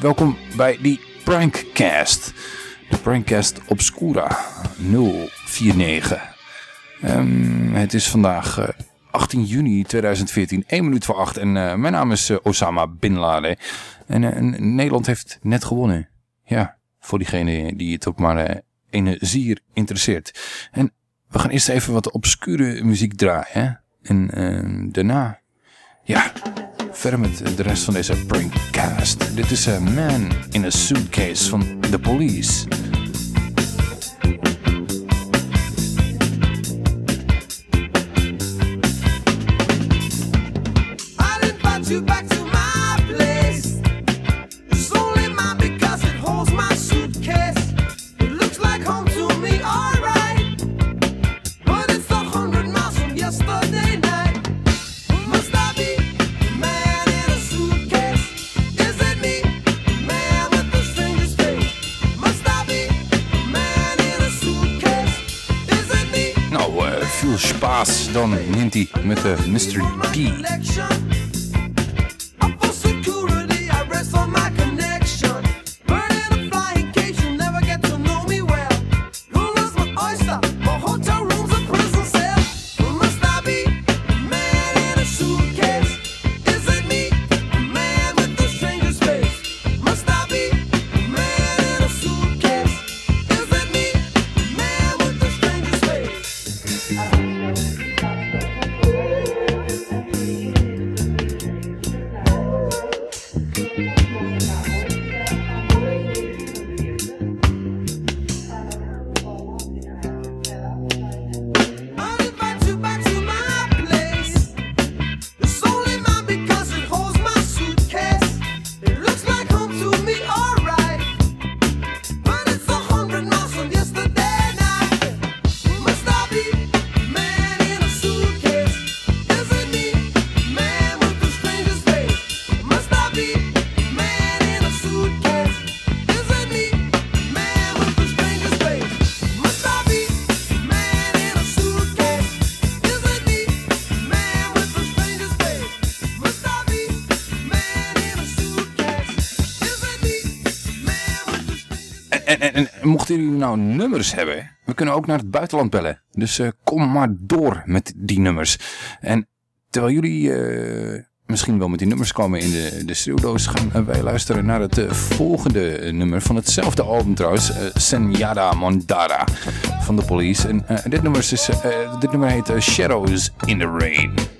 welkom bij die Prankcast. De Prankcast Obscura 049. Um, het is vandaag 18 juni 2014, 1 minuut voor 8 en uh, mijn naam is uh, Osama Bin Laden. En Nederland heeft net gewonnen. Ja, voor diegene die het ook maar een zier interesseert. En we gaan eerst even wat obscure muziek draaien. Hè? En uh, daarna, ja, verder met de rest van deze prankcast. Dit is een Man in a Suitcase van The Police. Dan neemt hij met de Mr. D. jullie nou nummers hebben, we kunnen ook naar het buitenland bellen. Dus uh, kom maar door met die nummers. En terwijl jullie uh, misschien wel met die nummers komen in de, de schreeuwdoos, gaan wij luisteren naar het volgende nummer van hetzelfde album trouwens. Senyada Mondara van de Police. En dit, nummer is, dit nummer heet Shadows in the Rain.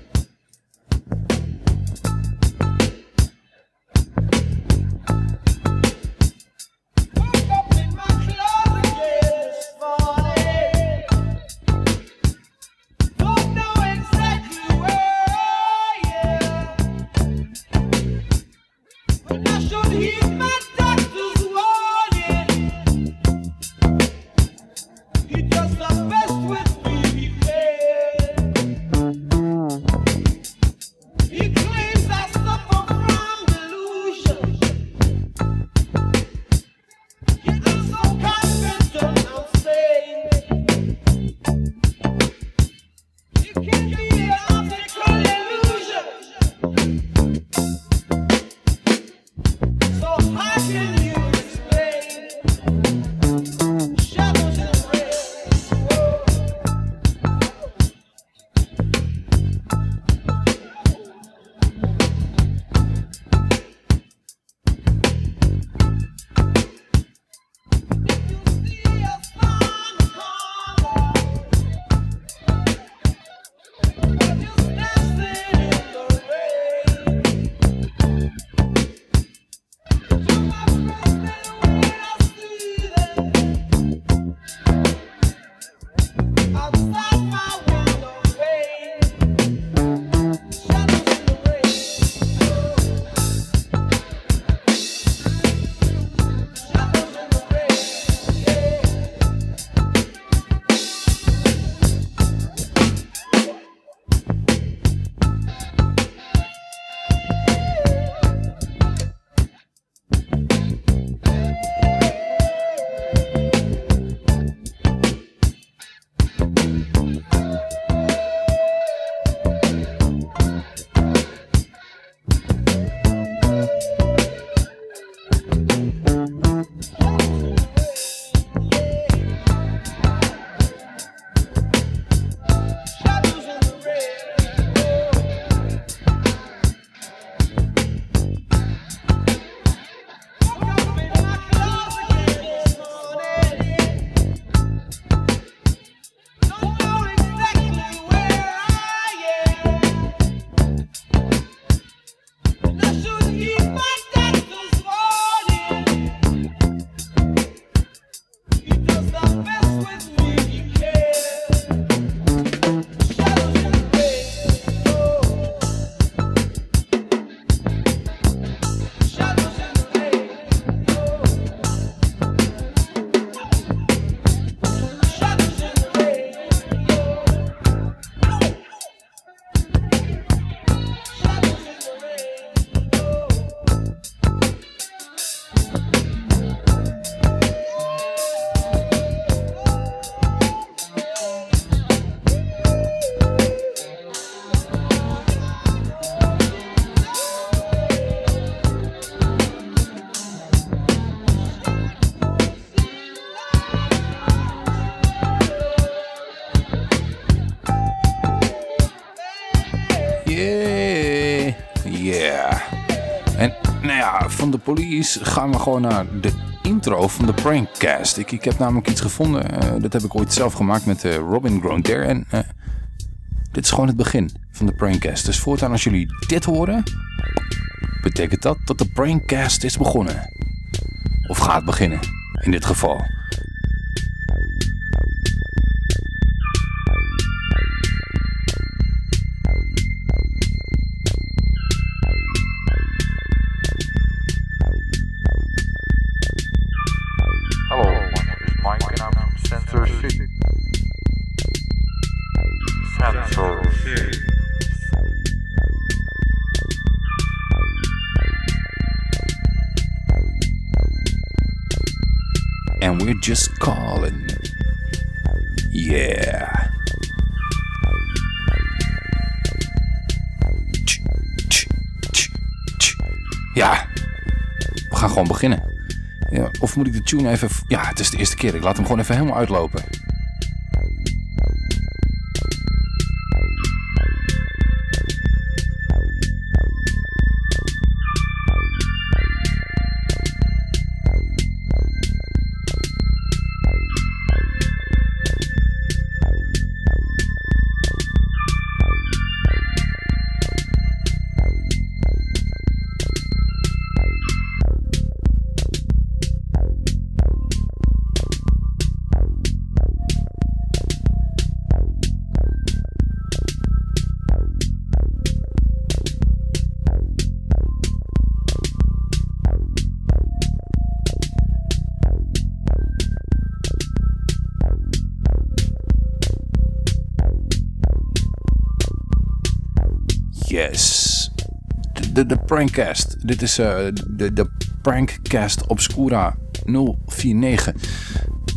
Police gaan we gewoon naar de intro van de Prankcast. Ik, ik heb namelijk iets gevonden, uh, dat heb ik ooit zelf gemaakt met uh, Robin Grondare. En uh, dit is gewoon het begin van de Prankcast. Dus voortaan als jullie dit horen, betekent dat dat de Prankcast is begonnen. Of gaat beginnen, in dit geval. Gewoon beginnen. Ja, of moet ik de tune even... Ja, het is de eerste keer. Ik laat hem gewoon even helemaal uitlopen. Prankcast. Dit is uh, de, de Prankcast Obscura 049.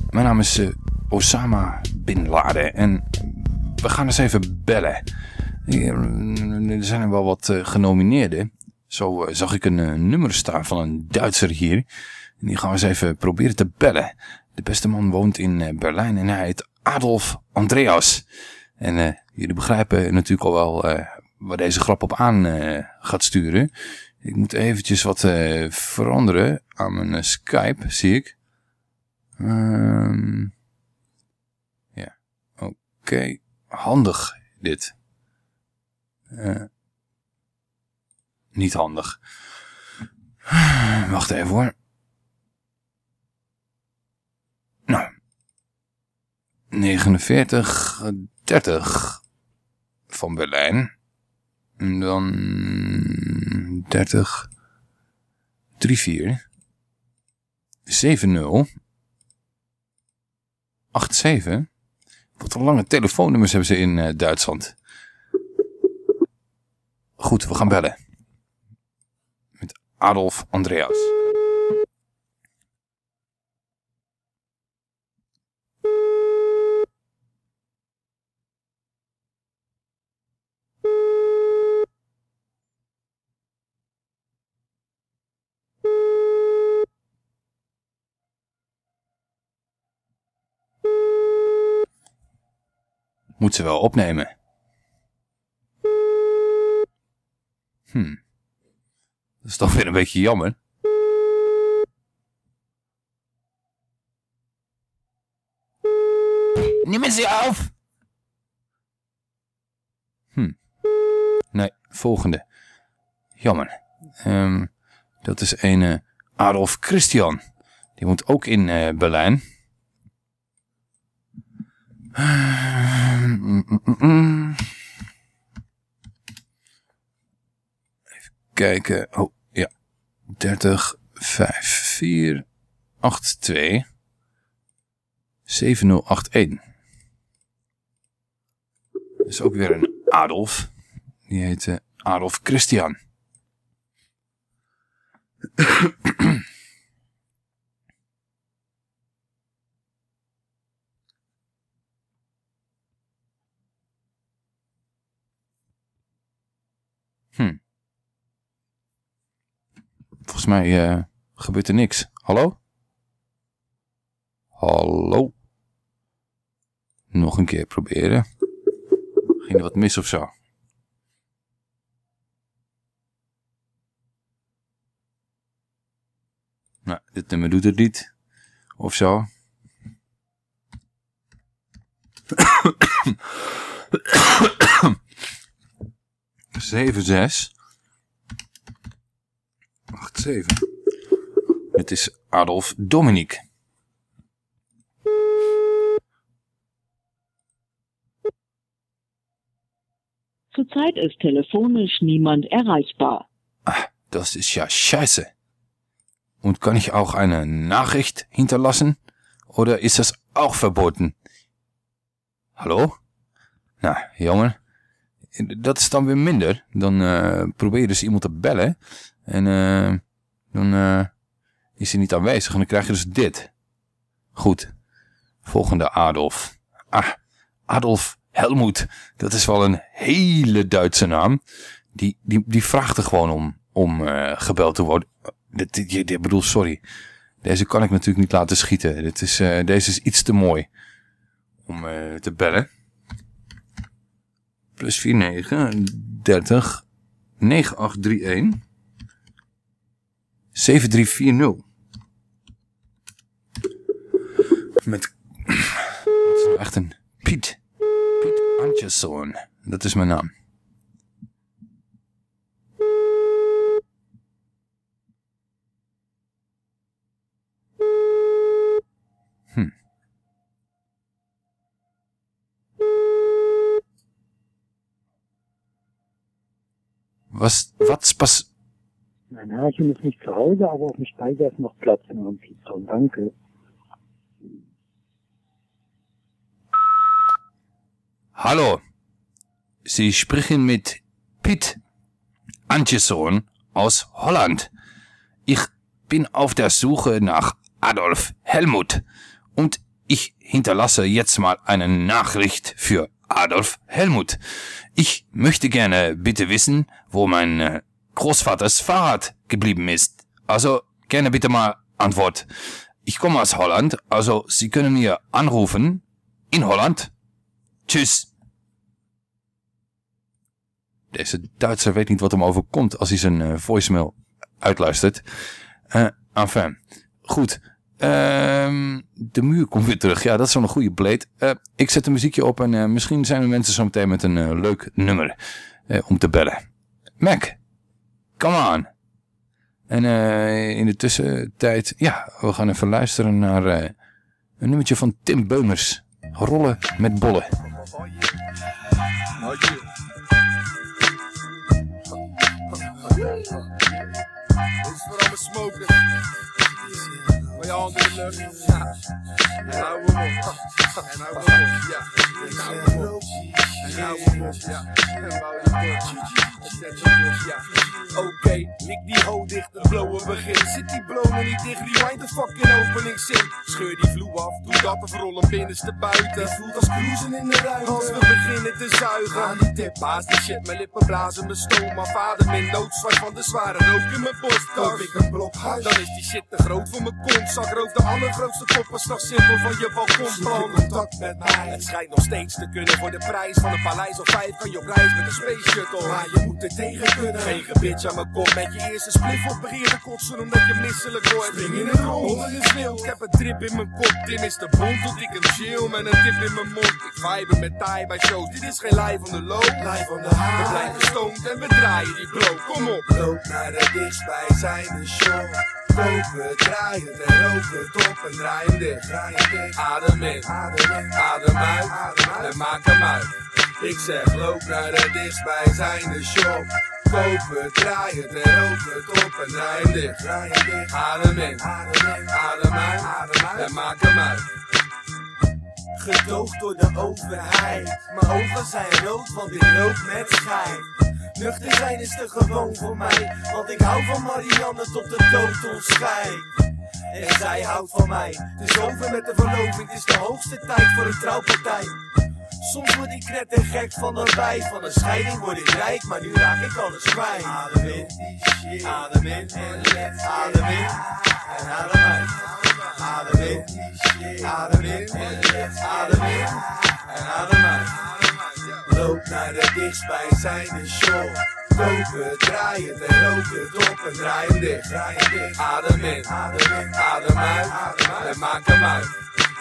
Mijn naam is uh, Osama Bin Laden en we gaan eens even bellen. Er zijn er wel wat genomineerden. Zo zag ik een nummer staan van een Duitser hier. En die gaan we eens even proberen te bellen. De beste man woont in Berlijn en hij heet Adolf Andreas. En jullie begrijpen natuurlijk al wel waar deze grap op aan uh, gaat sturen. Ik moet eventjes wat uh, veranderen aan mijn uh, Skype, zie ik. Um, ja, oké. Handig, dit. niet handig. Wacht even hoor. Nou. 49, 30 van Berlijn. En dan 30, 34, 70, 87. Wat een lange telefoonnummers hebben ze in uh, Duitsland. Goed, we gaan bellen. Met Adolf Andreas. Moet ze wel opnemen. Hm. Dat is toch weer een beetje jammer. Neem ze af! Hm. Nee, volgende. Jammer. Um, dat is een uh, Adolf Christian. Die woont ook in uh, Berlijn. Even kijken. Oh, ja. 30, 5, 4, 8, 2, 7081. Dat is ook weer een Adolf. Die heet Adolf Christian. Hm. Volgens mij uh, gebeurt er niks. Hallo? Hallo? Nog een keer proberen. Ging er wat mis of zo? Nou, dit nummer doet het niet. Of zo. Zeven, zes. Wacht, zeven. Het is Adolf Dominique. Zurzeit ist telefonisch niemand erreichbar. Ah, das ist ja scheiße. Und kann ich auch eine Nachricht hinterlassen? Oder ist das auch verboten? Hallo? Nou, jongen. Dat is dan weer minder. Dan uh, probeer je dus iemand te bellen. En uh, dan uh, is hij niet aanwezig. En dan krijg je dus dit. Goed. Volgende Adolf. Ah, Adolf Helmoet. Dat is wel een hele Duitse naam. Die, die, die vraagt er gewoon om, om gebeld te worden. Ik bedoel, sorry. Deze kan ik natuurlijk niet laten schieten. Dit is, deze is iets te mooi om te bellen plus 49, 30, 9831, 7340. Met, is echt een Piet, Piet Antjeszoon. Dat is mijn naam. Was, was, was? Mein Herrchen ist nicht zu Hause, aber auf dem Speicher ist noch Platz in eurem Pizzaun. Danke. Hallo. Sie sprechen mit Piet Antjesson aus Holland. Ich bin auf der Suche nach Adolf Helmut und ich hinterlasse jetzt mal eine Nachricht für Adolf Helmut. Ich möchte gerne bitte wissen, wo mein äh, Großvaters Fahrrad geblieben ist. Also gerne bitte mal Antwort. Ich komme aus Holland, also Sie können mir anrufen in Holland. Tschüss. Deze Duitser weet niet wat hem overkomt als hij zijn uh, voicemail uitluistert. Uh, enfin, goed. Um, de muur komt weer terug. Ja, dat is wel een goede bleed. Uh, ik zet een muziekje op en uh, misschien zijn er mensen zo meteen met een uh, leuk nummer om te bellen. Mac, come on. En in de tussentijd, ja, we gaan even luisteren naar een nummertje van Tim Beumers. Rollen met bollen. Oh, Met je handen in de lucht. Ja. En hou hem op. En hou hem op. Ja. En hou hem op. En hou hem op. Ja. En bouw je op. En zet hem op. Ja. Oké, okay, lik die ho dicht, de blowen begin. Zit die blowen niet dicht, rewind de fucking opening zin. Scheur die vloe af, doe dat of rollen binnenste buiten. Het voelt als cruisen in de ruimte. Als we beginnen te zuigen. Aan die tip, baas die shit, mijn lippen blazen mijn stoom. Maar vader min noodzwaar van de zware rook in mijn borst. Koop ik een blok huis, dan is die shit te groot voor mijn kont. Zak roof de allergrootste koppen, nog simpel van je balkon. contact met mij. Het schijnt nog steeds te kunnen voor de prijs van een paleis of vijf. Kan je op reis met een space shuttle. Maar je moet er tegen kunnen. Geen gebitje aan mijn kop met je eerste spliff op begeer te kotsen omdat je misselijk wordt. Spring in het rond, onder de sneeuw. Ik heb een trip in mijn kop, Tim is de bond tot ik hem chill met een tip in mijn mond. Ik vibe met taai bij shows, dit is geen live on the low. Live on the high. We blijven stoned en we draaien die blow, kom op. Loop naar de dichtstbijzijnde show. Kopen, draaien en roken top en draai dicht. Adem in, adem uit, en maak hem uit. Ik zeg loop naar de dichtstbijzijnde show kopen, draaien en roken het op en draai hem dicht. Adem in, adem uit, en maak hem uit. Gedoogd door de overheid. Mijn ogen zijn rood, want ik rook met schijn. Nuchter zijn is te gewoon voor mij. Want ik hou van Marianne tot de dood ons scheidt. En zij houdt van mij. Dus over met de verloving, het is de hoogste tijd voor een trouwpartij. Soms word ik net en gek van een wijf. Van een scheiding word ik rijk, maar nu raak ik alles kwijt. Adem in. Adem in en let's Adem in en adem uit. Adem in. Adem in en let's Adem in en adem uit. Loop naar de dichtstbijzijnde show. Kopen, draai het en rook het op en draai dicht. Dicht. Adem in, adem in, adem uit, en maak hem uit.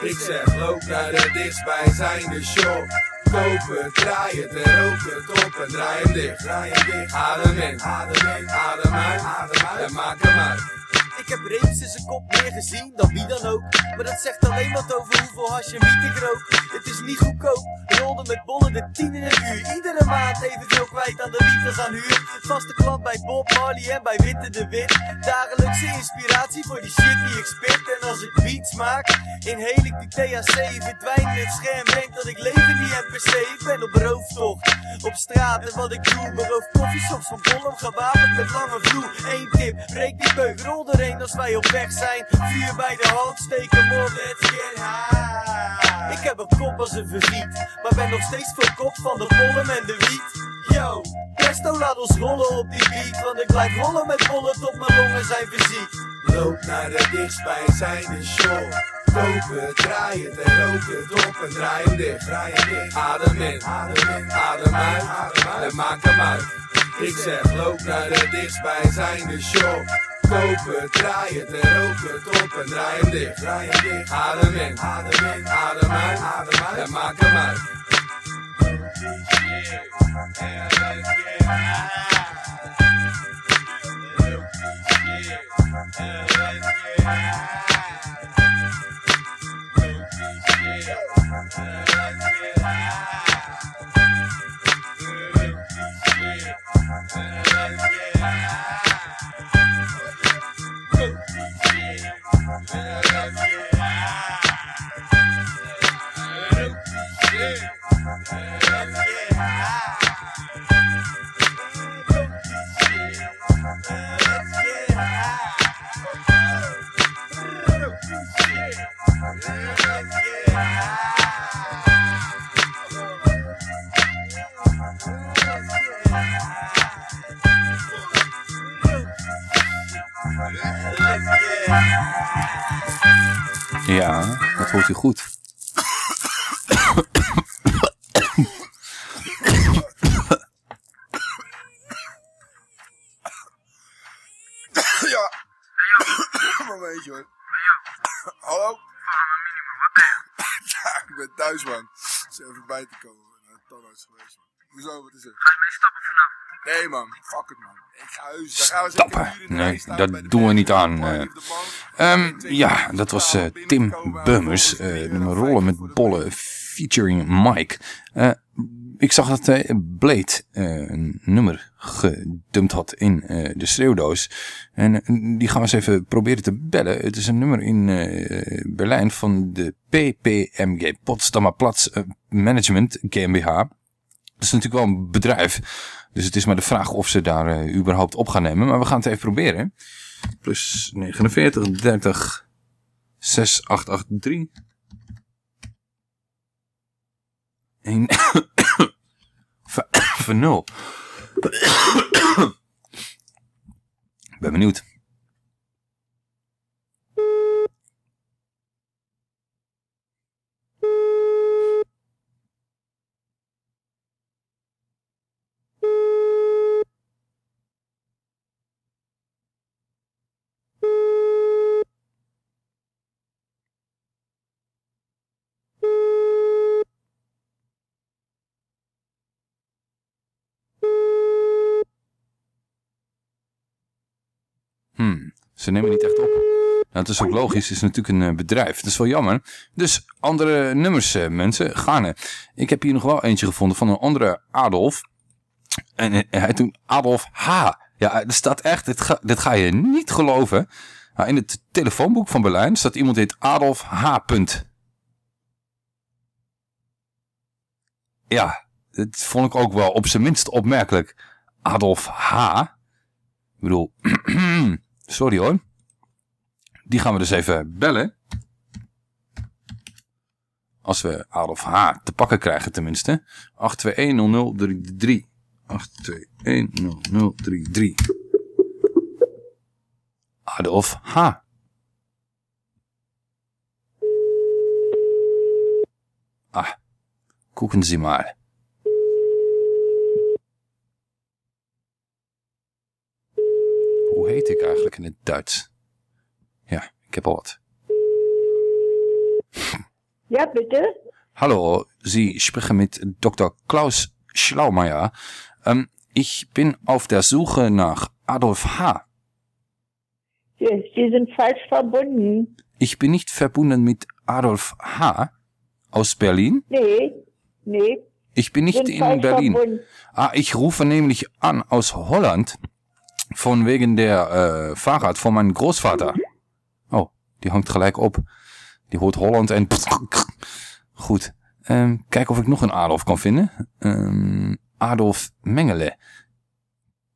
Ik zeg loop naar de dichtstbijzijnde shop. Kopen, draai het en rook het en draai dicht. Draai dicht. Adem in, adem in, adem uit, adem uit, en maak hem uit. Heb reeds in zijn kop meer gezien dan wie dan ook. Maar dat zegt alleen wat over hoeveel hash en wiet ik rook. Het is niet goedkoop. Rolde met bollen de tien in een uur. Iedere maand evenveel kwijt aan de als aan huur. Vaste klant bij Bob Marley en bij Witte de Wit. Dagelijkse inspiratie voor die shit die ik spit. En als ik beats maak, inheel ik die THC. Verdwijn in het scherm, denk dat ik leef in die NPC. Ik ben op rooftocht, op straat en wat ik doe. Beroof koffieshops van Bollem, gewapend met lange vloer. Eén tip, breek die beuk, rol erheen als wij op weg zijn. Vuur bij de hand, steken op, let's get high. Ik heb een kop als een vergiet, maar ben nog steeds kop van de pollen en de wiet. Yo, presto laat ons rollen op die beat, want ik blijf rollen met bollen tot mijn longen zijn verziekt. Loop naar de dichtstbijzijnde shop. Kopen, draai het en rook het op en draai hem dicht. Draai dicht. Adem in, adem in, adem uit, adem uit en maak hem uit. Ik zeg loop naar de dichtstbijzijnde shop. Kopen, draai het en rook en draai hem dicht. Draai hem dicht. Adem in, adem in, adem uit, adem uit en maak hem uit. Ja, dat hoort u goed. Ja. Momentje hoor. Hallo? Ja, ik ben thuis man. Is even bij te komen. Ik ben naar de tandarts geweest man. Hoezo, wat is er? Ga je mee stappen vanavond? Nee man, fuck it man. Ik ga huis. Daar gaan we Stappen. een uur in de rij Nee, dat doen we niet aan, eh. Ehm, ja, dat was eh, Tim Bummers, eh nummer en rollen met bollen featuring Mike. Eh, ik zag dat eh, Blade eh, een nummer gedumpt had in eh, de schreeuwdoos. En die gaan we eens even proberen te bellen. Het is een nummer in eh, Berlijn van de PPMG, Potsdamer Platz Management GmbH. Is natuurlijk wel een bedrijf. Dus het is maar de vraag of ze daar eh, überhaupt op gaan nemen. Maar we gaan het even proberen. Plus 49, 30, 6883. 1 van 0. ben benieuwd. Hmm, ze nemen niet echt op. Nou, het is ook logisch, het is natuurlijk een eh, bedrijf. Dat is wel jammer. Dus andere nummers, eh, mensen, gaan. Ik heb hier nog wel eentje gevonden van een andere Adolf. En eh, hij toen Adolf H. Ja, er staat echt, dit ga, dit ga je niet geloven. Nou, in het telefoonboek van Berlijn staat iemand heet Adolf H. Ja, dat vond ik ook wel op zijn minst opmerkelijk. Adolf H. Ik bedoel, sorry hoor. Die gaan we dus even bellen. Als we Adolf H. te pakken krijgen tenminste. 8210033. 8210033. Adolf H. Ah, gucken Sie mal. Hoe heet ik eigenlijk in het Duits? Ja, ik heb al wat. Ja, bitte? Hallo, Sie sprechen mit Dr. Klaus Schlaumeier. Ähm, ich bin auf der Suche nach Adolf H. Sie, Sie sind falsch verbunden. Ich bin nicht verbunden mit Adolf H. aus Berlin. Nee, nee, Ich bin nicht in Berlin. verbunden. Ah, ich rufe nämlich an aus Holland. Von wegen der äh, Fahrrad von meinem. Oh, die hangt gelijk op. Die hoort Holland en... Goed. Ehm, kijk of ik nog een Adolf kan vinden. Ehm, Adolf Mengele.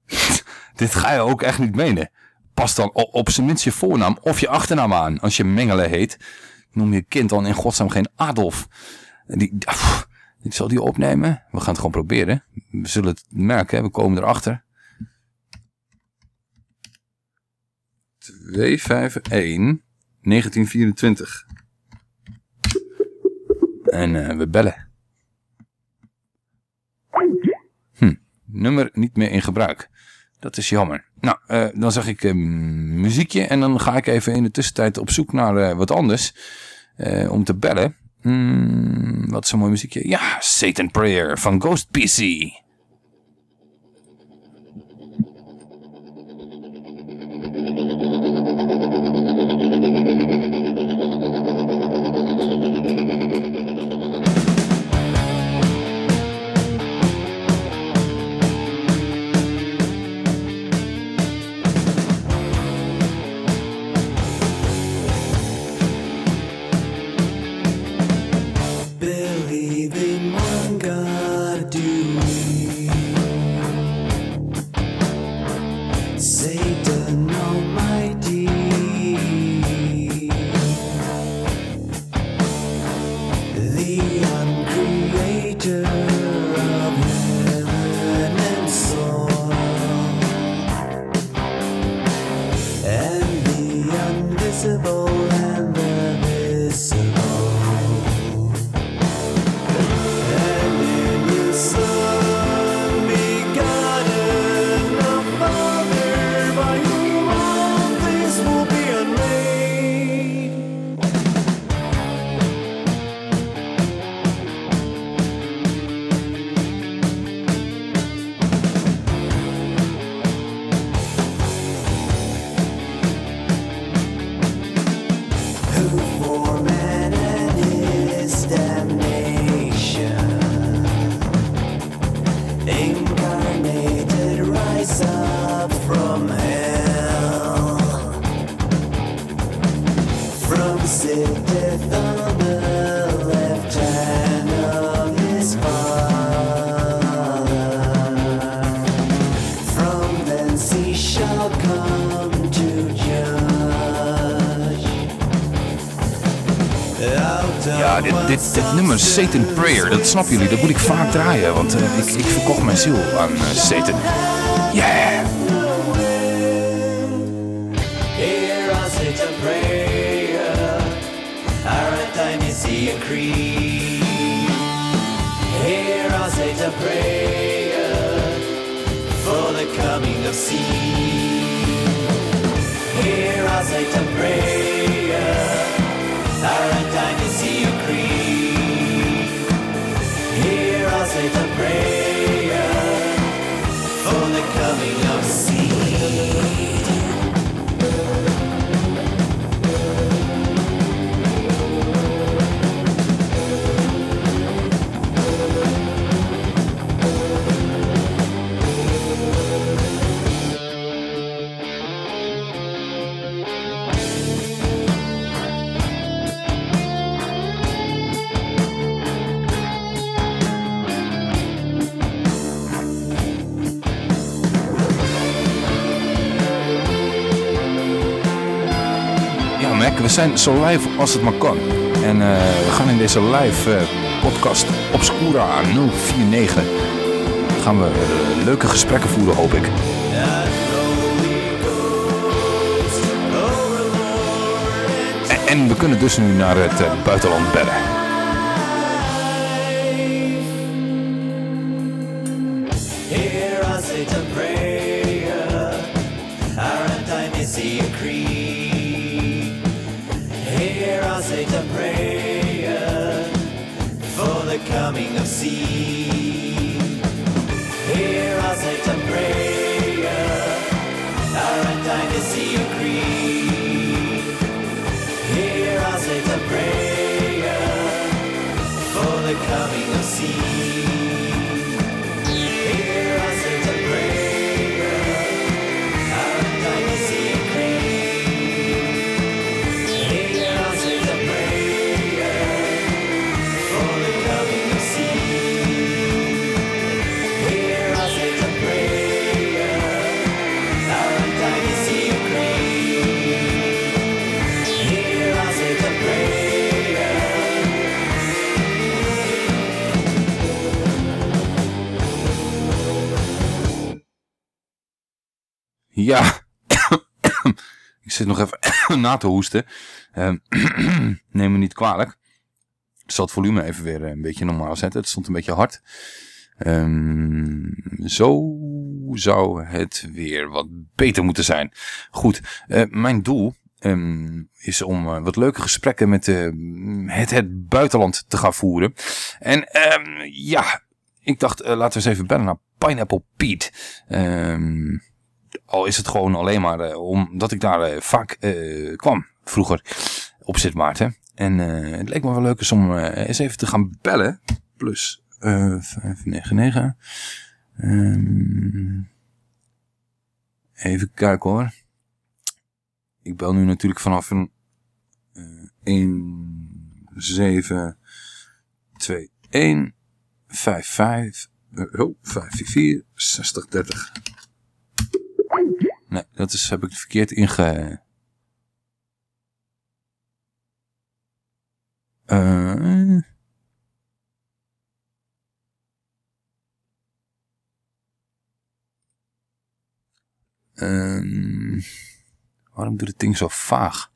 Dit ga je ook echt niet menen. Pas dan op zijn minst je voornaam of je achternaam aan. Als je Mengele heet, noem je kind dan in godsnaam geen Adolf. Die, ik zal die opnemen. We gaan het gewoon proberen. We zullen het merken. We komen erachter. 251 1924. En eh, we bellen. Hm, nummer niet meer in gebruik. Dat is jammer. Nou, eh, dan zeg ik eh, muziekje en dan ga ik even in de tussentijd op zoek naar eh, wat anders. om te bellen. Hmm, wat is een mooi muziekje. Ja, Satan Prayer van Ghost PC. Satan Prayer, dat snappen jullie. Dat moet ik vaak draaien, want eh, ik, ik verkocht mijn ziel aan eh, Satan. Yeah! Zijn zo live als het maar kan. En eh, we gaan in deze live eh, podcast Obscura 049... gaan we eh, leuke gesprekken voeren, hoop ik. En, en we kunnen dus nu naar het buitenland bellen. Ja, ik zit nog even na te hoesten. Ehm, neem me niet kwalijk. Ik zal het volume even weer een beetje normaal zetten. Het stond een beetje hard. Ehm, zo zou het weer wat beter moeten zijn. Goed, eh, mijn doel ehm, is om eh, wat leuke gesprekken met eh, het, het buitenland te gaan voeren. En ja, ik dacht, eh, laten we eens even bellen naar Pineapple Pete. Ehm al is het gewoon alleen maar eh, omdat ik daar eh, vaak eh, kwam vroeger op Sint Maarten. En het leek me wel leuk om eens even te gaan bellen. Plus eh 599. Ehm, even kijken hoor. Ik bel nu natuurlijk vanaf een eh 1 7 2 1 5 5 uh, oh, 5 4 4 60 30. Nee, dat is, heb ik verkeerd inge... Eh. Ehm, waarom doet het ding zo vaag?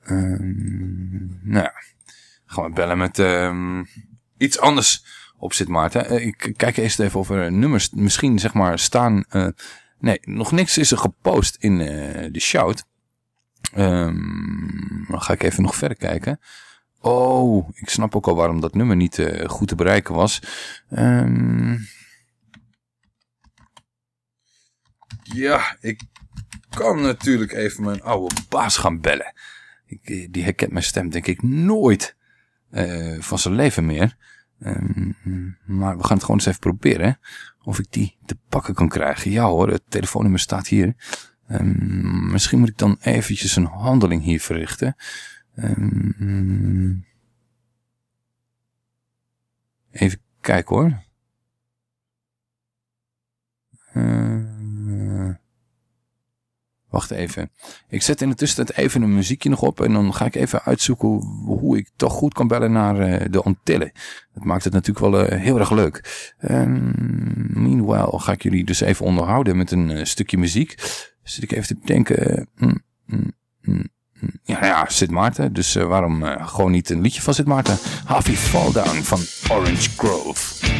Ehm, nou gaan we bellen met ehm, iets anders op zit Maarten. Eh, ik kijk eerst even of er nummers misschien zeg maar staan. eh, nee, nog niks is er gepost in eh, de shout. Ehm, dan ga ik even nog verder kijken. Oh, ik snap ook al waarom dat nummer niet goed te bereiken was. Ehm, ja, ik kan natuurlijk even mijn oude baas gaan bellen. Ik, die herkent mijn stem denk ik nooit van zijn leven meer. Ehm, maar we gaan het gewoon eens even proberen. Of ik die te pakken kan krijgen. Ja hoor, het telefoonnummer staat hier. Ehm, misschien moet ik dan eventjes een handeling hier verrichten. Ehm, even kijken hoor. Eh, wacht even. Ik zet in de tussentijd even een muziekje nog op. En dan ga ik even uitzoeken hoe, hoe ik toch goed kan bellen naar eh, de Antillen. Dat maakt het natuurlijk wel eh, heel erg leuk. Ehm, meanwhile ga ik jullie dus even onderhouden met een eh, stukje muziek. Zit ik even te bedenken. eh, mm, mm, mm, ja, ja, Sint Maarten. Dus waarom gewoon niet een liedje van Sint Maarten? Happy Fall Down van Orange Grove.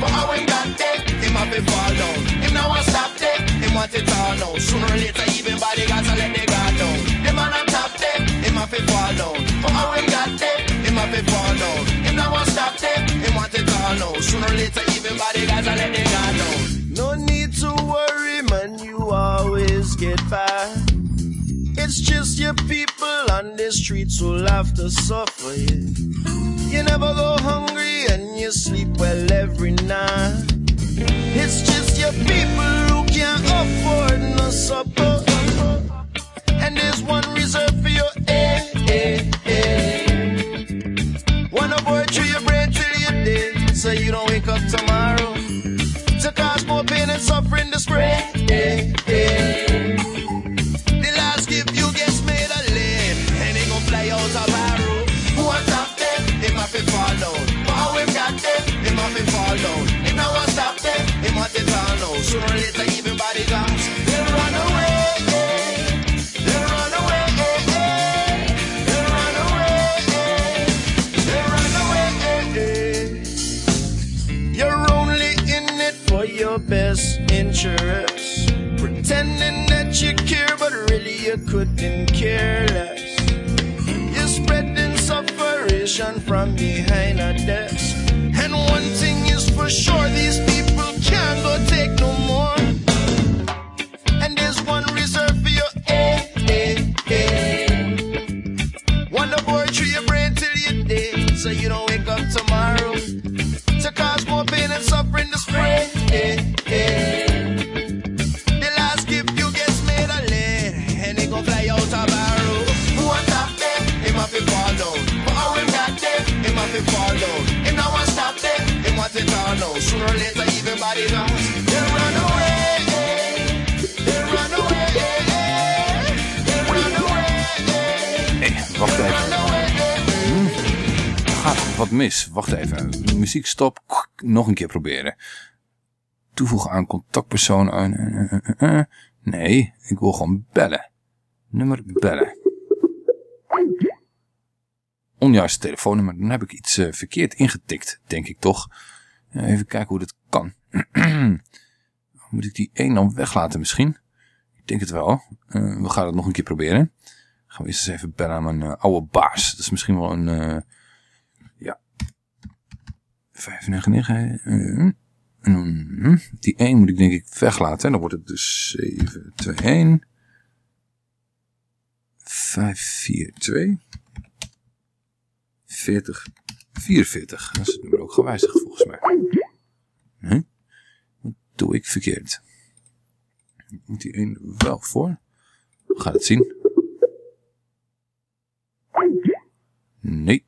But how him got there, him have to fall down. Him now want stop there, him want it all now. Sooner or later, even bodyguards will let the guard down. The man on top there, him have to fall down. But how him got there, him have to fall down. Him now want stop there, him want it all now. Sooner or later, even bodyguards will let the guard down. No need to worry, man, you always get by. It's just your people on the streets who'll have to suffer. Yeah. You never go hungry and you sleep well every night. It's just your people who can't afford no supper. And there's one reserved for your eh, eh, eh. One aboard through your brain till you're dead, so you don't wake up tomorrow. To cause more pain and suffering to spread. run away. They run away. They run away. They run away. You're only in it for your best interest. Pretending that you care, but really you couldn't care less. You're spreading sufferation from behind a desk. And one thing is for sure, these people. Wat mis. Wacht even. Muziek stop. Nog een keer proberen. Toevoegen aan contactpersoon. eh, eh, eh, eh. Nee, ik wil gewoon bellen. Nummer bellen. Onjuiste telefoonnummer. Dan heb ik iets eh, verkeerd ingetikt, denk ik toch. Ja, even kijken hoe dat kan. Moet ik die 1 dan weglaten misschien? Ik denk het wel. Eh, we gaan het nog een keer proberen. Gaan we eerst eens even bellen aan mijn eh, oude baas. Dat is misschien wel een... eh. 599. eh, dan, hm, die 1 moet ik denk ik weglaten. Dan wordt het dus 721. 542. 40. 44. Dat is het nummer ook gewijzigd volgens mij. Hm? Wat doe ik verkeerd? Moet die 1 wel voor? We gaan het zien. Nee.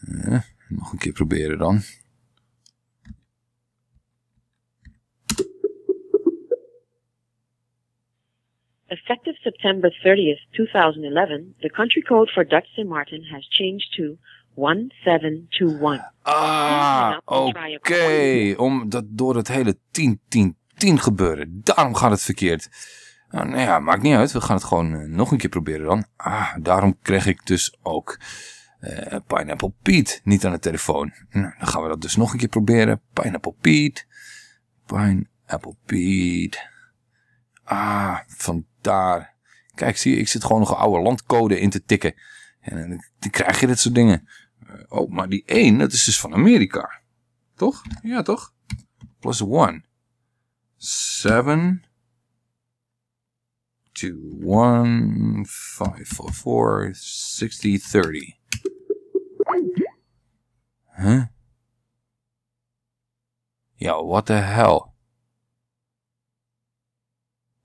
Eh, nog een keer proberen dan. Effective September 30th, 2011, the country code for Dutch St. Martin has changed to 1721. Ah, oké. Omdat door het hele 10-10-10 gebeuren. Daarom gaat het verkeerd. Nou, nou ja, maakt niet uit. We gaan het gewoon eh, nog een keer proberen dan. Ah, daarom kreeg ik dus ook eh, Pineapple Pete niet aan de telefoon. Nou, dan gaan we dat dus nog een keer proberen. Pineapple Pete. Pineapple Pete. Ah, vandaar. Kijk, zie je, ik zit gewoon nog een oude landcode in te tikken. En dan, dan krijg je dit soort dingen. Eh, oh, maar die 1, dat is dus van Amerika. Toch? Ja, toch? Plus 1. 7. 2, 1, 5, 4, 4, 60, 30. Ja, what the hell?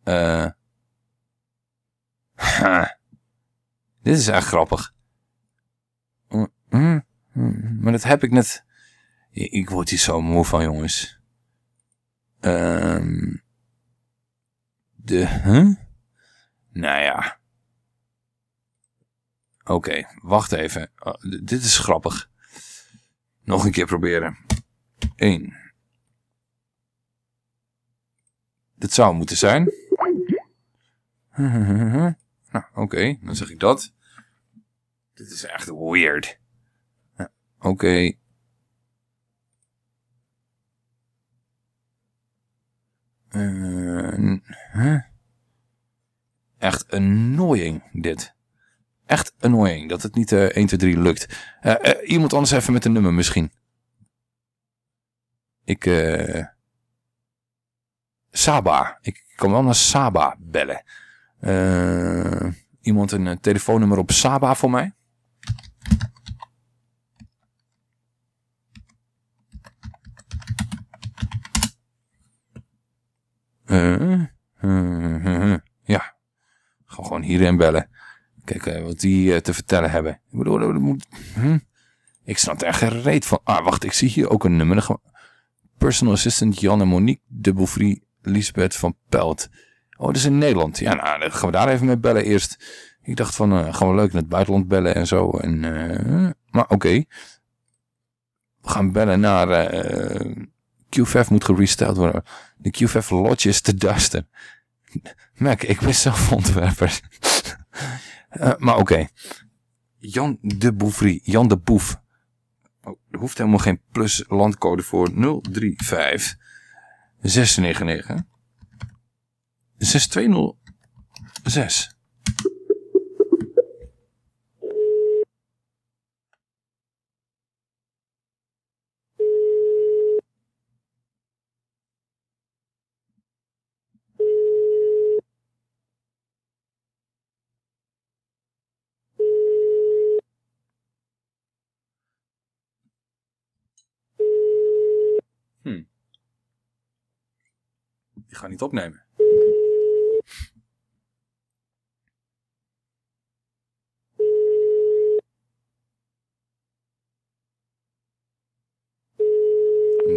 Eh. huh. Dit is echt grappig. Mm, mm, mm, Maar dat heb ik net... Ik word hier zo moe van, jongens. Ehm de... Huh? Nou ja. Oké, wacht even. Oh, dit is grappig. Nog een keer proberen. 1. Dit zou moeten zijn. nou, oké, dan zeg ik dat. Dit is echt weird. Ja, oké. Eh, huh? Echt annoying, dit. Echt annoying, dat het niet eh 1, 2, 3 lukt. Eh, eh, iemand anders even met een nummer misschien. Ik, eh... Saba. Ik kan wel naar Saba bellen. Iemand een telefoonnummer op Saba voor mij? Ja. Gewoon hierin bellen. Kijken wat die eh, te vertellen hebben. Ik bedoel, dat moet... hm? Ik snap er reet van. Ah, wacht, ik zie hier ook een nummer. Personal assistant Jan en Monique de Lisbeth van Pelt. Oh, dat is in Nederland. Ja, nou, dan gaan we daar even mee bellen eerst. Ik dacht van, eh, gaan we leuk in het buitenland bellen en zo. En, eh, maar oké. We gaan bellen naar... eh QVF moet geresteld worden. De QVF Lodge is te duister. Merk, ik ben zelf ontwerper. Eh, maar oké. Jan de Bouffry. Jan de Boef. Oh, er hoeft helemaal geen plus landcode voor 035 699 6206. Die gaat niet opnemen.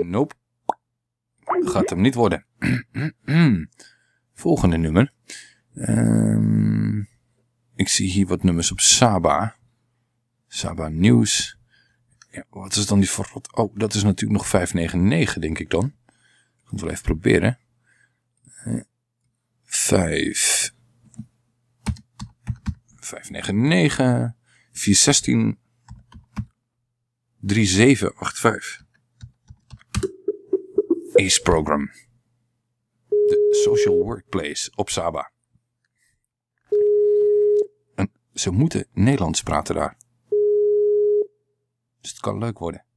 Nope. Gaat hem niet worden. Volgende nummer. Ehm, ik zie hier wat nummers op Saba. Saba Nieuws. Wat is dan die verrot? Oh, dat is natuurlijk nog 599, denk ik dan. Ik ga het wel even proberen. Eh, 5. 599. 416. 3785. ACE Program. De Social Workplace op Saba. En ze moeten Nederlands praten daar. Dus het kan leuk worden.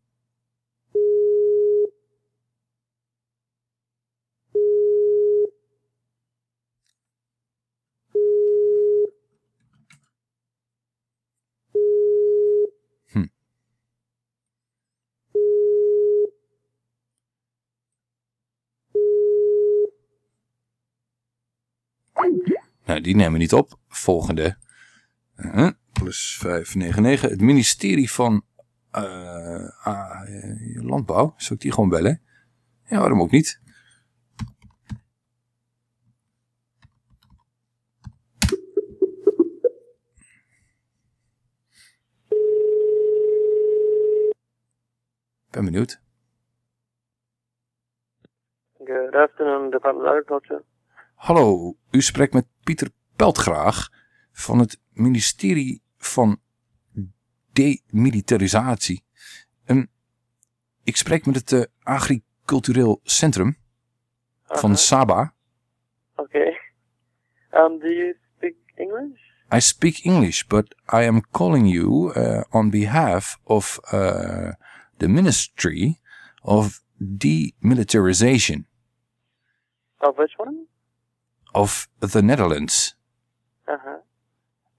Nou, die nemen we niet op. Volgende. Uh, plus 599. Het ministerie van uh, Landbouw. Zou ik die gewoon bellen? Ja, waarom ook niet? Ben benieuwd. Good afternoon, Department of Agriculture. Hallo, u spreekt met Pieter Peltgraag van het ministerie van Demilitarisatie. En ik spreek met het uh, Agricultureel Centrum uh -huh. van Saba. Oké. Okay. Um, do you speak English? I speak English, but I am calling you uh, on behalf of uh, the Ministry of Demilitarization. Of which one? Of the Netherlands. Uh-huh.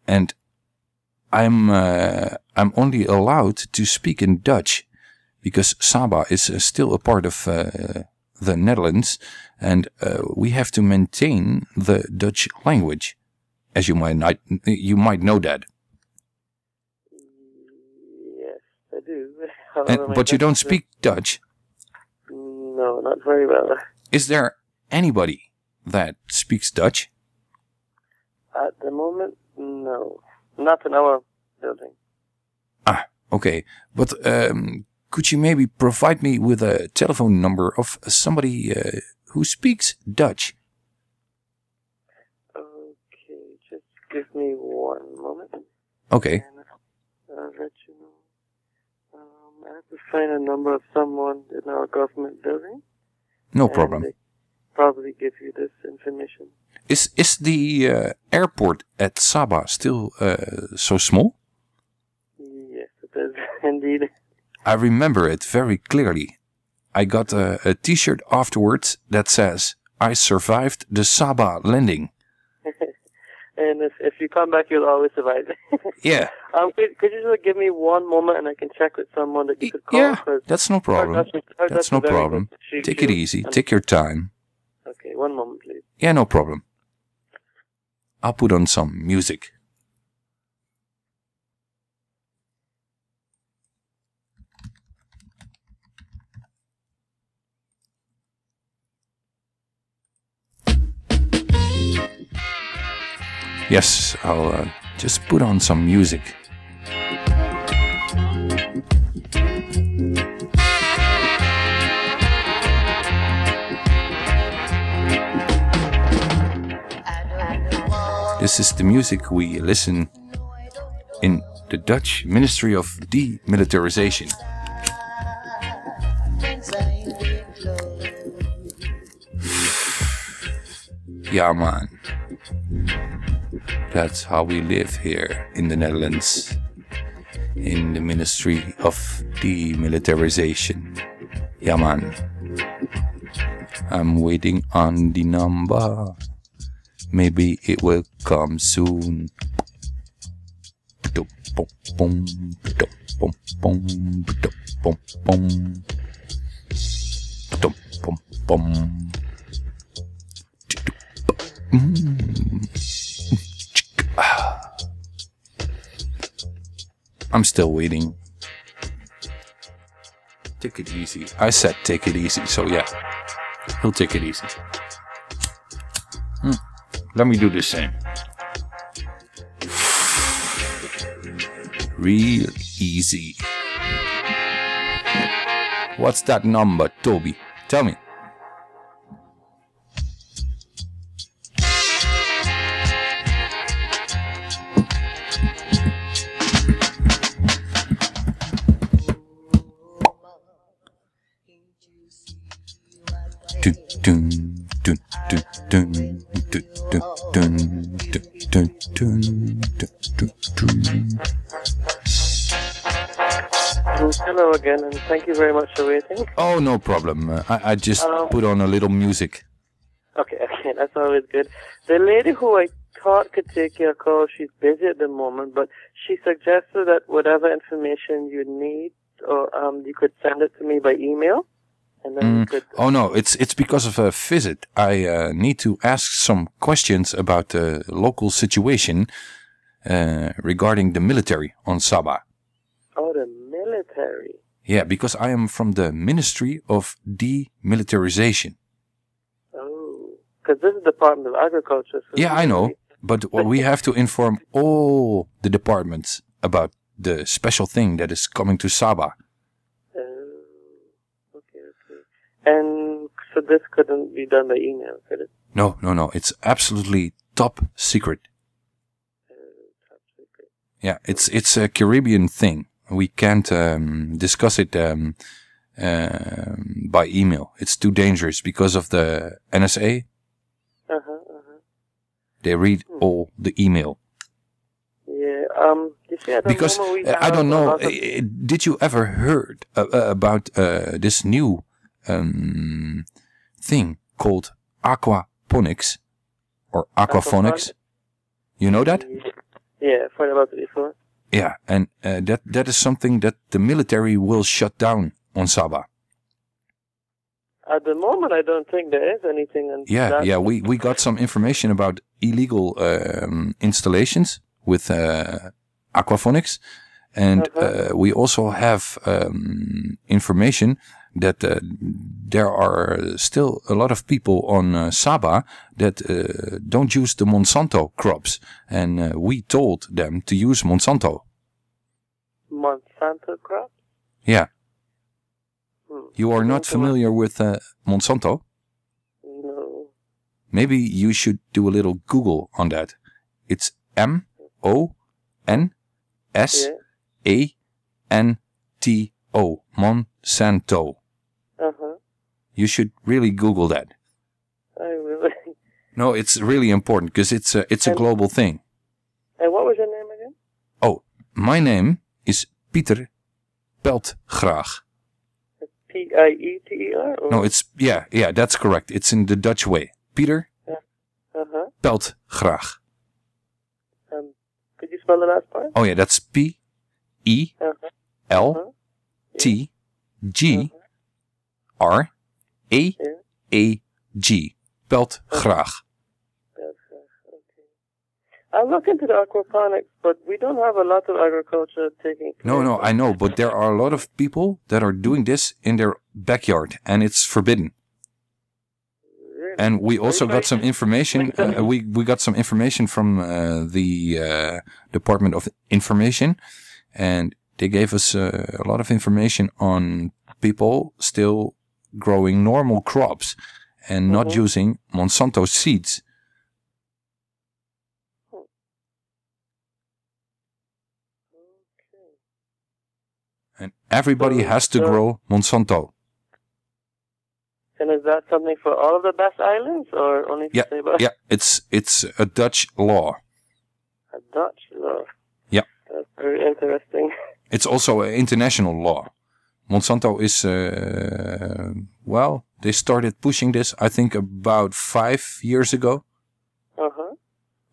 And I'm uh, I'm only allowed to speak in Dutch because Saba is uh, still a part of uh, the Netherlands and we have to maintain the Dutch language as you might not, you might know that. Yes, I do. And, but you don't speak Dutch? No, not very well. Is there anybody that speaks Dutch? At the moment, no. Not in our building. Ah, okay. But um, could you maybe provide me with a telephone number of somebody uh, who speaks Dutch? Okay, just give me one moment. Okay. And I'll let you know. Um, I have to find a number of someone in our government building. No problem probably give you this information. Is is the uh, airport at Sabah still uh, so small? Yes, it is indeed. I remember it very clearly. I got a, a T-shirt afterwards that says "I survived the Sabah landing." and if if you come back, you'll always survive. yeah. Um, could, could you just give me one moment and I can check with someone that you could call? Yeah, that's no problem. Dutch, that's no problem. She, Take she, it easy. Take your time. One moment, please. Yeah, no problem. I'll put on some music. Yes, I'll uh, just put on some music. This is the music we listen in the Dutch Ministry of Demilitarization. Yeah, man. That's how we live here in the Netherlands. In the Ministry of Demilitarization. Yeah, man. I'm waiting on the number. Maybe it will come soon. I'm still waiting. Take it easy. I said take it easy, so yeah. He'll take it easy. Let me do the same. Real easy. What's that number, Toby? Tell me. Dun, dun, dun, dun, Hello again, and thank you very much for waiting. Oh, no problem. I, I just um, put on a little music. Okay, okay, that's always good. The lady who I thought could take your call, she's busy at the moment, but she suggested that whatever information you need, or um, you could send it to me by email and then Mm, could. oh no, it's it's because of a visit. I uh, need to ask some questions about the local situation uh, regarding the military on Sabah. Oh, the military. Yeah, because I am from the Ministry of Demilitarization. Oh, because this is the Department of Agriculture. So Yeah, I know, but we have to inform all the departments about the special thing that is coming to Sabah. And so this couldn't be done by email, could it? No, no, no. It's absolutely top secret. Yeah, it's it's a Caribbean thing. We can't um, discuss it um, um by email. It's too dangerous because of the NSA. Uh huh. Uh-huh. They read all the email. Yeah. Um. You see, at Because uh, I don't know. uh, Did you ever heard uh, uh, about uh, this new um, thing called aquaponics or aquaphonics? You know that? Yeah, I've heard about it before. Yeah, and uh, that that is something that the military will shut down on Sabah. At the moment, I don't think there is anything. And Yeah, yeah, we, we got some information about illegal um, installations with uh, aquaphonics, and uh, we also have um, information that uh, there are still a lot of people on uh, Sabah that uh, don't use the Monsanto crops, and uh, we told them to use Monsanto. Monsanto crop. Yeah. Hmm. You are not familiar with uh, Monsanto? No. Maybe you should do a little Google on that. It's M O N S A N T O. Monsanto. You should really Google that. I really. No, it's really important because it's a, it's a And- global thing. And what was your name again? Oh, my name is Pieter Peltgraag. P I E T E R. No, it's, yeah, yeah, that's correct. It's in the Dutch way. Pieter Uh huh. Peltgraag. Um, could you spell the last part? Oh yeah, that's P E Uh-huh. L T G R A A G. Peltgraag. I look into the aquaponics, but we don't have a lot of agriculture taking place. No, no, I know, but there are a lot of people that are doing this in their backyard, and it's forbidden. And we also got some information. Uh, we we got some information from uh, the uh, Department of Information, and they gave us uh, a lot of information on people still growing normal crops and not Mhm. using Monsanto seeds. And everybody So- has to so- grow Monsanto. And is that something for all of the Basque Islands, or only for Yeah, Saba? yeah, it's it's a Dutch law. A Dutch law. Yeah. That's very interesting. It's also an international law. Monsanto is, uh, well, they started pushing this, I think, about five years ago. Uh huh.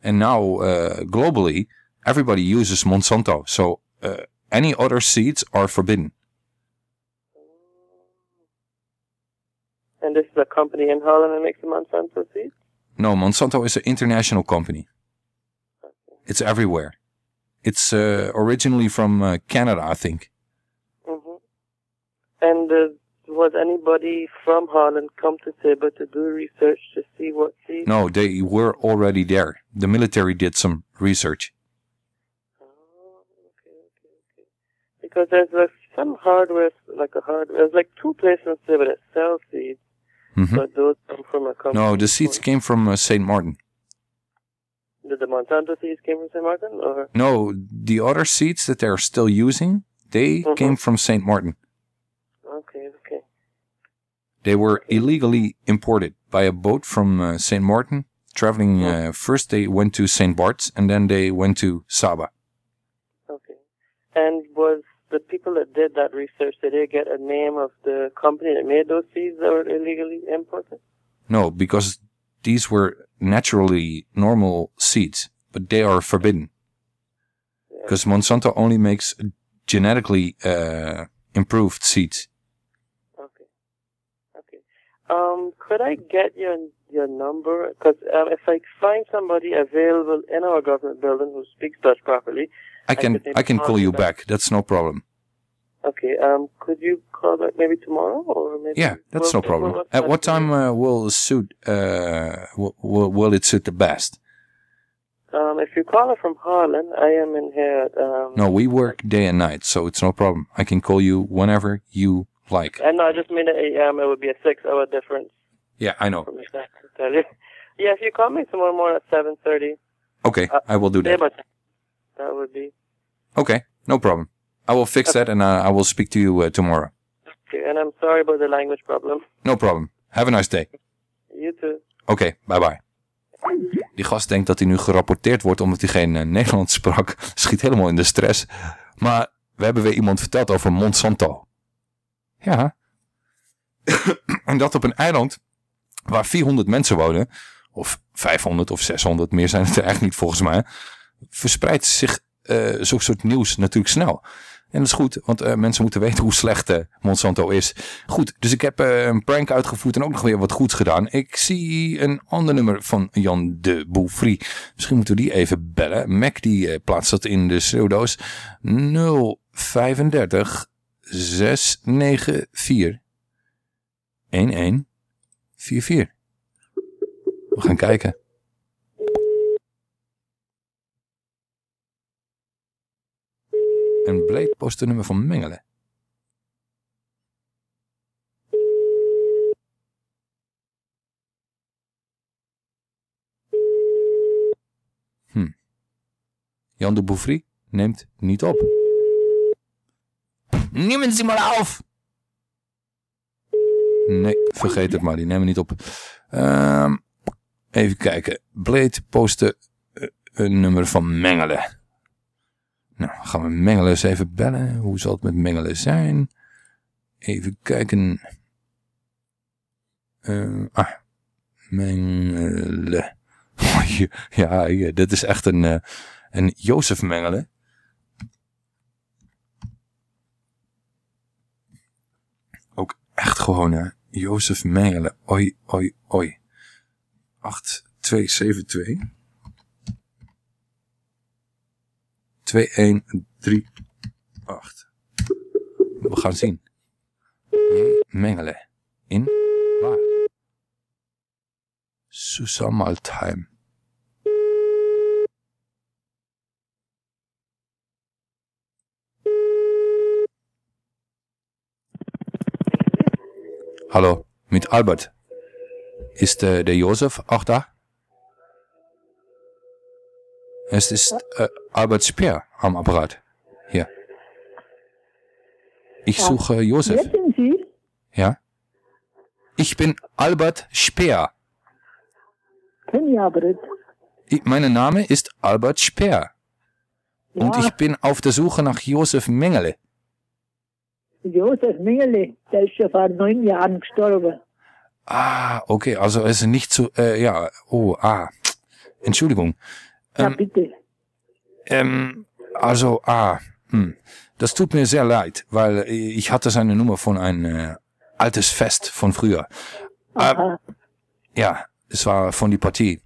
And now, uh, globally, everybody uses Monsanto. So uh, any other seeds are forbidden. And this is a company in Holland that makes the Monsanto seeds. No, Monsanto is an international company. It's everywhere. It's uh, originally from uh, Canada, I think. Hmm And uh, was anybody from Holland come to Tibet to do research to see what seeds? No, they were already there. The military did some research. Oh, okay, okay, okay. Because there's like some hardware, like a hardware. There's like two places in Tibet that sell seeds, Mhm. but those come from a company. No, the seeds came from uh, St. Martin. Did the Monsanto seeds came from St. Martin, or No, the other seeds that they're still using, they came from St. Martin. They were illegally imported by a boat from uh, St. Martin. Traveling, uh, first they went to St. Bart's and then they went to Saba. okay. And was the people that did that research did they get a name of the company that made those seeds that were illegally imported? No, because these were naturally normal seeds, but they are forbidden. Because Monsanto only makes genetically uh, improved seeds. Um, could I get your your number? Because um, if I find somebody available in our government building who speaks Dutch properly, I can maybe I can call you back. back. That's no problem. Okay. Um, could you call back maybe tomorrow or maybe? Yeah, that's no Well, problem. well, At what time uh, will suit uh, will, will it suit the best? Um, if you call it from Holland, I am in here. At, um, No, we work day and night, so it's no problem. I can call you whenever you like. And no, I just mean at AM. It would be a six-hour difference Yeah, I know. Yeah, if you call me tomorrow morning at seven thirty, Okay, I will do that. that would be Okay, no problem. I will fix that and uh, I will speak to you uh, tomorrow. okay. And I'm sorry about the language problem. No problem. Have a nice day. You too. Oké, bye bye. Die gast denkt dat hij nu gerapporteerd wordt omdat hij geen eh, Nederlands sprak. Schiet helemaal in de stress. Maar we hebben weer iemand verteld over Monsanto. Ja. en dat op een eiland waar 400 mensen wonen. Of 500 of 600, meer zijn het er eigenlijk niet volgens mij. Verspreidt zich eh zo'n soort nieuws natuurlijk snel. En dat is goed, want eh, mensen moeten weten hoe slecht eh, Monsanto is. Goed, dus ik heb een prank uitgevoerd en ook nog weer wat goeds gedaan. Ik zie een ander nummer van Jan de Bouffry. Misschien moeten we die even bellen. Mac die plaatst dat in de schreeuwdoos. 035 694 1144. We gaan kijken. Een bleek postennummer van Mengelen. Hm. Jan de Bouffry neemt niet op. Nemen ze maar af! Nee, vergeet het maar, die nemen niet op. Ehm, even kijken. Blade postte eh, een nummer van Mengelen. Nou, gaan we Mengelen eens even bellen. Hoe zal het met Mengelen zijn? Even kijken. Eh, ah, Mengelen. Ja, dit is echt een, eh, een Jozef Mengelen. Ook echt gewoon, hè. Jozef Mengelen. Oi, oi, oi. 8272. 2138. We gaan zien. Mengele. In waar? Susamaltheim. Hallo, mit Albert. Ist äh, der Josef auch da? Es ist äh, Albert Speer am Apparat. Hier. Ich suche Josef. Wer sind Sie? Ja? Ich bin Albert Speer. Kenn ich aber nicht. Ich, mein Name ist Albert Speer. Und Ja. ich bin auf der Suche nach Josef Mengele. Josef Mengele, der ist ja vor neun Jahren gestorben. Ah, okay, also es ist nicht zu, äh, ja, oh, ah, Entschuldigung. Ja, Ähm, bitte. Ähm, also, ah, hm. Das tut mir sehr leid, weil ich hatte seine Nummer von ein äh, altes Fest von früher. Aha. Ja, es war von die Partie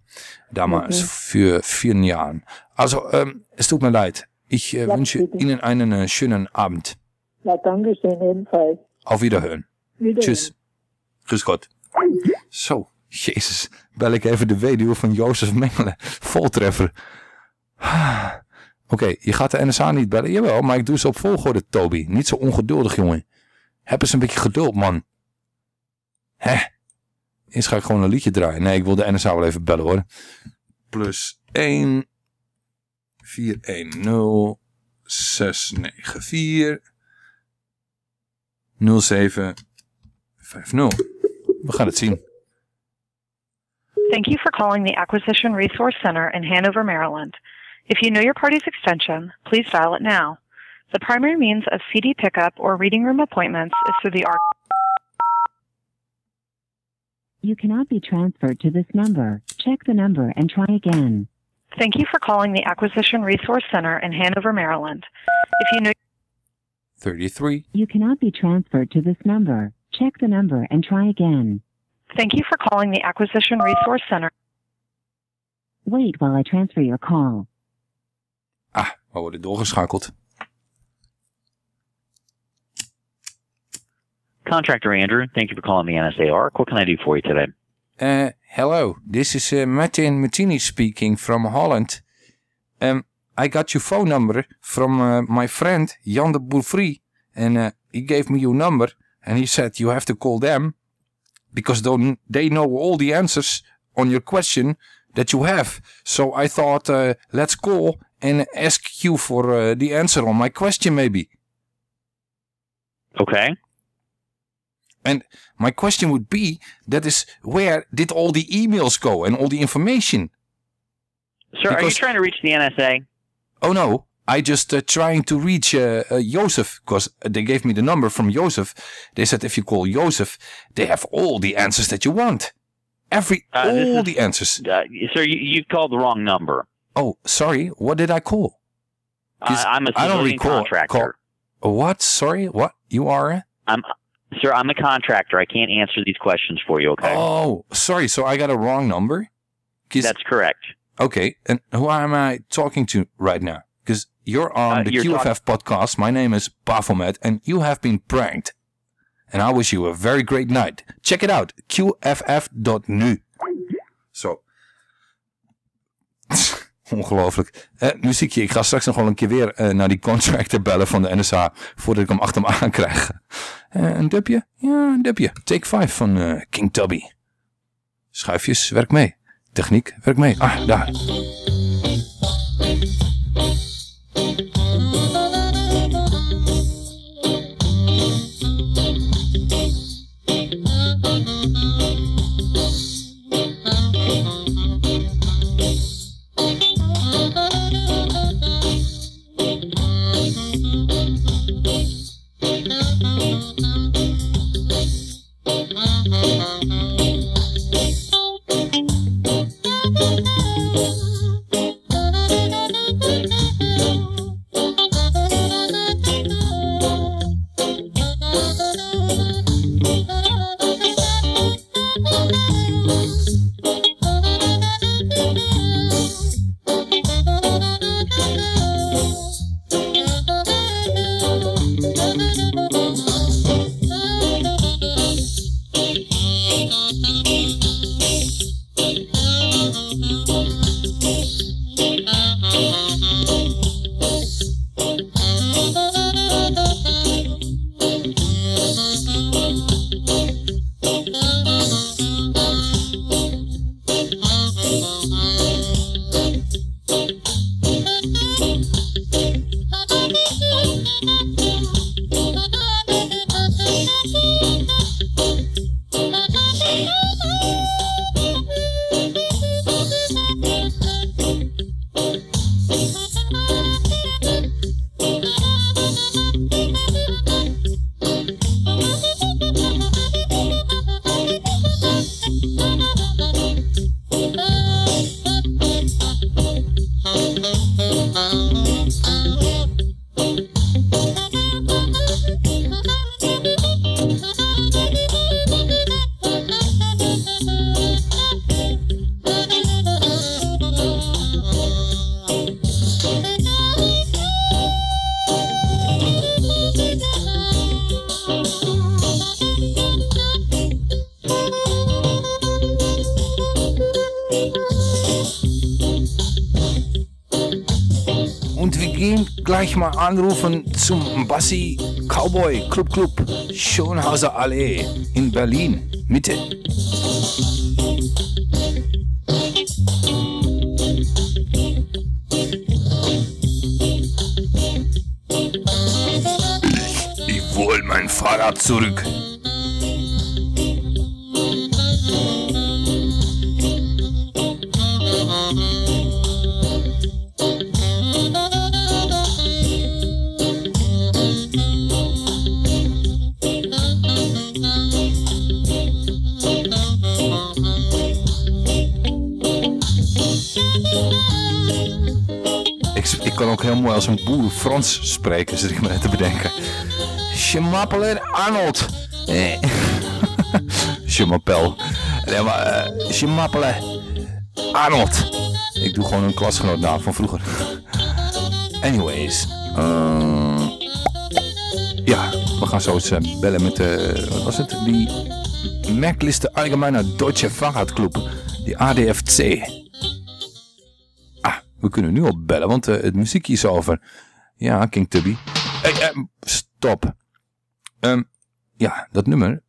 damals Okay. für vielen Jahren. Also, ähm, es tut mir leid. Ich äh, Ja, wünsche bitte. Ihnen einen äh, schönen Abend. Ja, danke schön ebenfalls. Auf Wiederhören. Wiederhören. Tschüss. Grüß Gott. Zo, jezus. Bel ik even de weduwe van Jozef Mengelen. Voltreffer. Oké, je gaat de NSA niet bellen. Jawel, maar ik doe ze op volgorde, Toby. Niet zo ongeduldig, jongen. Heb eens een beetje geduld, man. Hè? Eerst ga ik gewoon een liedje draaien. Nee, ik wil de NSA wel even bellen, hoor. Plus 1 410 694 0750. We gaan het zien. Thank you for calling the Acquisition Resource Center in Hanover, Maryland. If you know your party's extension, please dial it now. The primary means of CD pickup or reading room appointments is through the ARC. You cannot be transferred to this number. Check the number and try again. Thank you for calling the Acquisition Resource Center in Hanover, Maryland. If you know 33. You cannot be transferred to this number. Check the number and try again. Thank you for calling the Acquisition Resource Center. Wait while I transfer your call. Ah, we worden doorgeschakeld. Contractor Andrew, thank you for calling the NSA ARC. What can I do for you today? Uh, hello, this is uh, Martin Martini speaking from Holland. Um, I got your phone number from uh, my friend Jan de Bourfree, and uh, he gave me your number, and he said you have to call them because they they know all the answers on your question that you have. So I thought, uh, let's call and ask you for uh, the answer on my question, maybe. Okay. And my question would be, that is, where did all the emails go and all the information? Sir, are you trying to reach the NSA? Oh no, I just uh, trying to reach uh, uh, Joseph because they gave me the number from Joseph. They said if you call Joseph, they have all the answers that you want. Every Uh, all is- the answers. Uh, sir, you, you called the wrong number. Oh, sorry. What did I call? I, I'm a I don't recall. contractor. Call, what? Sorry. What? You are? I'm, sir, I'm a contractor. I can't answer these questions for you. Okay. Oh, sorry. So I got a wrong number. That's correct. Okay, and who am I talking to right now? Because you're on Uh, the you're QFF podcast. My name is Baphomet, and you have been pranked. And I wish you a very great night. Check it out, qff.nu. Zo. Ongelooflijk. Eh, muziekje, ik ga straks nog wel een keer weer eh, naar die contractor bellen van de NSA voordat ik hem achter me aan krijg. Eh, een dubje? Ja, een dubje. Take 5 van eh, King Tubby. Schuifjes, werk mee. Techniek, werk mee. Ah, daar. Anrufen zum Bassi Cowboy Club Club Schönhauser Allee in Berlin, Mitte. Ich hol mein Fahrrad zurück. Frans spreken, zit ik me te bedenken. Schmappeler Arnold. Eh. Nee, maar Schmappelen Arnold. Ik doe gewoon een klasgenootnaam van vroeger. Anyways. eh, ja, we gaan zo eens eh, bellen met de... wat was het? Die Merkliste Allgemeine Deutsche Fahrradclub. Die ADFC. Ah, we kunnen nu al bellen, want het muziekje is over. Ja, King Tubby. Hey, eh, stop. Ehm, ja, dat nummer.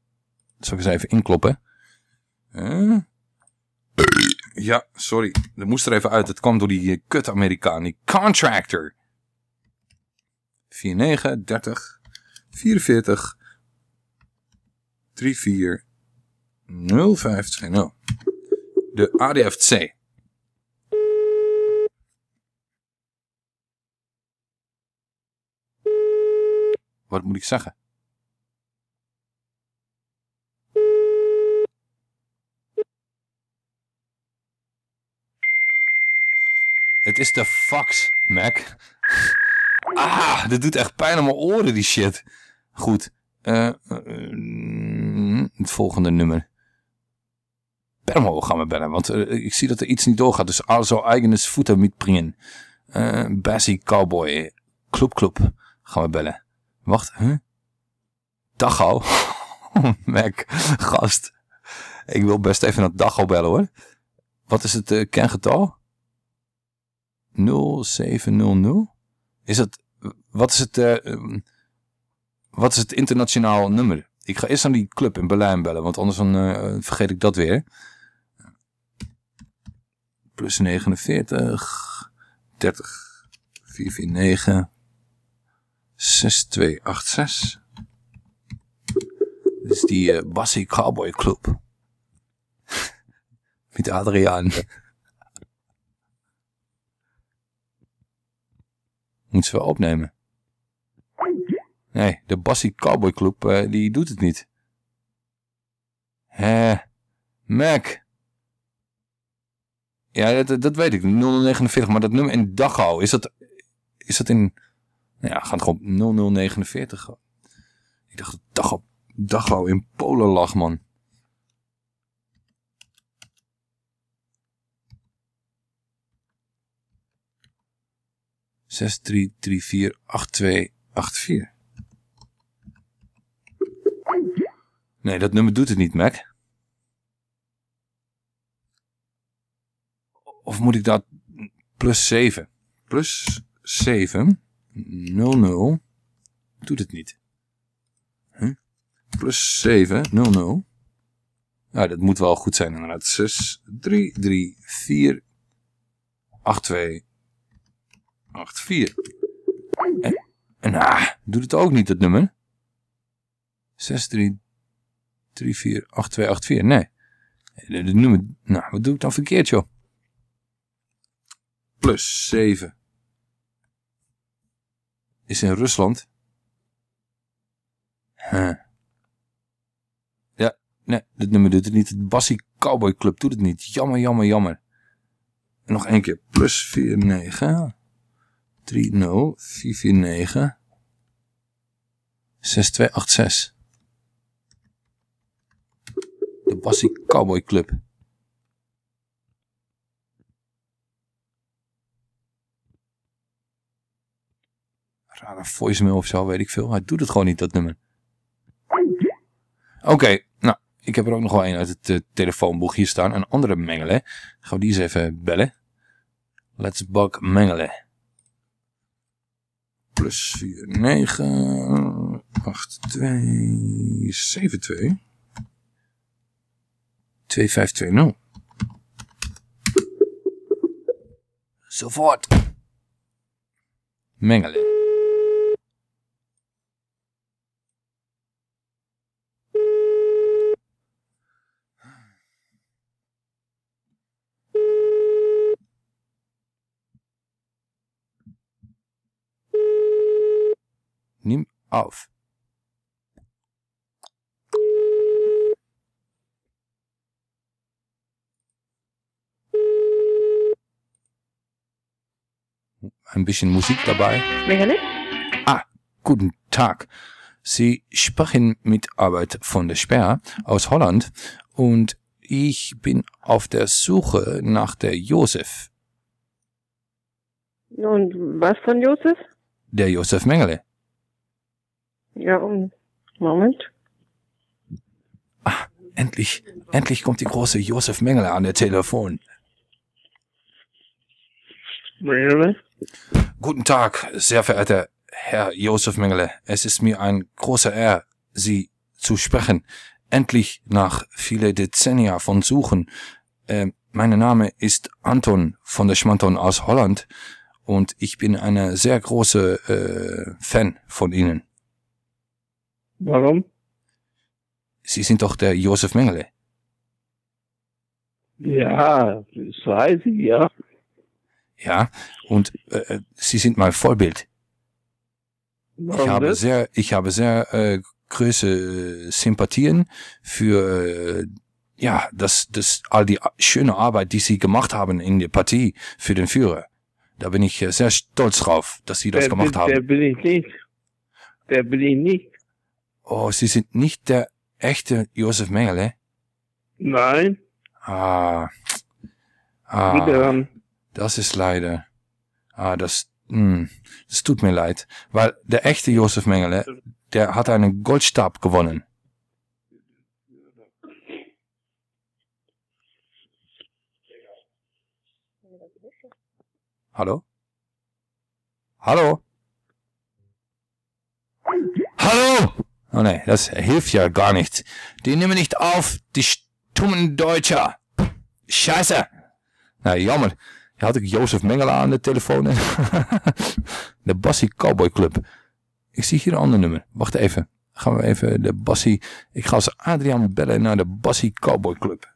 Dat zal ik eens even inkloppen. Eh? Ja, sorry. Dat moest er even uit. Het kwam door die eh, kut Amerikaan. Die contractor. 49, 30, 44, 34, 05, schijn nou. De ADFC. Wat moet ik zeggen? Het is de fax, Mac. Ah, dit doet echt pijn aan mijn oren, die shit. Goed. eh, eh, mm, het volgende nummer. Permo gaan we bellen, want eh, ik zie dat er iets niet doorgaat. Dus also eigenes voeten mitbrengen. Uh, Bassie Cowboy. Club Club gaan we bellen. Wacht, huh? Dachau. Mac, gast. Ik wil best even naar Dachau bellen hoor. Wat is het uh, kengetal? 0700? Is het, wat is het, uh, wat is het internationaal nummer? Ik ga eerst aan die club in Berlijn bellen, want anders dan, uh, vergeet ik dat weer. Plus 49, 30, 449, 6286. Dit is die uh, Bassie Cowboy Club. Met Adriaan. Moet ze wel opnemen. Nee, de Bassie Cowboy Club, uh, die doet het niet. Hé, Mac. Ja, dat, dat weet ik. 0049, maar dat nummer in Dachau, is dat, is dat in... Nou ja, gaat gewoon 0049. Ik dacht dat Dachau, Dachau in Polen lag, man. Zes drie drie vier acht twee acht vier. Nee, dat nummer doet het niet, Mac. Of moet ik dat plus 7? Plus 7 00 doet het niet. Huh? Plus 7 00. Nou, dat moet wel goed zijn inderdaad. 6 3 3 4 8 2 8 4. En, en ah, doet het ook niet, dat nummer? 6 3 3 4 8 2 8 4. Nee. Nummer, nou, wat doe ik dan verkeerd, joh? Plus 7 is in Rusland. Ja, nee, dit nummer doet het niet. Het Bassie Cowboy Club doet het niet. Jammer, jammer, jammer. En nog één keer. Plus 49 30 449 6286. De Bassie Cowboy Club. Rare voicemail of zo, weet ik veel. Hij doet het gewoon niet, dat nummer. Oké, okay, nou, ik heb er ook nog wel een uit het uh, telefoonboek hier staan. Een andere mengelen. Gaan we die eens even bellen. Let's bug mengelen. plus 4, 9, 8, 2, 7, 2, 2, 5, 2, 0. Sofort. Mengelen. Auf. Ein bisschen Musik dabei. Mengele? Ah, guten Tag. Sie sprechen mit Arbeit von der Sperr aus Holland und ich bin auf der Suche nach der Josef. Und was von Josef? Der Josef Mengele. Ja, um, Moment. Endlich, endlich kommt die große Josef Mengele an der Telefon. Mengele? Guten Tag, sehr verehrter Herr Josef Mengele. Es ist mir ein großer Ehr, Sie zu sprechen. Endlich nach viele Dezennia von Suchen. Äh, mein Name ist Anton von der Schmanton aus Holland und ich bin eine sehr große äh, Fan von Ihnen. Warum? Sie sind doch der Josef Mengele. Ja, das weiß ich, ja. Ja, und äh, Sie sind mein Vorbild. Warum ich habe das? sehr, ich habe sehr äh, große Sympathien für äh, ja, das, das all die schöne Arbeit, die Sie gemacht haben in der Partie für den Führer. Da bin ich äh, sehr stolz drauf, dass Sie das der gemacht haben. Der bin ich nicht. Der bin ich nicht. Oh, Sie sind nicht der echte Josef Mengele? Nein. Ah. Ah. Wiederhören. Das ist leider. Ah, das, hm, das tut mir leid. Weil der echte Josef Mengele, der hat einen Goldstab gewonnen. Hallo? Hallo? Hallo? Oh nee, das hilft ja gar nicht. Die nehmen nicht auf, die stummen Deutscher. Scheiße. Nou, jammer. Had ik Jozef Mengele aan de telefoon. de Bassie Cowboy Club. Ik zie hier een ander nummer. Wacht even. Gaan we even de Bassie... Ik ga als Adriaan bellen naar de Bassie Cowboy Club.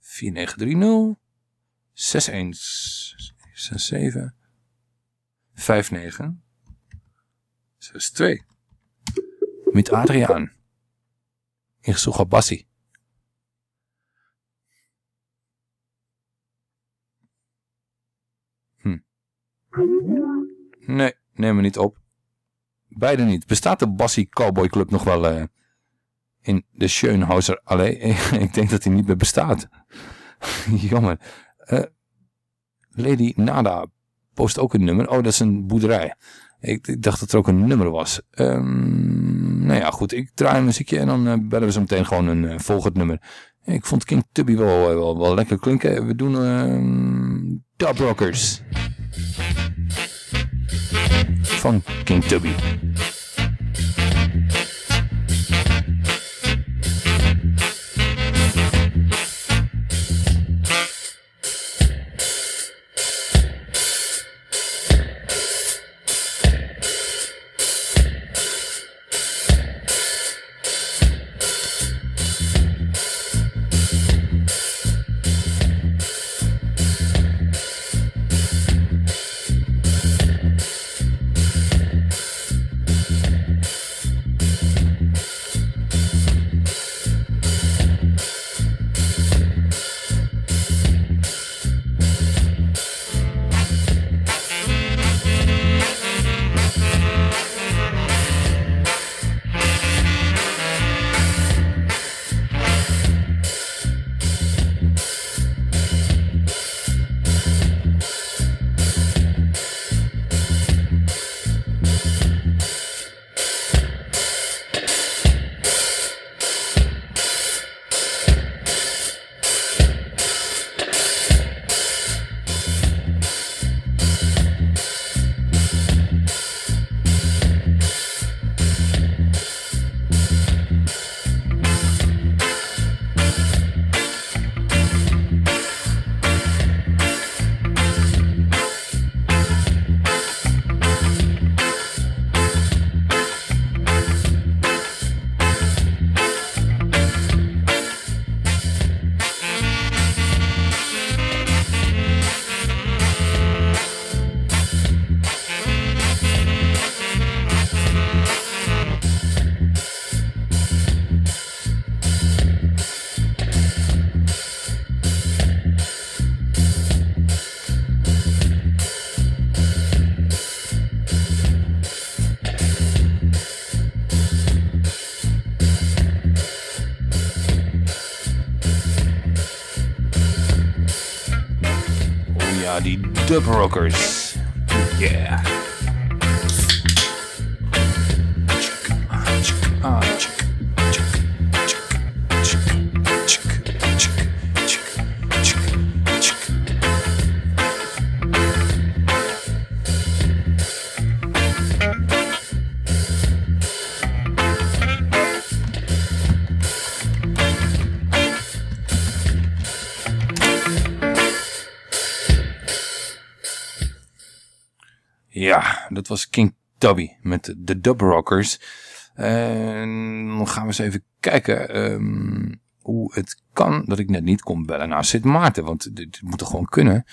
4930 6167 59 62 Mit Adriaan. Ich suche Bassie. Hm. Nee, neem me niet op. Beide niet. Bestaat de Bassie Cowboy Club nog wel eh, in de Schönhauser Allee? ik denk dat die niet meer bestaat. Jammer. Eh, Lady Nada post ook een nummer. Oh, dat is een boerderij. Ik, ik dacht dat er ook een nummer was. Ehm, nou ja, goed. Ik draai een muziekje en dan eh, bellen we zo meteen gewoon een eh, volgend nummer. Ik vond King Tubby wel, eh, wel, lekker klinken. We doen Rockers. Van King Tubby. the brokers. Dat was King Tubby met de Dub Rockers. En dan gaan we eens even kijken ehm, hoe het kan dat ik net niet kon bellen naar Sint Maarten. Want dit, moet toch gewoon kunnen?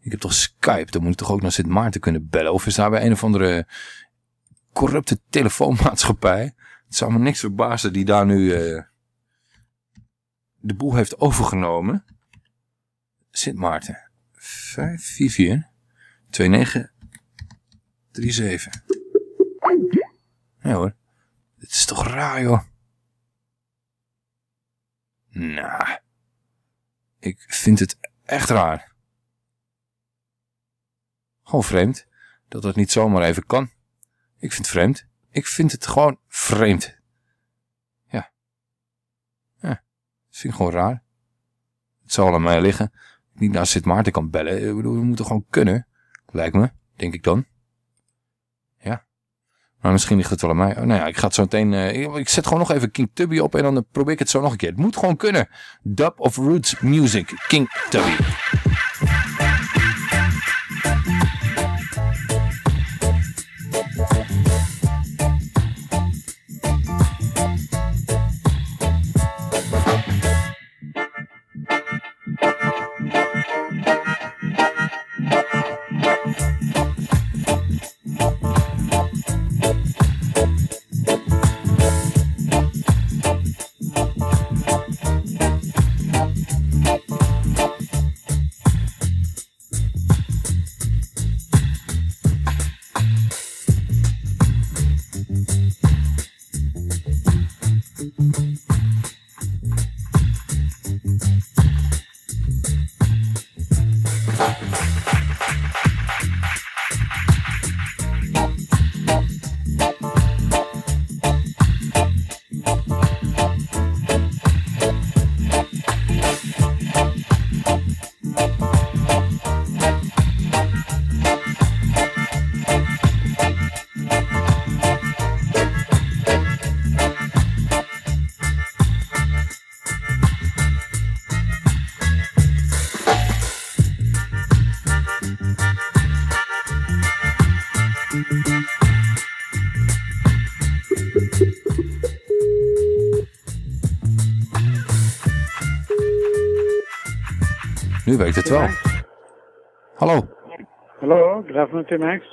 Ik heb toch Skype, dan moet ik toch ook naar Sint Maarten kunnen bellen? Of is daar bij een of andere corrupte telefoonmaatschappij? Het zou me niks verbazen die daar nu eh, de boel heeft overgenomen. Sint Maarten. 544 2937. Ja hoor. Dit is toch raar joh. Nou. Ik vind het echt raar. Gewoon vreemd. Dat dat niet zomaar even kan. Ik vind het vreemd. Ik vind het gewoon vreemd. Ja. Ja. Vind ik gewoon raar. Het zal aan mij liggen. Niet naar Sint Maarten kan bellen. We moeten gewoon kunnen. Lijkt me. Denk ik dan. Maar misschien ligt het wel aan mij. Oh, nou ja, ik ga het zo meteen... eh, ik, ik zet gewoon nog even King Tubby op en dan eh, probeer ik het zo nog een keer. Het moet gewoon kunnen. Dub of Roots Music. King Tubby. Nu werkt het wel. Hallo. Hello, good afternoon, Tim Hanks.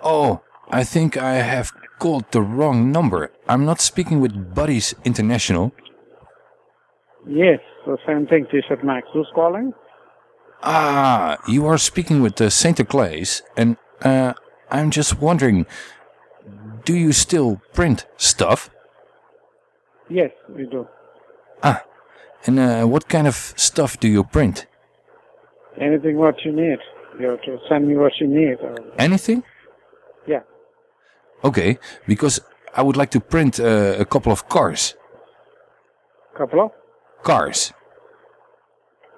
Oh, I think I have called the wrong number. I'm not speaking with Buddies International. Yes, the same thing, T-shirt Max. Who's calling? Ah, you are speaking with uh, Santa Claus, and uh, I'm just wondering, do you still print stuff? Yes, we do. Ah, and uh, what kind of stuff do you print? Anything what you need. You have to send me what you need. Or, Anything? yeah. Okay, because I would like to print uh, a couple of cars. Couple of Cars.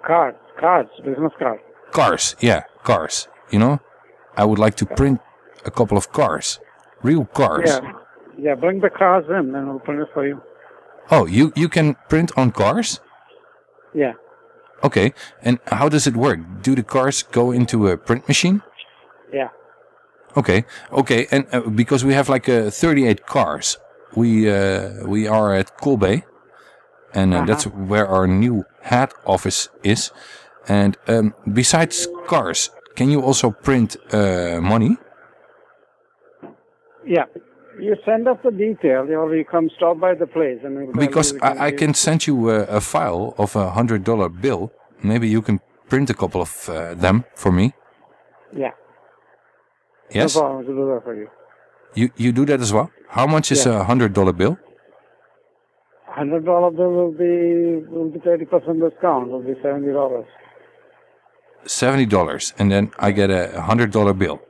Cars, cards, business cards. Cars, yeah, cars. You know? I would like to print a couple of cars. Real cars. Yeah, yeah. Bring the cars in, and we'll print it for you. Oh, you, you can print on cars? Yeah. Okay, and how does it work? Do the cars go into a print machine? Yeah. Okay, okay, and uh, because we have like uh, 38 cars, we uh, we are at Colbay, and uh, that's where our new head office is. And um, besides cars, can you also print uh, money? Yeah. You send us the detail, or you come stop by the place, and we'll Because I, I can send you a, a file of a hundred dollar bill. Maybe you can print a couple of uh, them for me. Yeah. Yes, No problem to do that for you. you you do that as well. How much is Yeah. a hundred dollar bill? Hundred dollar bill will be will be thirty percent discount. Will be seventy dollars. seventy dollars, and then I get a hundred dollar bill.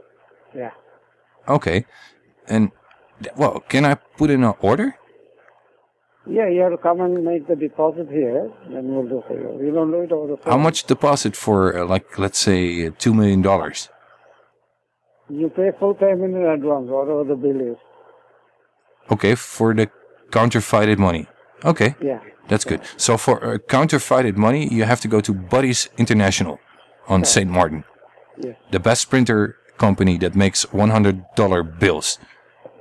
Yeah. Okay, and well, can I put in an order? Yeah, you have to come and make the deposit here, then we'll do for you. We don't do it over the phone. How much deposit for, uh, like, let's say, uh, two million dollars? You pay full payment in advance, whatever the bill is. Okay, for the counterfeited money. Okay, Yeah. that's good. So for uh, counterfeited money, you have to go to Buddies International on St. Martin, Yes. the best printer company that makes one hundred dollar bills.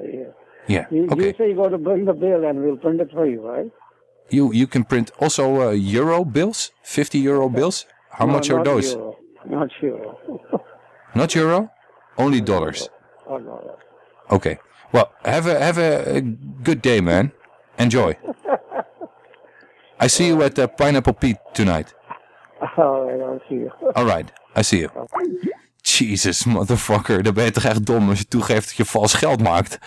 Yeah. Yeah. You, Okay. you say you got to bring the bill and we'll print it for you, right? You you can print also uh, euro bills, fifty euro bills. How No, much are those? Euro. Not euro. Not euro, only dollars. oh, no. Okay. Well, have a have a, a good day, man. Enjoy. I see you at the Pineapple Pete tonight. All right, I'll see you. All right, I see you. Jesus, motherfucker. Dan ben je toch echt dom als je toegeeft dat je vals geld maakt.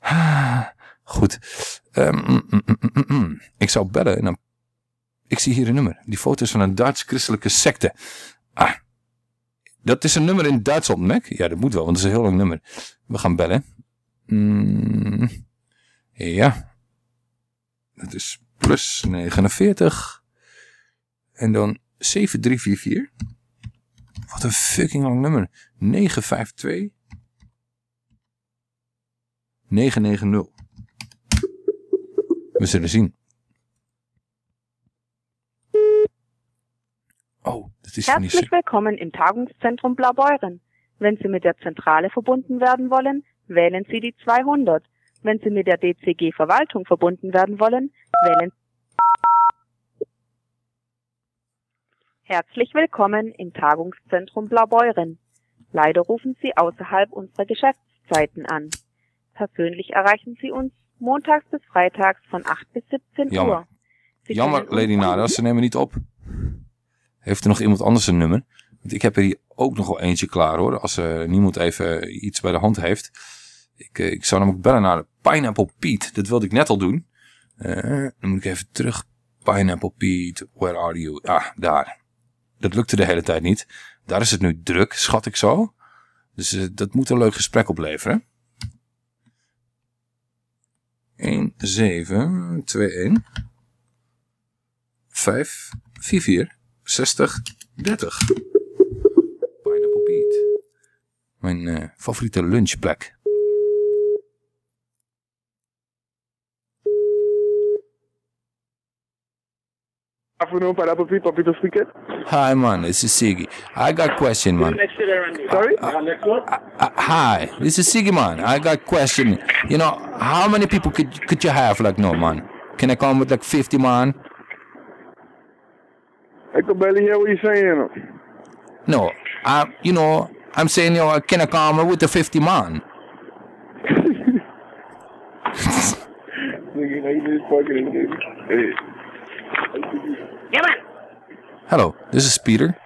Goed. Ehm, mm, mm, mm. Ik zou bellen. en dan- Ik zie hier een nummer. Die foto is van een Duits-christelijke secte. Ah. Dat is een nummer in Duitsland, Mac? Ja, dat moet wel, want het is een heel lang nummer. We gaan bellen. Ja. Dat is plus 49. En dan 7344. Wat een fucking lang nummer. 952. 990. We zullen zien. Oh, dat is van die Herzlich willkommen im Tagungszentrum Blaubeuren. Wenn Sie mit der Zentrale verbunden werden wollen, wählen Sie die 200. Wenn Sie mit der DCG Verwaltung verbunden werden wollen, wählen Herzlich willkommen im Tagungszentrum Blaubeuren. Leider rufen Sie außerhalb unserer Geschäftszeiten an. Persönlich erreichen Sie uns montags bis freitags von 8 bis 17 Jammer. Uhr. Sie Jammer, Lady Nada, ze nemen niet op. Heeft er nog iemand anders een nummer? Want ik heb er hier ook nog wel eentje klaar hoor. Als er niemand even iets bij de hand heeft. Ik, eh, ik zou namelijk bellen naar de Pineapple Pete. Dat wilde ik net al doen. Eh, dan moet ik even terug. Pineapple Pete, where are you? Ah, daar. Dat lukte de hele tijd niet. Daar is het nu druk, schat ik zo. Dus eh, dat moet een leuk gesprek opleveren. 1, 7, 2, 1. 5, 4, 4, 60, 30. Pineapple Pete. Mijn eh, favoriete lunchplek. Afternoon, Pineapple Pete, Papito speaking. Hi man, this is Siggy. I got question man. Sorry? Uh, uh, hi, this is Siggy man. I got question. You know, how many people could could you have like no man? Can I come with like 50 man? I can barely hear what you're saying. No, I, you know, I'm saying, you know, can I come with the 50 man? Nigga, now you just fucking nigga. Hey. Hello, this is Peter.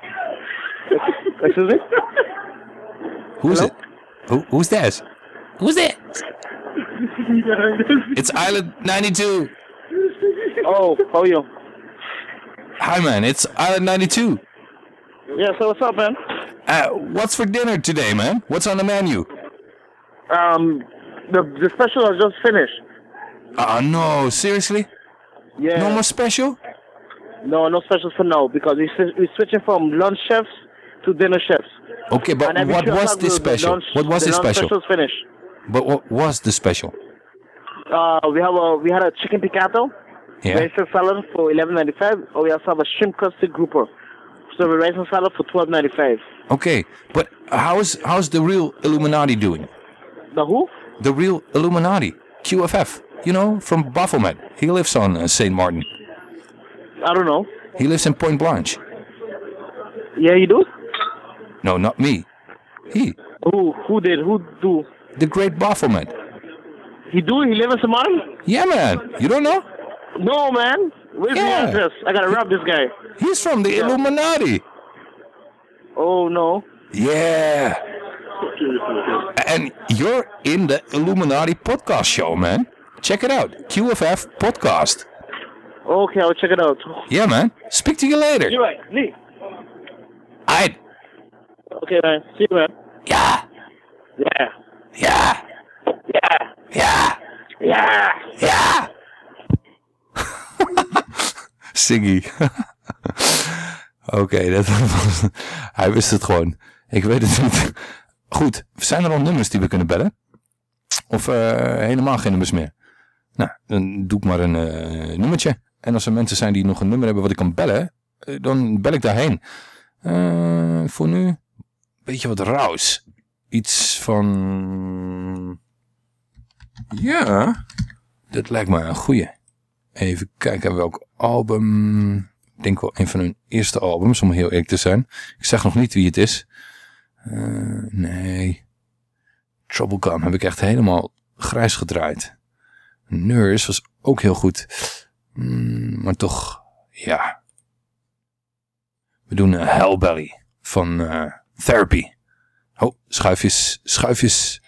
Excuse me? Who's it? Who, who's that? Who's that? It's Island 92. Oh, how are you? Hi man, it's Island 92. Yeah, so what's up, man? Uh, what's for dinner today, man? What's on the menu? Um, the the special has just finished. Oh no, seriously? Yeah. No more special? No, no specials for now because we we're switching from lunch chefs to dinner chefs. Okay, but what was the special? lunch- What was the the special? specials finished. But what was the special? Uh, we have a we had a chicken picato, Yeah. rice and salad for eleven ninety five, or we also have a shrimp custard grouper. So the rice and salad for twelve ninety five. Okay, but how's how's the real Illuminati doing? The who? The real Illuminati, QFF. You know, from Baphomet. He lives on uh, Saint Martin. I don't know. He lives in Point Blanche. Yeah, you do. No, not me. He. Who who did who do? The great Baphomet. He do? He live in Samari? Yeah, man. You don't know? No, man. Where's Yeah. the address? I gotta rob this guy. He's from the Illuminati. Oh no. Yeah. And you're in the Illuminati podcast show, man. Check it out. QFF podcast. Okay, I'll check it out. Yeah, man. Speak to you later. You're right. Lee. Ein. Okay, man. See you, man. Ja. Yeah. Ja. Ja. Ja. Ja. Ja. Siggy. Oké, dat was... Hij wist het gewoon. Ik weet het niet. Goed, zijn er nog nummers die we kunnen bellen? Of eh, helemaal geen nummers meer? Nou, dan doe ik maar een eh, nummertje. En als er mensen zijn die nog een nummer hebben wat ik kan bellen, eh, dan bel ik daarheen. Eh, voor nu, een beetje wat raus. Iets van... Ja, dat lijkt me een goeie. Even kijken welk album. Ik denk wel een van hun eerste albums, om heel eerlijk te zijn. Ik zeg nog niet wie het is. Eh, nee. Trouble Gun heb ik echt helemaal grijs gedraaid. Nurse was ook heel goed. Mm, maar toch, ja. We doen een Hellbelly van eh, Therapy. Oh, schuifjes, schuifjes.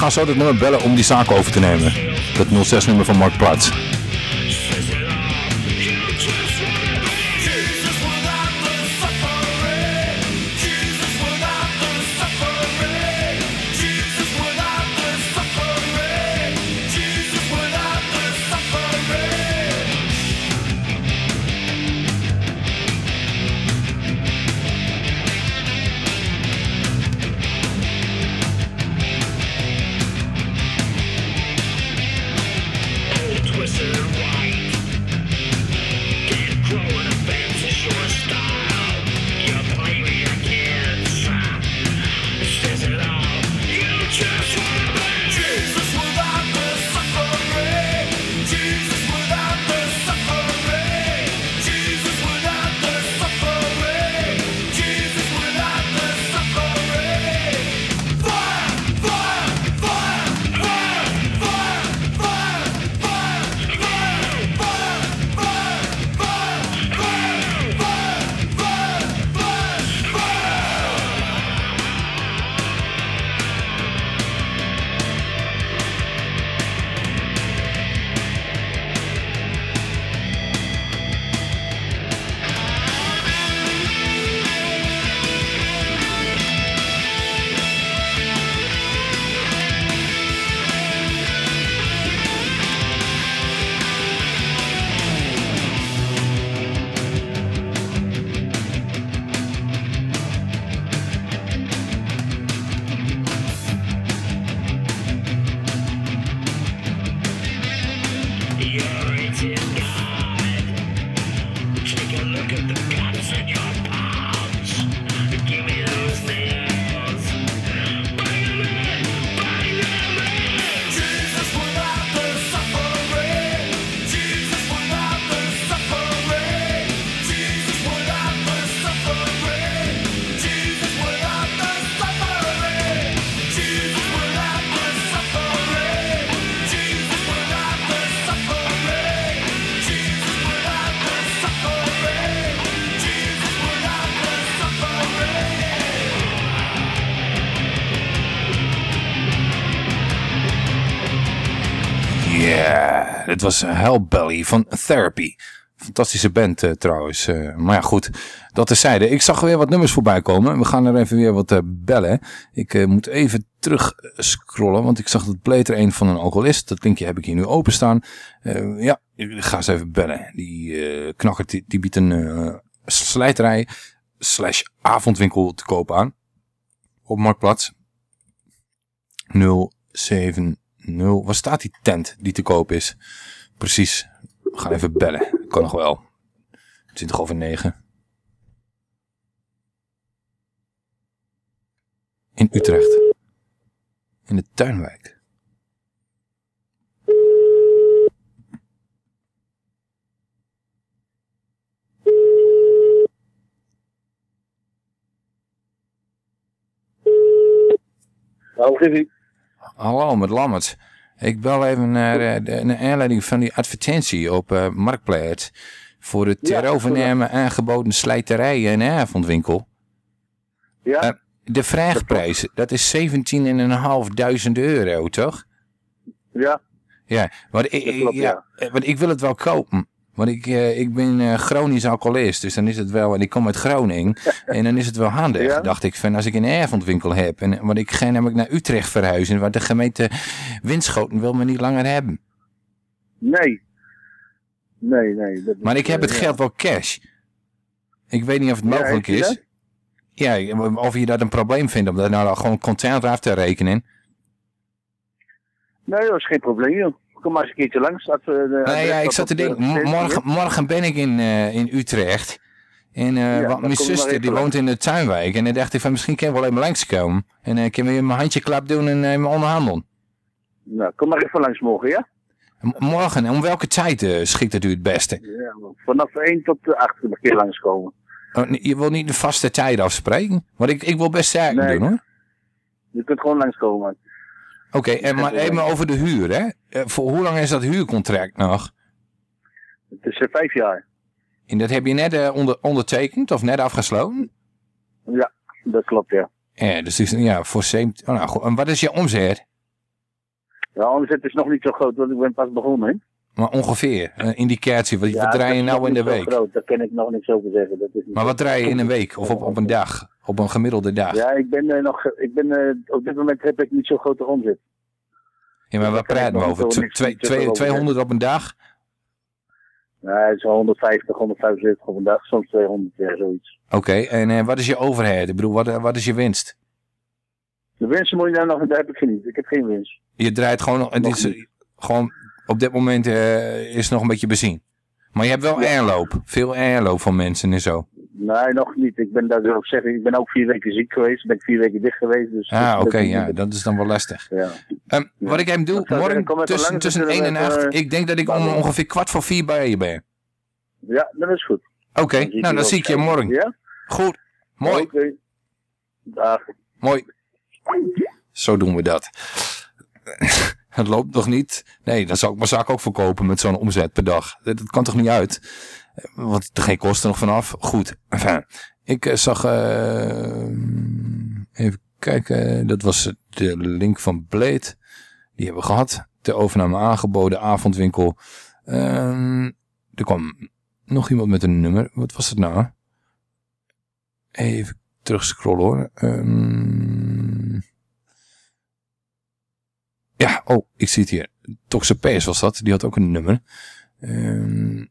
Gaan zo dat nummer bellen om die zaak over te nemen. Dat 06-nummer van Mark Plaats. Dit was Hellbelly van Therapy. Fantastische band eh, trouwens. Eh, maar ja, goed. Dat is zijde. Ik zag weer wat nummers voorbij komen. We gaan er even weer wat eh, bellen. Ik moet even terug scrollen. Want ik zag dat Blade er een van een alcoholist. Dat linkje heb ik hier nu openstaan. Ja, ik ga eens even bellen. Die knakker die, biedt een eh, slijterij slash avondwinkel te koop aan. Op Marktplaats. 070. Waar staat die tent die te koop is? Precies. We gaan even bellen. Kan nog wel. 20 over 9. in Utrecht. In de Tuinwijk. Hallo, met Lammert. Ik bel even naar eh, de, naar aanleiding van die advertentie op eh, Marktplaats voor de ter overname aangeboden slijterij en avondwinkel. Ja. Eh, de vraagprijs, dat is 17.500 euro, toch? Ja. Ja, want ik, klopt, ja, eh, want ik wil het wel kopen. Want ik, eh, ik ben eh, chronisch alcoholist, dus dan is het wel, en ik kom uit Groningen, en dan is het wel handig, Ja. dacht ik, van als ik een avondwinkel heb. En, want ik ga namelijk naar Utrecht verhuizen, want de gemeente Winschoten wil me niet langer hebben. Nee. Nee, nee. Dat Maar ik heb het eh, geld wel cash. Ik weet niet of het mogelijk is. Ja, of je dat een probleem vindt om dat nou gewoon contant af te rekenen. Nee, dat is geen probleem, joh. Kom maar eens een keertje langs. Dat, eh, de- Nee, ja, ik zat te denken, advertentie, morgen, morgen ben ik in, eh, in Utrecht. En eh, dan want mijn je zuster die woont in de tuinwijk. En dan dacht ik van misschien kan ik wel even langskomen. En dan kan we mijn handje klap doen en even onderhandelen. Nou, kom maar even langs morgen, ja? M- Morgen, om welke tijd eh, schikt het u het beste? ja vanaf 1 tot de 8 een keer langskomen. Oh, je wil niet de vaste tijd afspreken? Want ik, ik wil best zaken Nee. doen hoor. Je kunt gewoon langskomen. Oké, en maar even over de huur hè. Eh, voor hoe lang is dat huurcontract nog? Het is eh, vijf jaar. En dat heb je net eh, onder, ondertekend of net afgesloten? Ja, dat klopt, ja. Ja, dus is, ja, voor 17... Oh, nou, goed. En wat is je omzet? Ja, omzet is nog niet zo groot, want ik ben pas begonnen, hè? Maar ongeveer, een indicatie. Wat, wat draai je nou in de week? Groot. Daar kan ik nog niks over zeggen. Dat is niet Maar wat draai je in een week? Of op, op een dag? Op een gemiddelde dag? Ja, ik ben eh, nog, ik ben, eh, op dit moment heb ik niet zo grote omzet. Ja, maar ik praten we over? twee- niet zo twee- over 200 op een dag? Nee, wel 150, 175 op een dag, soms 200, ja, zoiets. Oké, en eh, wat is je overhead? Ik bedoel, wat, eh, wat is je winst? De winst moet je nou nog, daar heb ik geen. Ik heb geen winst. Je draait gewoon, nog- het is, eh, gewoon op dit moment eh, is nog een beetje bezien. Maar je hebt wel aanloop, veel aanloop van mensen en zo. Nee, nog niet. Ik ben, wil ik zeggen, ik ben ook vier weken ziek geweest. Ben ik vier weken dicht geweest. Dus Ah, oké, ja, dat is dan wel lastig. Ja. Ehm, Wat ik hem doe, morgen tussen, tussen dan 1 en zullen we 8, even, ik denk dat ik om ongeveer kwart voor 4 bij je ben. Ja, dat is goed. Oké, nou je dan zie ik je kijken. morgen. Ja? Goed, mooi. Oké. Dag. Mooi. Zo doen we dat. Het loopt nog niet. Nee, dan zou ik mijn zaak ook verkopen met zo'n omzet per dag. Dat, kan toch niet uit? Want er geen kosten nog vanaf. Goed. Enfin, ik eh, zag... eh, even kijken. Dat was de link van Blade. Die hebben we gehad. De overname aangeboden. Avondwinkel. Ehm, er kwam nog iemand met een nummer. Wat was het nou? Even terug scrollen hoor. Ehm, ja, oh, ik zie het hier. Toxapees was dat. Die had ook een nummer. Ehm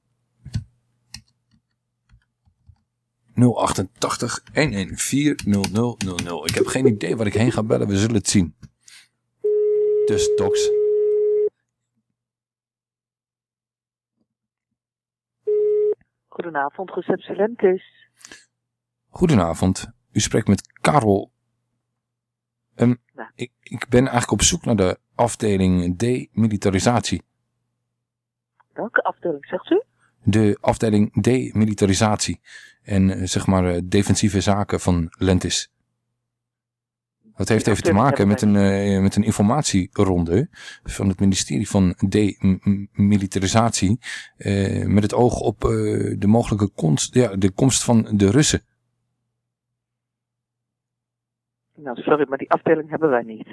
088 114 0000. Ik heb geen idee waar ik heen ga bellen. We zullen het zien. Dus Tox. Goedenavond, receptie Lentis. Goedenavond. U spreekt met Karel. Ehm, ik, ik ben eigenlijk op zoek naar de afdeling demilitarisatie. Welke afdeling zegt u? De afdeling demilitarisatie. En eh, zeg maar eh, defensieve zaken van Lentis. Dat heeft even te maken met een, eh, met een informatieronde van het ministerie van demilitarisatie. met het oog op de mogelijke komst, ja, de komst van de Russen. Nou, sorry, maar die afdeling hebben wij niet.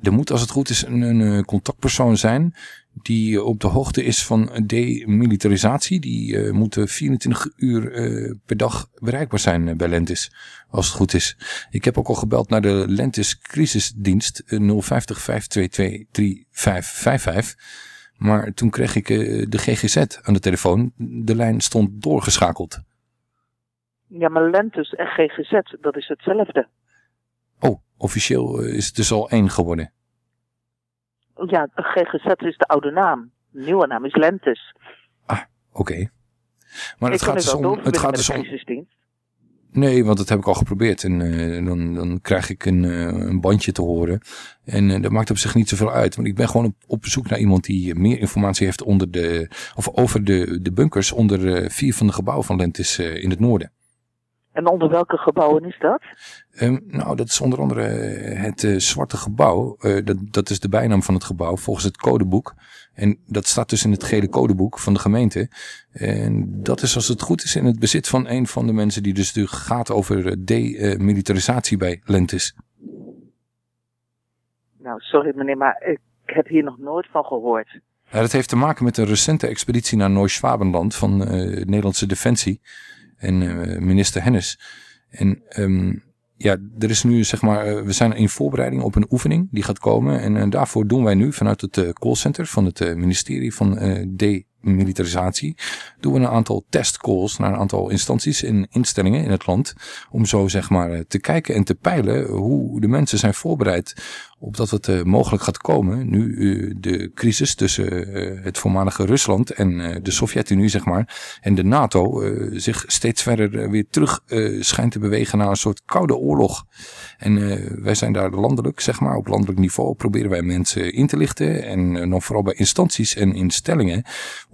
Er moet als het goed is een, een eh, contactpersoon zijn die eh, op de hoogte is van demilitarisatie. Die eh moet eh, 24 uur eh, per dag bereikbaar zijn bij Lentis, als het goed is. Ik heb ook al gebeld naar de Lentis crisisdienst eh, 050 522 3555. Maar toen kreeg ik de GGZ aan de telefoon. De lijn stond doorgeschakeld. Ja, maar Lentus en GGZ, dat is hetzelfde. Oh, officieel eh, is het dus al één geworden. Ja, GGZ is de oude naam. De nieuwe naam is Lentus. Oké. Maar het gaat, dus om, het gaat dus om... Nee, want dat heb ik al geprobeerd. En eh, dan, dan krijg ik een, eh, een bandje te horen. En dat maakt op zich niet zoveel uit. Want ik ben gewoon op, op zoek naar iemand die meer informatie heeft onder de, of over de, de bunkers onder vier van de gebouwen van Lentis in het noorden. En onder welke gebouwen is dat? Ehm, nou, dat is onder andere eh, het eh, Zwarte Gebouw. Eh, dat, dat is de bijnaam van het gebouw volgens het codeboek. En dat staat dus in het gele codeboek van de gemeente. En dat is als het goed is in het bezit van een van de mensen die dus gaat over demilitarisatie bij Lentis. Nou, sorry meneer, maar ik heb hier nog nooit van gehoord. Ja, dat heeft te maken met een recente expeditie naar Nooit-Schwabenland van eh Nederlandse Defensie en eh, minister Hennis. En ehm, ja, er is nu zeg maar, eh, we zijn in voorbereiding op een oefening die gaat komen. En eh, daarvoor doen wij nu vanuit het callcenter van het ministerie van eh, demilitarisatie, doen we een aantal testcalls naar een aantal instanties en instellingen in het land. Om zo zeg maar eh, te kijken en te peilen hoe de mensen zijn voorbereid op dat het eh, mogelijk gaat komen. Nu eh, de crisis tussen het voormalige Rusland en de Sovjet-Unie zeg maar en de NATO zich steeds verder weer terug schijnt te bewegen naar een soort koude oorlog. En wij zijn daar landelijk, zeg maar, op landelijk niveau proberen wij mensen in te lichten. En dan vooral bij instanties en instellingen.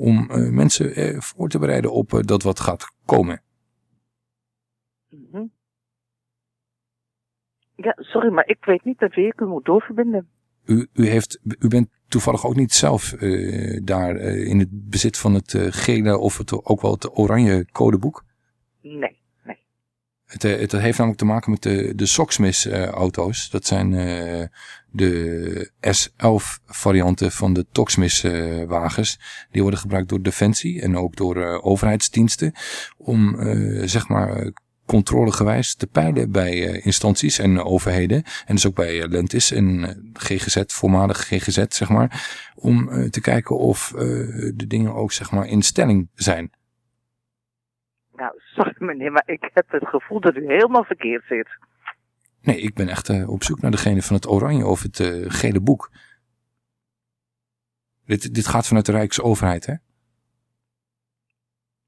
Om eh, mensen eh, voor te bereiden op eh, dat wat gaat komen. Mhm. Ja, sorry, maar ik weet niet met wie ik u moet doorverbinden. U, u, heeft, u bent toevallig ook niet zelf daar in het bezit van het gele of het, ook wel het oranje codeboek. Nee. Het, eh, het heeft namelijk te maken met de, de auto's. Dat zijn eh, de S11 varianten van de Toxmis eh, wagens. Die worden gebruikt door Defensie en ook door eh, overheidsdiensten. Om eh, zeg maar controlegewijs te peilen bij instanties en overheden. En dus ook bij Lentis en GGZ, voormalig GGZ zeg maar. Om te kijken of de dingen ook zeg maar in stelling zijn. Sorry meneer, maar ik heb het gevoel dat u helemaal verkeerd zit. Nee, ik ben echt eh, op zoek naar degene van het oranje of het eh, gele boek. Dit, dit gaat vanuit de Rijksoverheid, hè?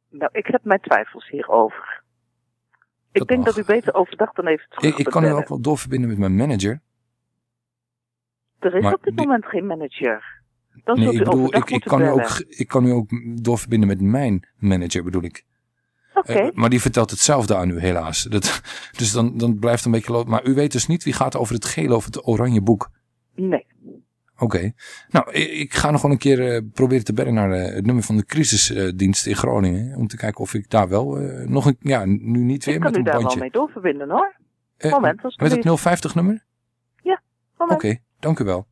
Nou, ik heb mijn twijfels hierover. Ik denk dat u beter overdag dan even terug Ik, ik kan u ook wel doorverbinden met mijn manager. Er is maar op dit die- moment geen manager. Dan nee, ik bedoel, ik, ik, kan u ook, ik kan u ook doorverbinden met mijn manager, bedoel ik. Eh, maar die vertelt hetzelfde aan u, helaas. Dat, dus dan, dan blijft het een beetje... lo- Maar u weet dus niet wie gaat over het gele of het oranje boek. Nee. Oké. Nou, ik, ik ga nog wel een keer eh, proberen te bellen naar eh, het nummer van de crisisdienst in Groningen. Om te kijken of ik daar wel nog een... Ja, nu niet weer Ik kan met u een daar bandje. wel mee doorverbinden hoor. Moment, met het 050 nummer? Ja, moment. Oké, dank u wel.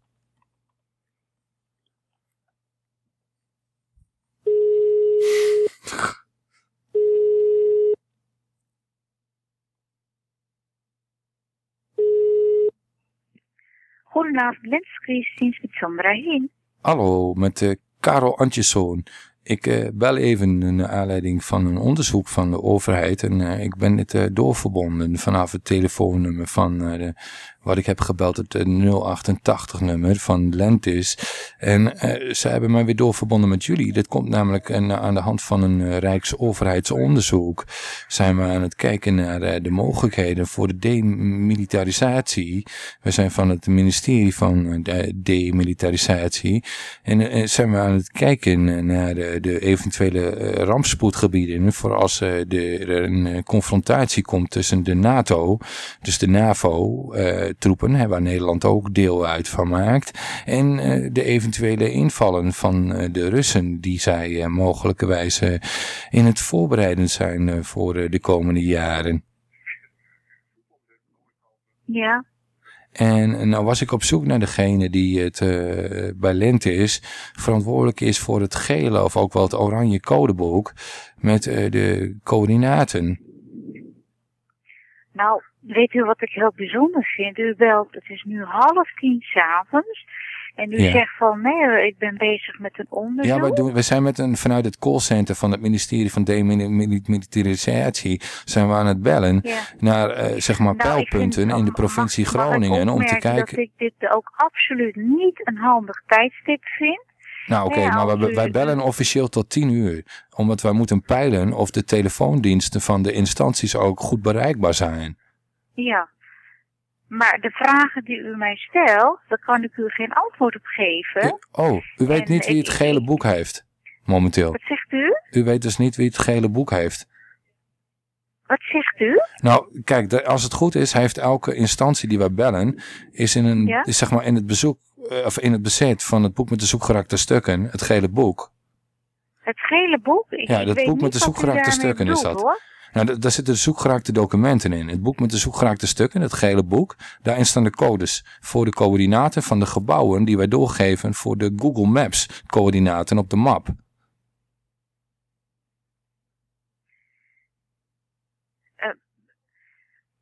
Goedenavond, Lenscrisisdienst met Sandra Heen. Hallo, met eh, Karel Antjeszoon. Ik eh, bel even naar aanleiding van een onderzoek van de overheid. En eh, ik ben eh, doorverbonden vanaf het telefoonnummer van de, wat ik heb gebeld, het eh, 088 nummer van Lentis. En eh, ze hebben mij weer doorverbonden met jullie. Dat komt namelijk een, aan de hand van een eh, Rijksoverheidsonderzoek. Zijn we aan het kijken naar eh, de mogelijkheden voor de demilitarisatie. We zijn van het ministerie van eh, de demilitarisatie. En eh, zijn we aan het kijken eh, naar de, eventuele eh, rampspoedgebieden. Voor als eh, er een eh, confrontatie komt tussen de NATO, dus de NAVO-troepen, hè, waar Nederland ook deel uit van maakt. En eh, de eventuele invallen van eh, de Russen, die zij eh, mogelijkerwijs in het voorbereiden zijn voor de komende jaren. Ja, En nou was ik op zoek naar degene die het bij Lente is, verantwoordelijk is voor het gele of ook wel het oranje codeboek met de coördinaten. nou, weet u wat ik heel bijzonder vind? U belt, het is nu half tien s'avonds. En u Ja. zegt van, nee, ik ben bezig met een onderzoek. Ja, wij, doen, wij zijn met een, vanuit het callcenter van het ministerie van Demilitarisatie zijn we aan het bellen Ja. naar eh, zeg maar Nou, vind- pijlpunten in de provincie Mag Groningen om te kijken. dat ik dit ook absoluut niet een handig tijdstip vind. Nou oké, maar wij, wij bellen officieel tot 10 uur. Omdat wij moeten peilen of de telefoondiensten van de instanties ook goed bereikbaar zijn. Ja. Maar de vragen die u mij stelt, daar kan ik u geen antwoord op geven. Oh, u weet En niet wie het gele boek heeft. Momenteel. Wat zegt u? U weet dus niet wie het gele boek heeft. Wat zegt u? Nou, kijk, als het goed is, heeft elke instantie die wij bellen, is in, een, Ja? is zeg maar in het bezoek, eh, of in het bezit van het boek met de zoekgeraakte stukken, het gele boek. Het gele boek? Ik, Ja, dat boek met de daarmee stukken is dat. Hoor. Nou, da- daar zitten zoekgeraakte documenten in. Het boek met de zoekgeraakte stukken, het gele boek, daarin staan de codes voor de coördinaten van de gebouwen die wij doorgeven voor de Google Maps coördinaten op de map.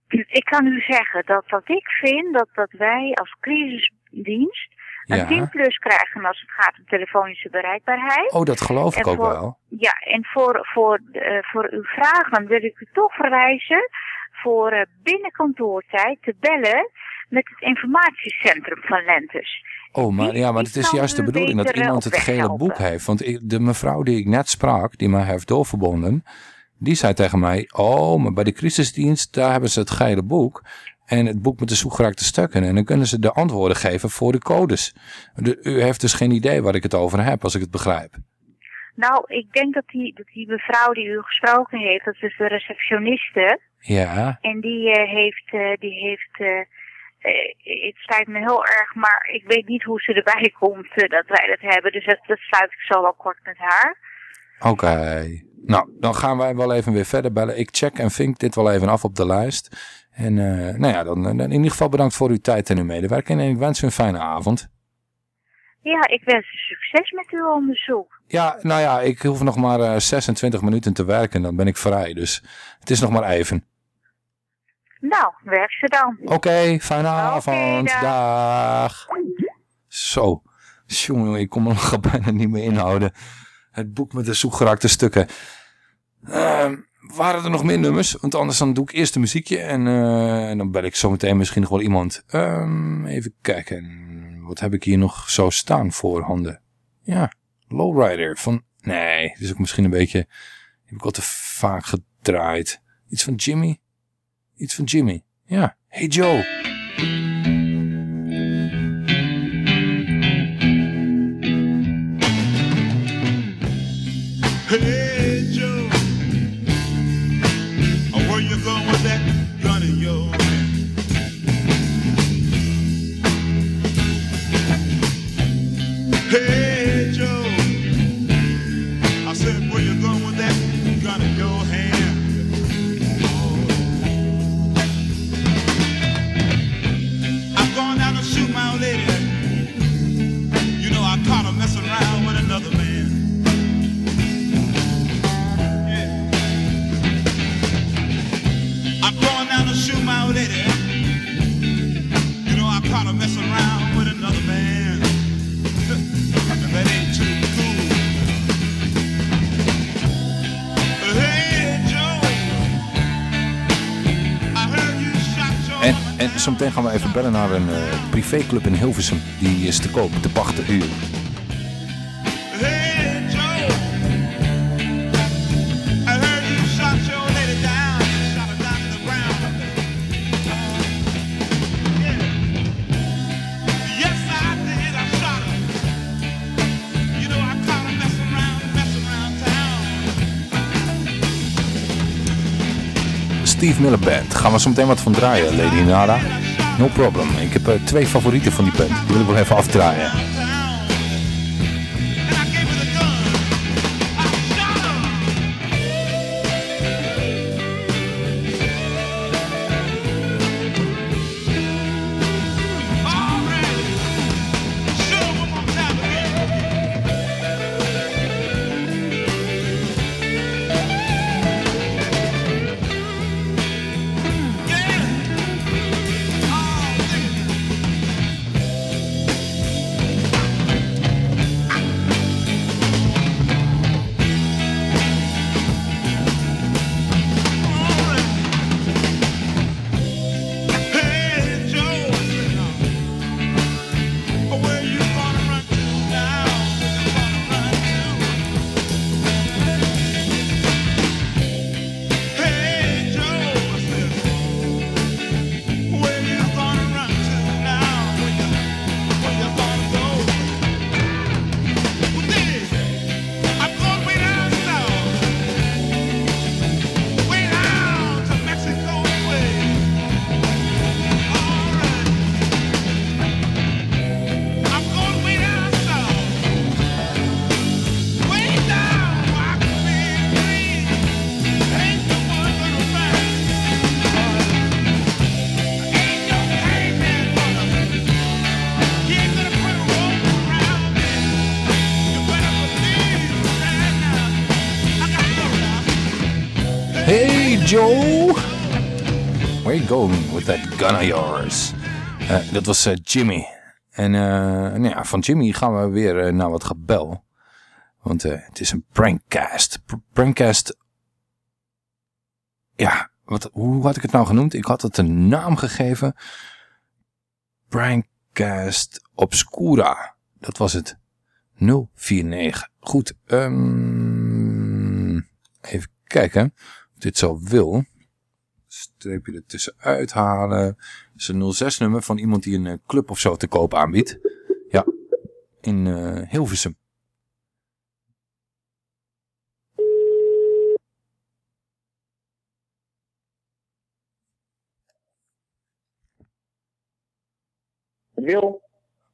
Ik kan u zeggen dat, dat ik vind dat, dat wij als crisisdienst een Ja. 10 plus krijgen als het gaat om telefonische bereikbaarheid. Oh, dat geloof ik ook wel. Ja, en voor, voor, eh, voor uw vragen wil ik u toch verwijzen voor eh, binnen kantoortijd te bellen met het informatiecentrum van Lentes. Oh, maar, ja, maar het is juist de bedoeling dat beter, iemand eh, het gele boek heeft. Want ik- de mevrouw die ik net sprak, die mij heeft doorverbonden, die zei tegen mij, oh, maar bij de crisisdienst, daar hebben ze het gele boek en het boek met de zoekgeraakte stukken. En dan kunnen ze de antwoorden geven voor de codes. De- u heeft dus geen idee waar ik het over heb, als ik het begrijp. Nou, ik denk dat die, dat die mevrouw die u gesproken heeft, dat is de receptioniste. Ja, En die eh, heeft, eh, die heeft, eh, het spijt me heel erg, maar ik weet niet hoe ze erbij komt dat wij dat hebben. Dus dat, dat sluit ik zo wel kort met haar. oké. Nou, dan gaan wij wel even weer verder bellen. Ik check en vink dit wel even af op de lijst. En eh, nou ja, dan, dan in ieder geval bedankt voor uw tijd en uw medewerking. En ik wens u een fijne avond. Ja, ik wens u succes met uw onderzoek. Ja, nou ja, ik hoef nog maar eh, 26 minuten te werken, dan ben ik vrij. Dus het is nog maar even. Nou, werk ze dan. Oké, fijne avond. dag. Dag. Zo. Jongen, ik kon me nog bijna niet meer inhouden. Het boek met de zoekgeraakte stukken. Ehm, waren er nog meer nummers? Want anders dan doe ik eerst een muziekje en, eh, en dan bel ik zometeen misschien nog wel iemand. Ehm, even kijken. Wat heb ik hier nog zo staan voor handen? Ja, Lowrider van... Nee, dit is ook misschien een beetje... Heb ik al te vaak gedraaid. Iets van Jimmy? Iets van Jimmy. Ja. Hey Joe. Hey zometeen gaan we even bellen naar een eh, privéclub in Hilversum. Die is te koop, te pachten huur. Steve Miller Band. Gaan we zo meteen wat van draaien, Lady Nada. No problem. Ik heb eh, twee favorieten van die band. Die wil ik wel even afdraaien. Going with that gun of yours? Eh, dat was eh, Jimmy. En eh, nou ja, van Jimmy gaan we weer naar wat gebel. Want het is een prankcast. Pr- prankcast... Ja, wat, hoe had ik het nou genoemd? Ik had het een naam gegeven. Prankcast Obscura. Dat was het. 049. Goed. ehm, even kijken. Of dit zo wil. Streepje er tussenuit halen. Dat is een 06 nummer van iemand die een eh, club of zo te koop aanbiedt. Ja. In eh, Hilversum. Wil?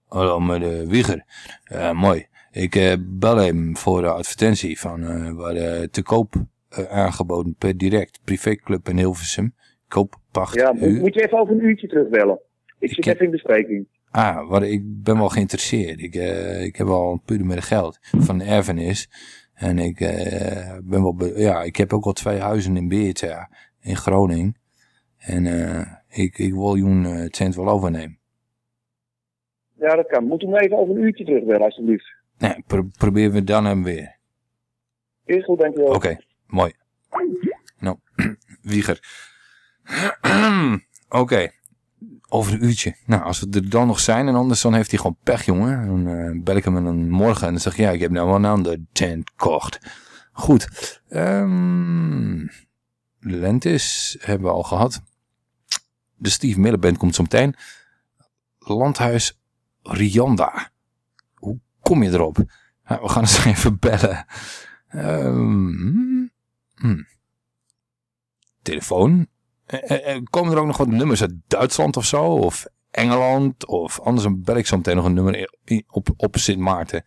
Hallo, met de Wieger. Eh, mooi. Ik bel hem voor de advertentie van waar te koop aangeboden per direct privéclub in Hilversum. Kooppacht Ja, moet, je even over een uurtje terugbellen. Ik zit heb- even in bespreking. Ah, waar, ik ben wel geïnteresseerd. Ik, eh, ik heb al een puur met geld van de erfenis. En ik eh, ben wel, ja, ik heb ook al twee huizen in Beert, ja, in Groningen. En eh, ik, ik wil Joen het cent wel overnemen. Ja, dat kan. Moet u me even over een uurtje terugbellen, alsjeblieft. Nee, pro proberen we dan hem weer. Is goed, dankjewel. Oké, mooi. Nou, Wieger. Oké, over een uurtje. Nou, als we er dan nog zijn en anders dan heeft hij gewoon pech, jongen. Dan eh, bel ik hem dan morgen en dan zeg ik, ja, ik heb nou wel een ander tent gekocht. Goed. ehm Lentis hebben we al gehad. De Steve Miller Band komt zo meteen. Landhuis Rianda. Hoe kom je erop? Ja, we gaan eens even bellen. Ehm, hmm. Telefoon. Eh, eh, eh, komen er ook nog wat nummers uit Duitsland of zo? Of Engeland? Of anders bel ik zo meteen nog een nummer op, op Sint Maarten.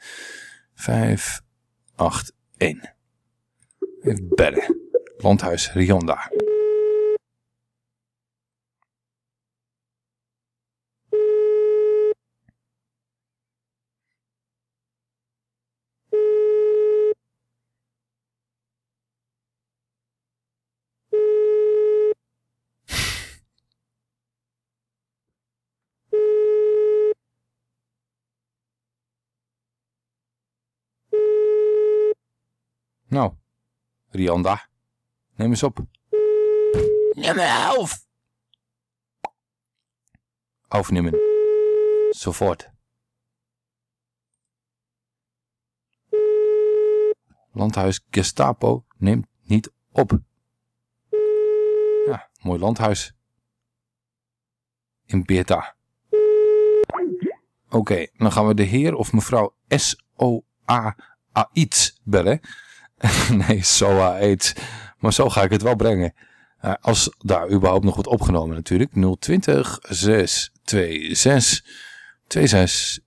5, 8, 1. Even bellen. Landhuis Rionda. Nou, Rianda. Neem eens op. Nummer 11. Aufnemen. Sofort. Landhuis Gestapo neemt niet op. Ja, mooi landhuis. In Beerta. Oké, dan gaan we de heer of mevrouw S-O-A Aids bellen. nee, SOA AIDS. Maar zo ga ik het wel brengen. Eh, als daar überhaupt nog wordt opgenomen natuurlijk. 020 626 26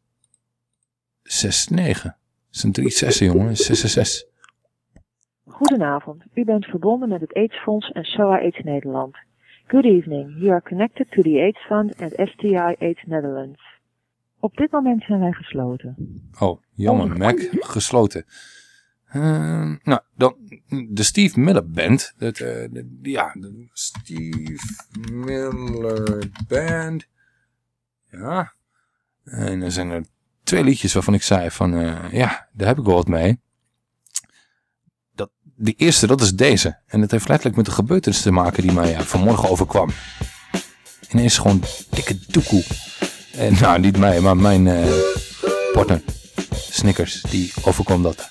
69. Dat is een 3 6 jongen. 666. Goedenavond. U bent verbonden met het AIDS-fonds en SOA AIDS Nederland. Good evening. You are connected to the AIDS Fund and STI AIDS Netherlands. Op dit moment zijn wij gesloten. Oh, jammer. Mac, gesloten. Ehm, nou, dan de Steve Miller Band. Dat, eh, ja, de Steve Miller Band. Ja. En er zijn er twee liedjes waarvan ik zei van, eh, ja, daar heb ik wel wat mee. Dat, de eerste, dat is deze. En dat heeft letterlijk met de gebeurtenis te maken die mij vanmorgen overkwam. Ineens gewoon dikke doekoe. En nou, niet mij, maar mijn eh, partner. Snickers, die overkwam dat.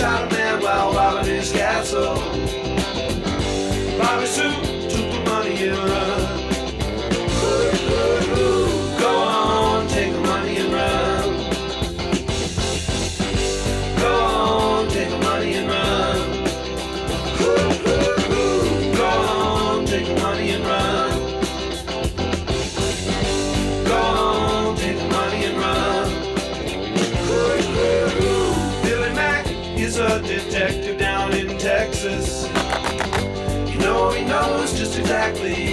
Joe exactly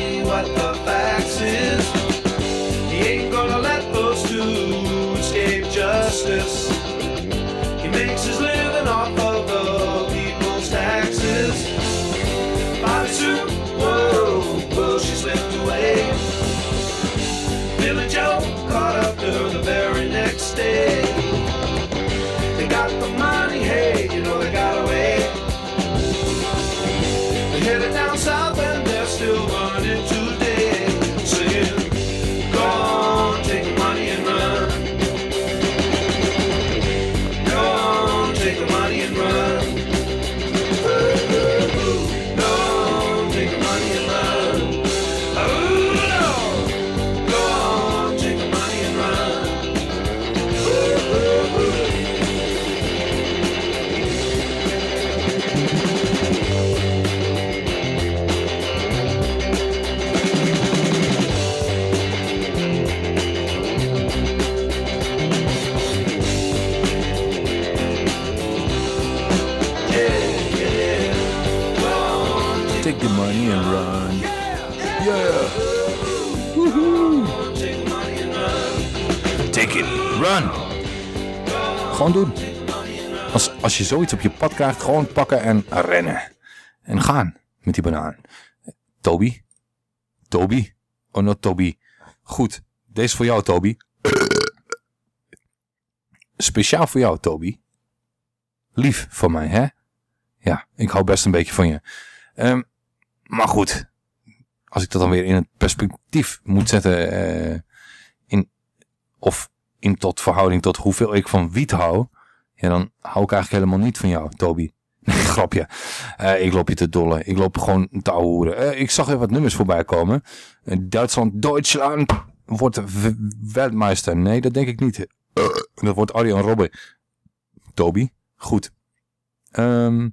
Doen. Als, als je zoiets op je pad krijgt, gewoon pakken en rennen. En gaan met die banaan. Toby? Toby? Oh, no, Toby. Goed. Deze is voor jou, Toby. Speciaal voor jou, Toby. Lief van mij, hè? Ja, ik hou best een beetje van je. Ehm, maar goed, als ik dat dan weer in het perspectief moet zetten, eh, in, of in tot verhouding tot hoeveel ik van wiet hou, ja, dan hou ik eigenlijk helemaal niet van jou, Toby. Nee, grapje. Eh, ik loop je te dolle. Ik loop gewoon te ouwehoeren. Eh, ik zag even wat nummers voorbij komen. Eh, Duitsland, Duitsland wordt w- Weltmeister. Nee, dat denk ik niet. Dat wordt Arjen Robben. Toby, goed. Ehm,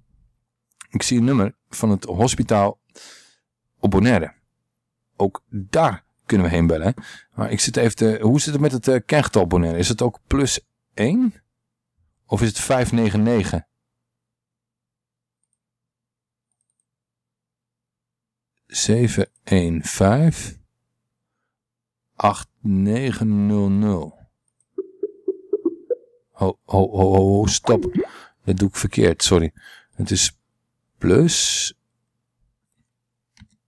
ik zie een nummer van het hospitaal op Bonaire. Ook daar kunnen we heen bellen. Maar ik zit even te, hoe zit het met het uh, kerngetal Bonaire? Is het ook plus 1? Of is het 599? Zeven, een, vijf, acht, negen, nul, nul. Ho, ho, ho, ho, stop. Dat doe ik verkeerd, sorry. Het is plus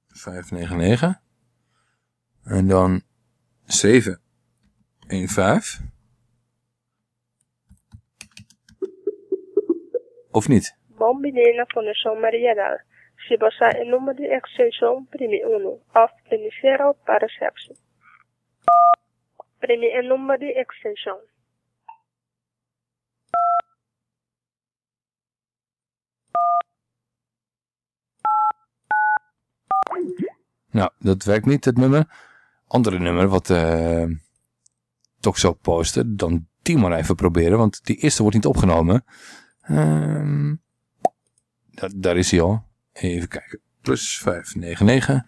599 en dan 715 of niet? Bom menina conexão Mariedade. Se você é número de extensão, prime 1. Of prime 0 para reception. Prime é número de extensão. Nou, dat werkt niet, het nummer. Andere nummer, wat eh toch zou posten, dan die maar even proberen, want die eerste wordt niet opgenomen. Ehm, da- daar is hij al. Even kijken. Plus 599.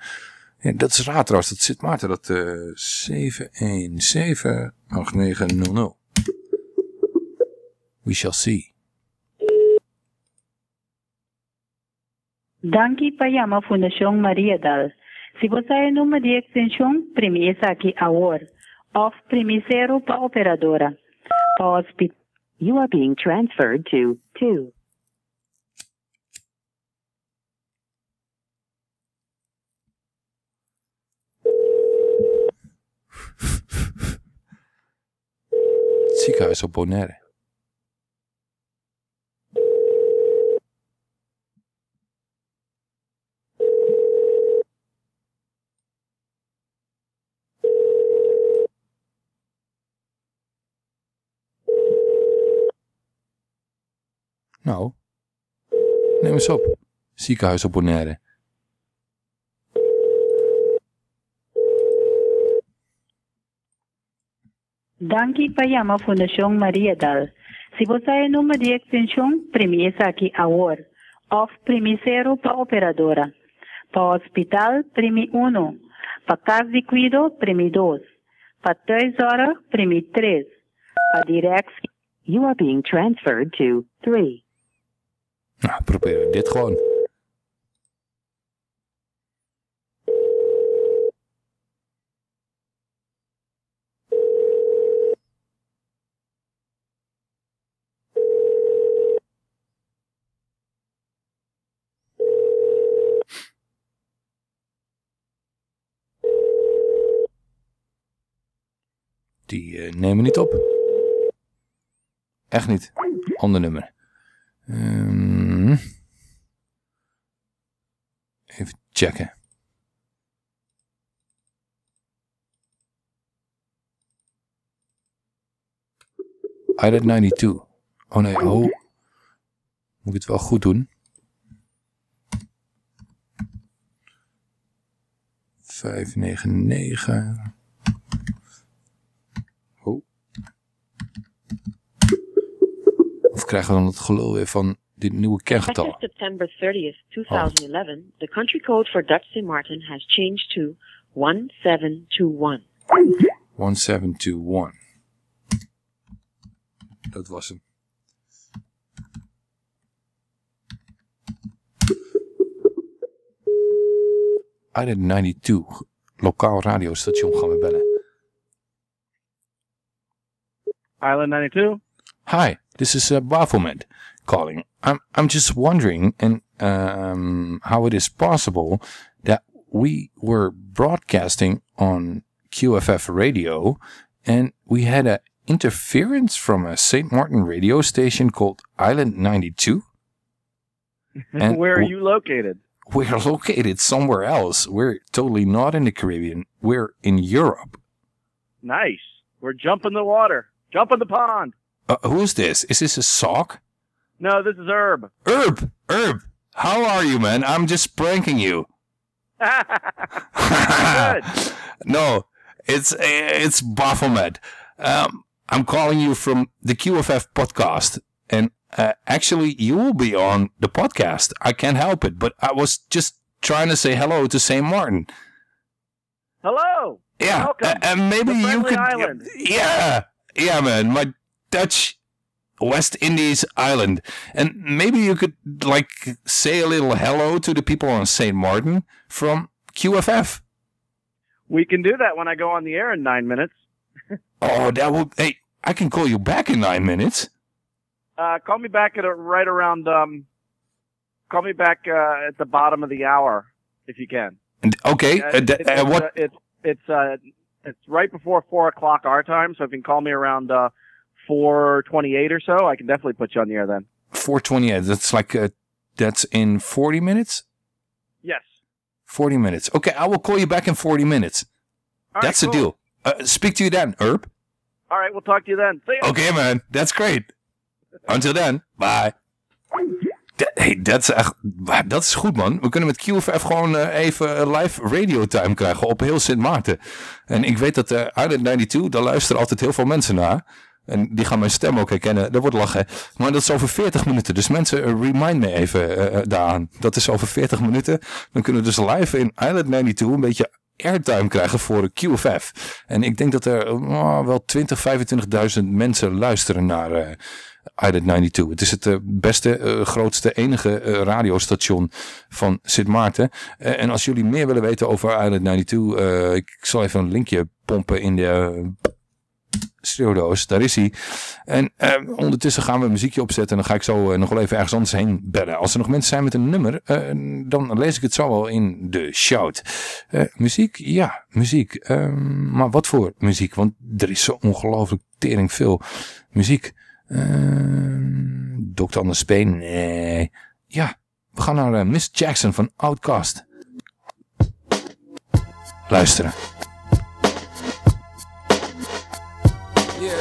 Ja, dat is raar trouwens, dat zit Maarten, dat eh 7178900. We shall see. Danke para llamar Fundación Maria Dal. Se você é número de extensão, prime esse aqui agora. Of prime zero para operadora. Para hospital. You are being transferred to 2. Het ziekenhuis op Bonaire. Nou, neem eens op. Ziekenhuis op Bonaire. Danke para llamar Fundación Maria Dal. Se você é número de extensão, prime esse aqui agora. Of zero para operadora. Para hospital, prime 1. Para casa de cuido, prime 2. Para 3 horas, prime 3. Para direct. You are being transferred to 3. Nou, proberen we dit gewoon. Die uh, nemen niet op. Echt niet. Ander nummer. Ehm... Um. Checken. Island 92. Oh nee, oh. Moet ik het wel goed doen? 599. Oh. Of krijgen we dan het gelul weer van dit nieuwe kerngetal? Effective September 30th, 2011, the country code for Dutch St. Martin has changed to 1721. 1721. Dat was hem. Island 92, lokaal radiostation gaan we bellen. Island 92? Hi, this is uh, calling. I'm I'm just wondering and um, how it is possible that we were broadcasting on QFF radio and we had an interference from a St. Martin radio station called Island 92. And Where are you located? We're located somewhere else. We're totally not in the Caribbean. We're in Europe. Nice. We're jumping the water. Jumping the pond. Uh, who is this? Is this a sock? No, this is Herb. Herb, Herb, how are you, man? I'm just pranking you. no, it's it's Baphomet. Um, I'm calling you from the QFF podcast, and uh, actually, you will be on the podcast. I can't help it, but I was just trying to say hello to St. Martin. Hello. Yeah, Welcome. uh, and maybe you could. island. Yeah, yeah, man. My Dutch West Indies island, and maybe you could like say a little hello to the people on St. Martin from QFF. We can do that when I go on the air in nine minutes. Oh, that will. Hey, I can call you back in nine minutes. Uh, call me back at a, right around. Um, call me back uh, at the bottom of the hour if you can. And, okay, Uh, uh, it's, uh, what? uh, it's it's uh, it's right before four o'clock our time. So if you can call me around uh, four twenty-eight or so, I can definitely put you on the air then. 428. That's like uh, that's in 40 minutes. Yes. 40 minutes. Okay, I will call you back in 40 minutes. All right, that's the cool. deal. Uh, speak to you then, Herb. All right, we'll talk to you then. Okay, man. That's great. Until then, bye. Hey, dat is echt, dat is goed man. We kunnen met QFF gewoon eh, even eh, live radio time krijgen op heel Sint Maarten. En ik weet dat uh, Island 92, daar luisteren altijd heel veel mensen naar. En die gaan mijn stem ook herkennen. Dat wordt lachen. Maar dat is over 40 minuten. Dus mensen, eh, remind me even eh, daaraan. Dat is over 40 minuten. Dan kunnen we dus live in Island 92 een beetje airtime krijgen voor QFF. En ik denk dat er eh, wel 20, 25.000 mensen luisteren naar Island 92. Het is het beste, grootste, enige radiostation van Sint Maarten. En als jullie meer willen weten over Island 92, eh, ik zal even een linkje pompen in de studio's. Daar is hij. En eh, ondertussen gaan we een muziekje opzetten. En dan ga ik zo eh, nog wel even ergens anders heen bellen. Als er nog mensen zijn met een nummer, eh, dan lees ik het zo wel in de shout. Eh, muziek? Ja, muziek. Ehm, maar wat voor muziek? Want er is zo ongelooflijk tering veel muziek. Ehm Dr. Anders Speen? Nee. Ja, we gaan naar Miss Jackson van Outcast. Luisteren.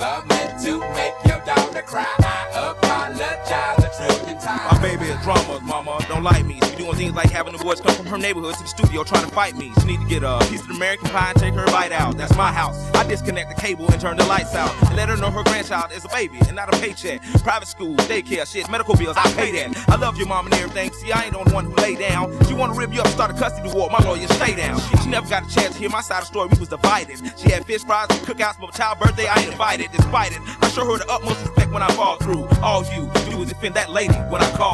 Never meant to make your daughter cry. Baby is drama, mama. Don't like me. She doing things like having the boys come from her neighborhood to the studio trying to fight me. She need to get a piece of American pie and take her bite out. That's my house. I disconnect the cable and turn the lights out and let her know her grandchild is a baby and not a paycheck. Private school, daycare, shit, medical bills, I pay that. I love your mom and everything. See, I ain't the only one who lay down. She wanna rip you up, start a custody war. My lawyer, stay down. She never got a chance to hear my side of the story. We was divided. She had fish fries and cookouts for my child birthday. I ain't invited. Despite it, I show her the utmost respect when I fall through. All you do is defend that lady when I call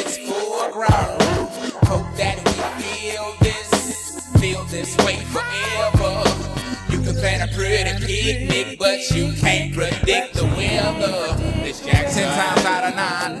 it's. Hope that we feel this, feel this way forever. You can plan a pretty picnic, but you can't predict the weather. Miss Jackson. Times out of nine.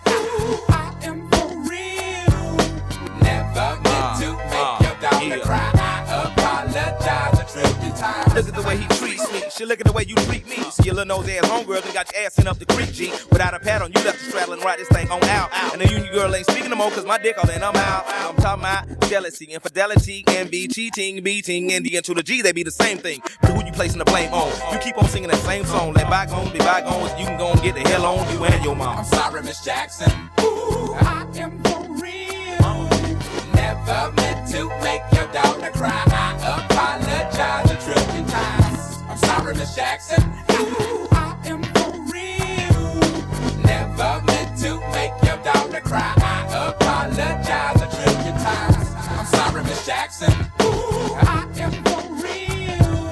Look at the way he treats me. She look at the way you treat me. See your little nose ass homegirl done got your ass sent up the creek, G. Without a pad on, you left the straddle and ride this thing on out. And the union girl ain't speaking no more, cause my dick all in, I'm out. I'm talking about jealousy, infidelity, envy, cheating, beating, and the N to the G, they be the same thing. But who you placing the blame on? You keep on singing that same song. Let bygones be bygones. You can go and get the hell on you and your mom. I'm sorry, Miss Jackson. Ooh, I am for real. Never meant to make your daughter cry. I apologize a trillion sorry, Miss Jackson. Ooh, I am for real. Never meant to make your daughter cry. I apologize a trillion times. I'm sorry, Miss Jackson. Ooh, I am for real.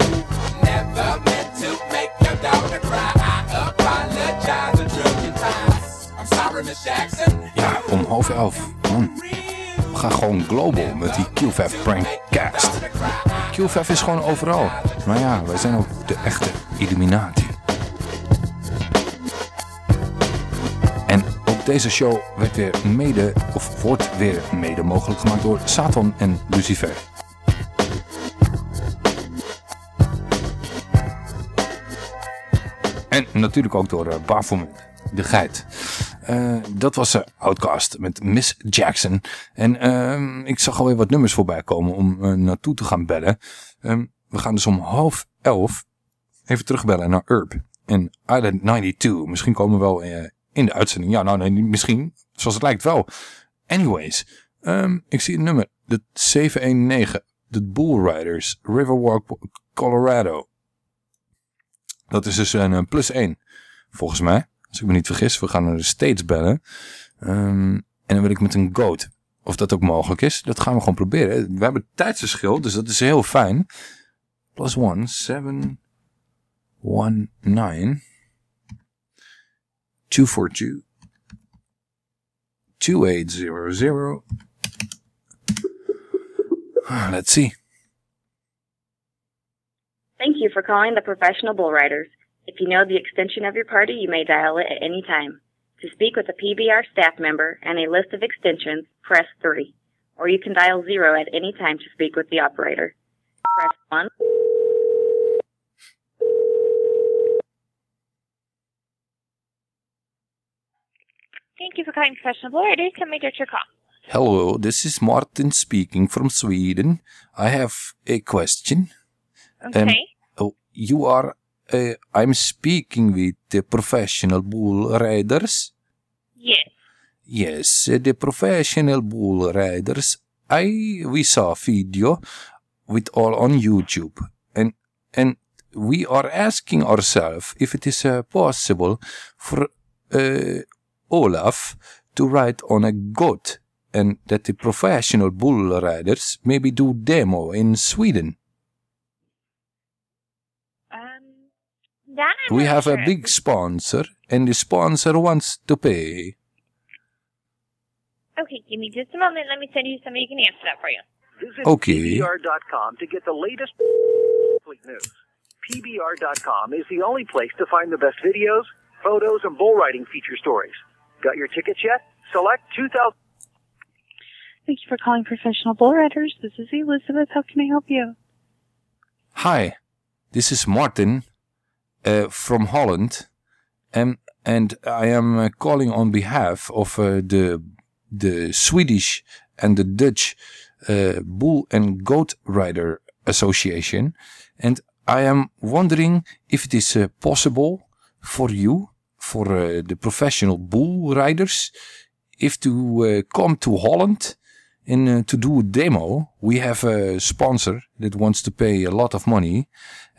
Never meant to make your daughter cry. I apologize a trillion times. I'm sorry, Miss Jackson. Ja, om half elf. Man. Gaan gewoon global met die QVF Prankcast. QVF is gewoon overal. Maar ja, wij zijn ook de echte Illuminati. En ook deze show werd weer mede, of wordt weer mede mogelijk gemaakt door Satan en Lucifer. En natuurlijk ook door uh, Baphomet, de geit. Uh, dat was uh, Outcast met Miss Jackson. En uh, ik zag alweer wat nummers voorbij komen om uh, naartoe te gaan bellen. Um, we gaan dus om half elf even terugbellen naar Urb en Island 92. Misschien komen we wel in de uitzending. Ja, nou nee, misschien. Zoals het lijkt wel. Anyways, um, ik zie een nummer. De 719. De Bull Riders. Riverwalk, Colorado. Dat is dus een plus 1. Volgens mij. Als ik me niet vergis, we gaan naar de States bellen. Um, en dan wil ik met een goat. Of dat ook mogelijk is, dat gaan we gewoon proberen. We hebben tijdsverschil, dus dat is heel fijn. Plus 1, 7, 1, 9, 242, 2800. Let's see. Thank you for calling the Professional Bull Riders. If you know the extension of your party, you may dial it at any time. To speak with a PBR staff member and a list of extensions, press 3. Or you can dial 0 at any time to speak with the operator. Press 1. Thank you for calling Professional Bull Riders. Let me direct your call. Hello, this is Martin speaking from Sweden. I have a question. Okay. Um, oh, you are uh, I'm speaking with the professional bull riders. Yes. Yes, the professional bull riders. I we saw video with all on YouTube, and and we are asking ourselves if it is uh, possible for uh, Olaf to ride on a goat, and that the professional bull riders maybe do demo in Sweden. Um, that I'm We not have a big sponsor, and the sponsor wants to pay. Okay, give me just a moment. Let me send you somebody who can answer that for you. Visit Okay. PBR.com to get the latest athlete news. PBR.com is the only place to find the best videos, photos, and bull riding feature stories. Got your tickets yet? Select 2000. Thank you for calling Professional Bull Riders. This is Elizabeth. How can I help you? Hi, this is Martin from Holland, um, and I am uh, calling on behalf of uh, the the Swedish and the Dutch uh, Bull and Goat Rider Association, and I am wondering if it is uh, possible for you, for uh, the professional bull riders, if to uh, come to Holland and uh, to do a demo. We have a sponsor that wants to pay a lot of money,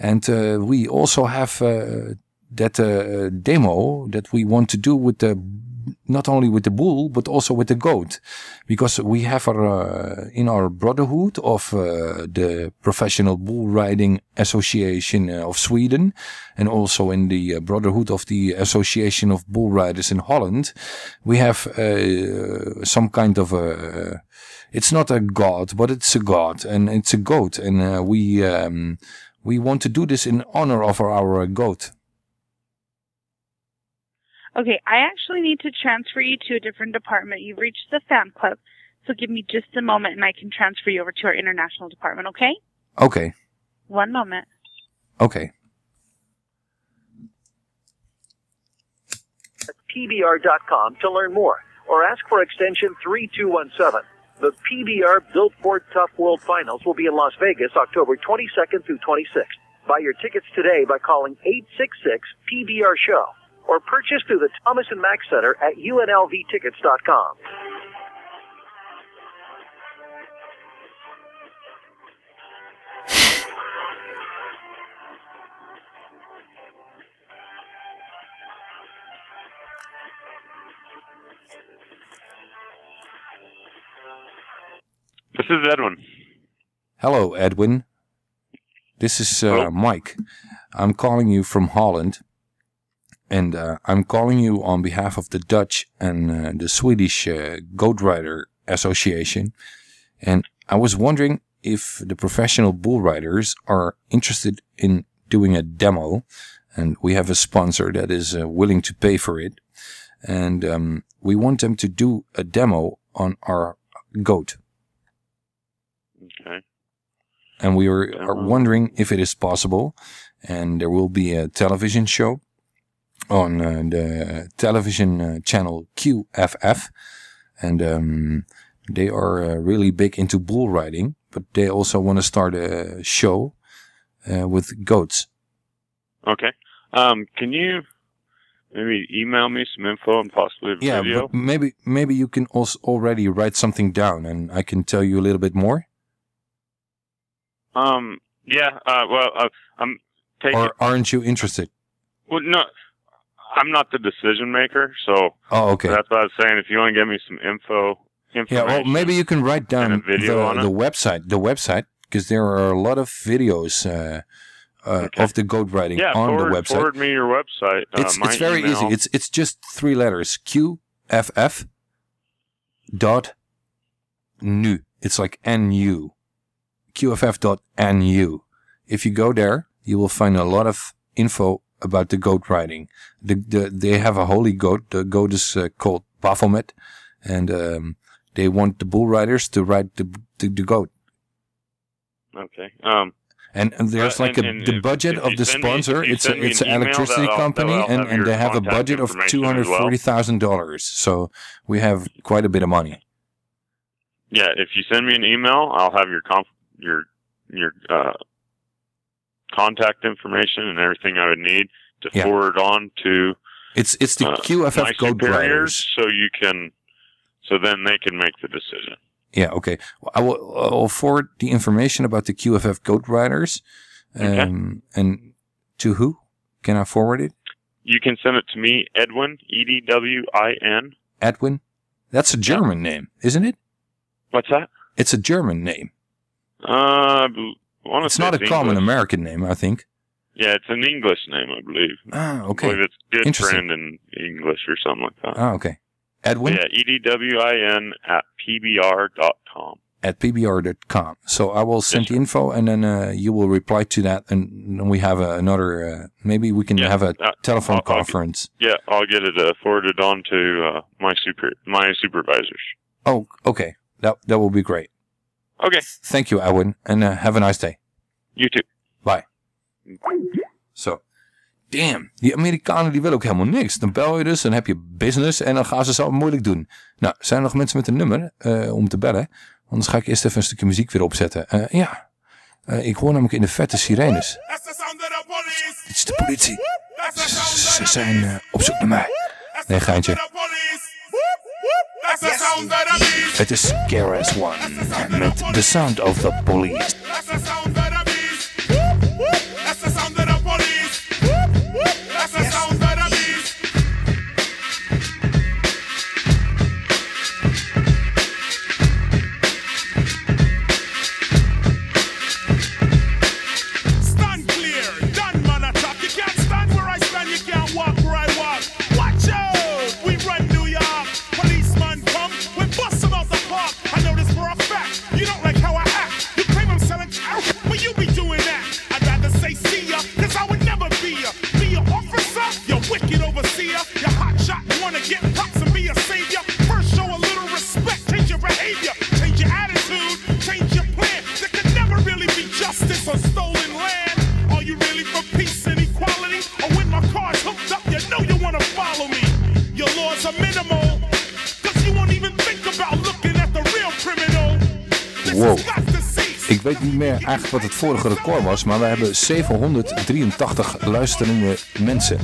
and uh, we also have uh, that uh, demo that we want to do with the not only with the bull but also with the goat, because we have our uh, in our brotherhood of uh, the Professional Bull Riding Association of Sweden, and also in the brotherhood of the Association of Bull Riders in Holland, we have uh, some kind of a it's not a god, but it's a god, and it's a goat, and we um, we want to do this in honor of our, our goat. Okay, I actually need to transfer you to a different department. You've reached the fan club, so give me just a moment and I can transfer you over to our international department, okay? Okay, One moment. okay. PBR.com to learn more or ask for extension 3217. The PBR Built Ford Tough World Finals will be in Las Vegas October 22nd through 26th. Buy your tickets today by calling 866 PBR Show or purchase through the Thomas and Mack Center at UNLVtickets.com. This is Edwin. Hello, Edwin. This is uh, Mike. I'm calling you from Holland, and uh, I'm calling you on behalf of the Dutch and uh, the Swedish uh, Goat Rider Association. And I was wondering if the professional bull riders are interested in doing a demo, and we have a sponsor that is uh, willing to pay for it, and um, we want them to do a demo on our goat. Okay. and we are, are wondering if it is possible. And there will be a television show on uh, the television uh, channel QFF, and um, they are uh, really big into bull riding, but they also want to start a show uh, with goats. Okay. Um, can you maybe email me some info and possibly a Yeah, video? but maybe maybe you can also already write something down, and I can tell you a little bit more. Um, yeah. Uh, well, uh, I'm taking. Or aren't you interested? well, no, I'm not the decision maker, so. Oh, okay. That's what I was saying. If you want to give me some info, Yeah, well, maybe you can write down video the, on the website, the website, because there are a lot of videos uh, uh, of the goat riding yeah, on forward, the website. forward me your website. Uh, it's it's very email. easy. It's it's just three letters: QFF dot nu. It's like nu. QFF dot nu. If you go there, you will find a lot of info about the goat riding. The, the they have a holy goat. The goat is uh, called Baphomet, and um, they want the bull riders to ride the the, the goat. Okay. Um, And, and there's Uh, like and- a, and the budget of the send me- sponsor. it's a, it's an electricity I'll- company, I'll and, and they have a budget of two hundred forty thousand dollars. So we have quite a bit of money. yeah, if you send me an email, I'll have your conf- your your uh, contact information and everything I would need to Yeah. forward on to It's it's the uh, QFF my Code superiors, so you can, so then they can make the decision. Yeah, okay. Well, I will I'll forward the information about the QFF Code Riders. Um, And to who? Can I forward it? You can send it to me, Edwin E D W I N. Edwin? That's a German name, isn't it? What's that? It's a German name. Uh, I It's not a common American name, I think. Yeah, it's an English name, I believe. Ah, I okay. believe it's good friend in English or something like that. Ah, okay. Edwin Yeah, E D W I N at pbr.com. at pbr.com. So I will send the info and then uh, you will reply to that and we have a, another, uh, maybe we can have a uh, telephone I'll- I'll get- conference. Yeah, I'll get it uh, forwarded on to uh, my super my supervisors. Oh, okay. That, that will be great. Okay. Thank you, Edwin, and uh, have a nice day. You too. Bye. Zo. Damn, die Amerikanen die willen ook helemaal niks. Dan bel je dus, dan heb je business en dan gaan ze zo moeilijk doen. Nou, zijn er nog mensen met een nummer eh, om te bellen? Anders ga ik eerst even een stukje muziek weer opzetten. Eh, ja, Eh, ik hoor namelijk in de vette sirenes. Het is de politie. Ze, ze zijn eh, op zoek naar mij. Nee, geintje. Het is Keras One met The Sound of the Police. Wow. Ik weet niet meer eigenlijk wat het vorige record was, maar we hebben 783 luisterende mensen.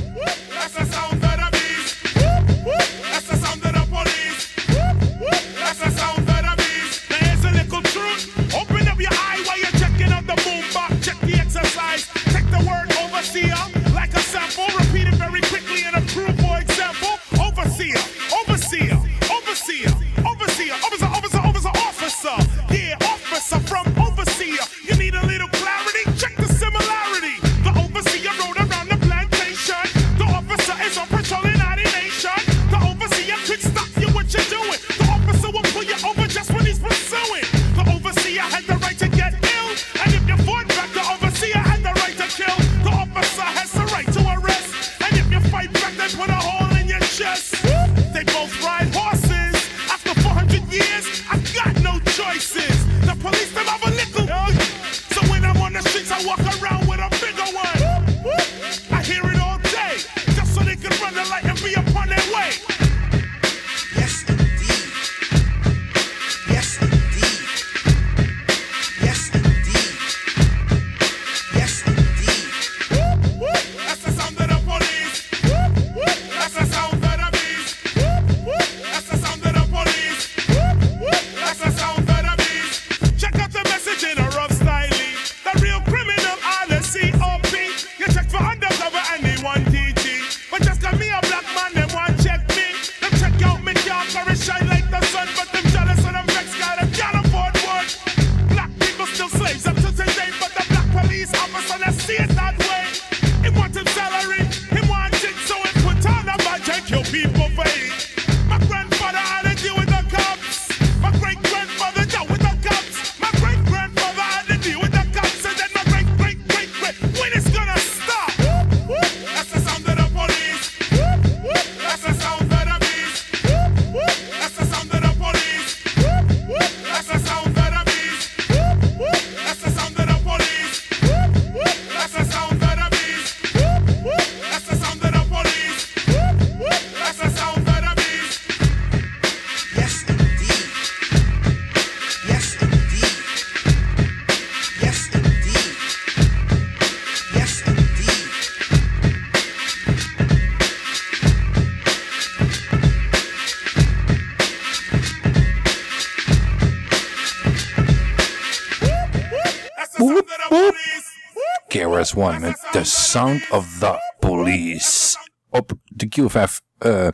One met The Sound of the Police. Op de QFF, eh,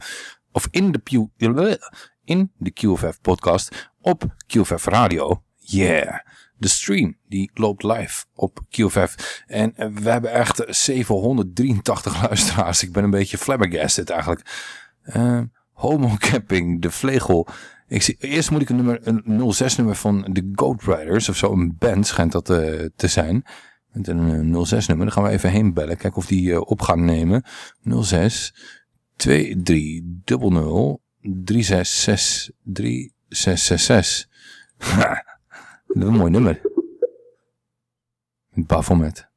of in de, Q, in de QFF podcast op QFF Radio. Yeah. De stream die loopt live op QFF. En eh, we hebben echt 783 luisteraars. Ik ben een beetje flabbergasted eigenlijk. Eh, Homo de Vlegel. Ik zie, eerst moet ik een, nummer, een 06 nummer van de Goat Riders of zo. Een band schijnt dat eh, te zijn. Met een 06 nummer. Dan gaan we even heen bellen. Kijken of die op gaan nemen. 06 2300 3663 3666. Dat is een mooi nummer. Met Baphomet.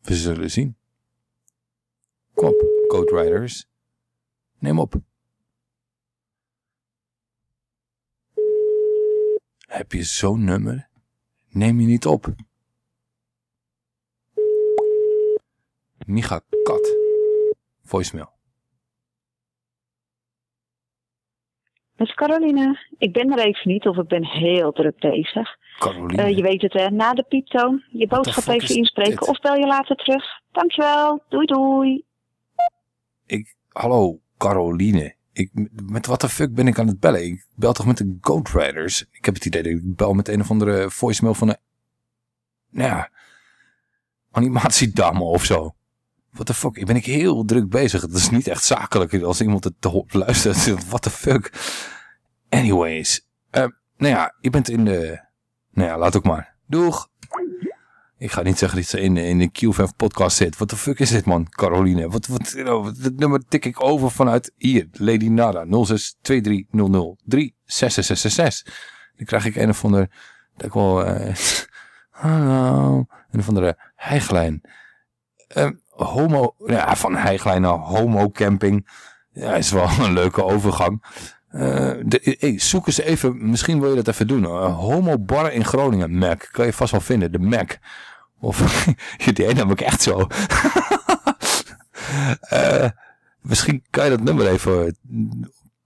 We zullen zien. Kom Code Riders. Neem op. Heb je zo'n nummer? Neem je niet op. Micha Kat. Voicemail. Met Caroline. Ik ben er even niet of ik ben heel druk bezig. Caroline. Uh, je weet het hè, na de pieptoon. Je boodschap even inspreken of bel je later terug. Dankjewel. Doei doei. Ik, hallo Caroline. Ik, met wat de fuck ben ik aan het bellen? Ik bel toch met de Goat Riders? Ik heb het idee dat ik bel met een of andere voicemail van een... Nou ja, animatiedame of zo. What the fuck? Ben ik heel druk bezig. Het is niet echt zakelijk als iemand het te luistert. What the fuck? Anyways. Uh, nou ja, je bent in de... Nou ja, laat ook maar. Doeg! Ik ga niet zeggen dat ze in, in de Q5 podcast zit. What the fuck is dit man, Caroline? Wat, wat, dit nummer tik ik over vanuit hier. Lady Nada 0623003666. Dan krijg ik een of ander... Dat ik wel... Hallo. Een of andere heiglijn. Uh, homo, ja, van Heiglijn naar homo camping. Ja, is wel een leuke overgang. De, hey, zoek eens even, misschien wil je dat even doen. Uh, homo bar in Groningen, Mac. Kan je vast wel vinden, de Mac. Of, die ene ik echt zo. uh, misschien kan je dat nummer even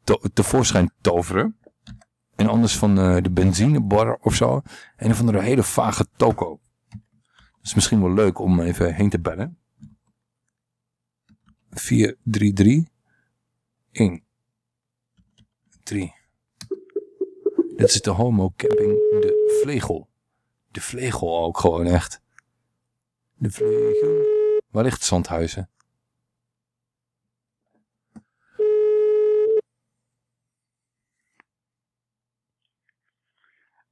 to tevoorschijn toveren. En anders van de benzinebar of zo. En van een hele vage toko. Dat is misschien wel leuk om even heen te bellen. 4, 3, 3, 1, 3. Dit is de Homo Camping De Vlegel. De Vlegel ook gewoon echt. De Vlegel. Waar ligt Zandhuizen?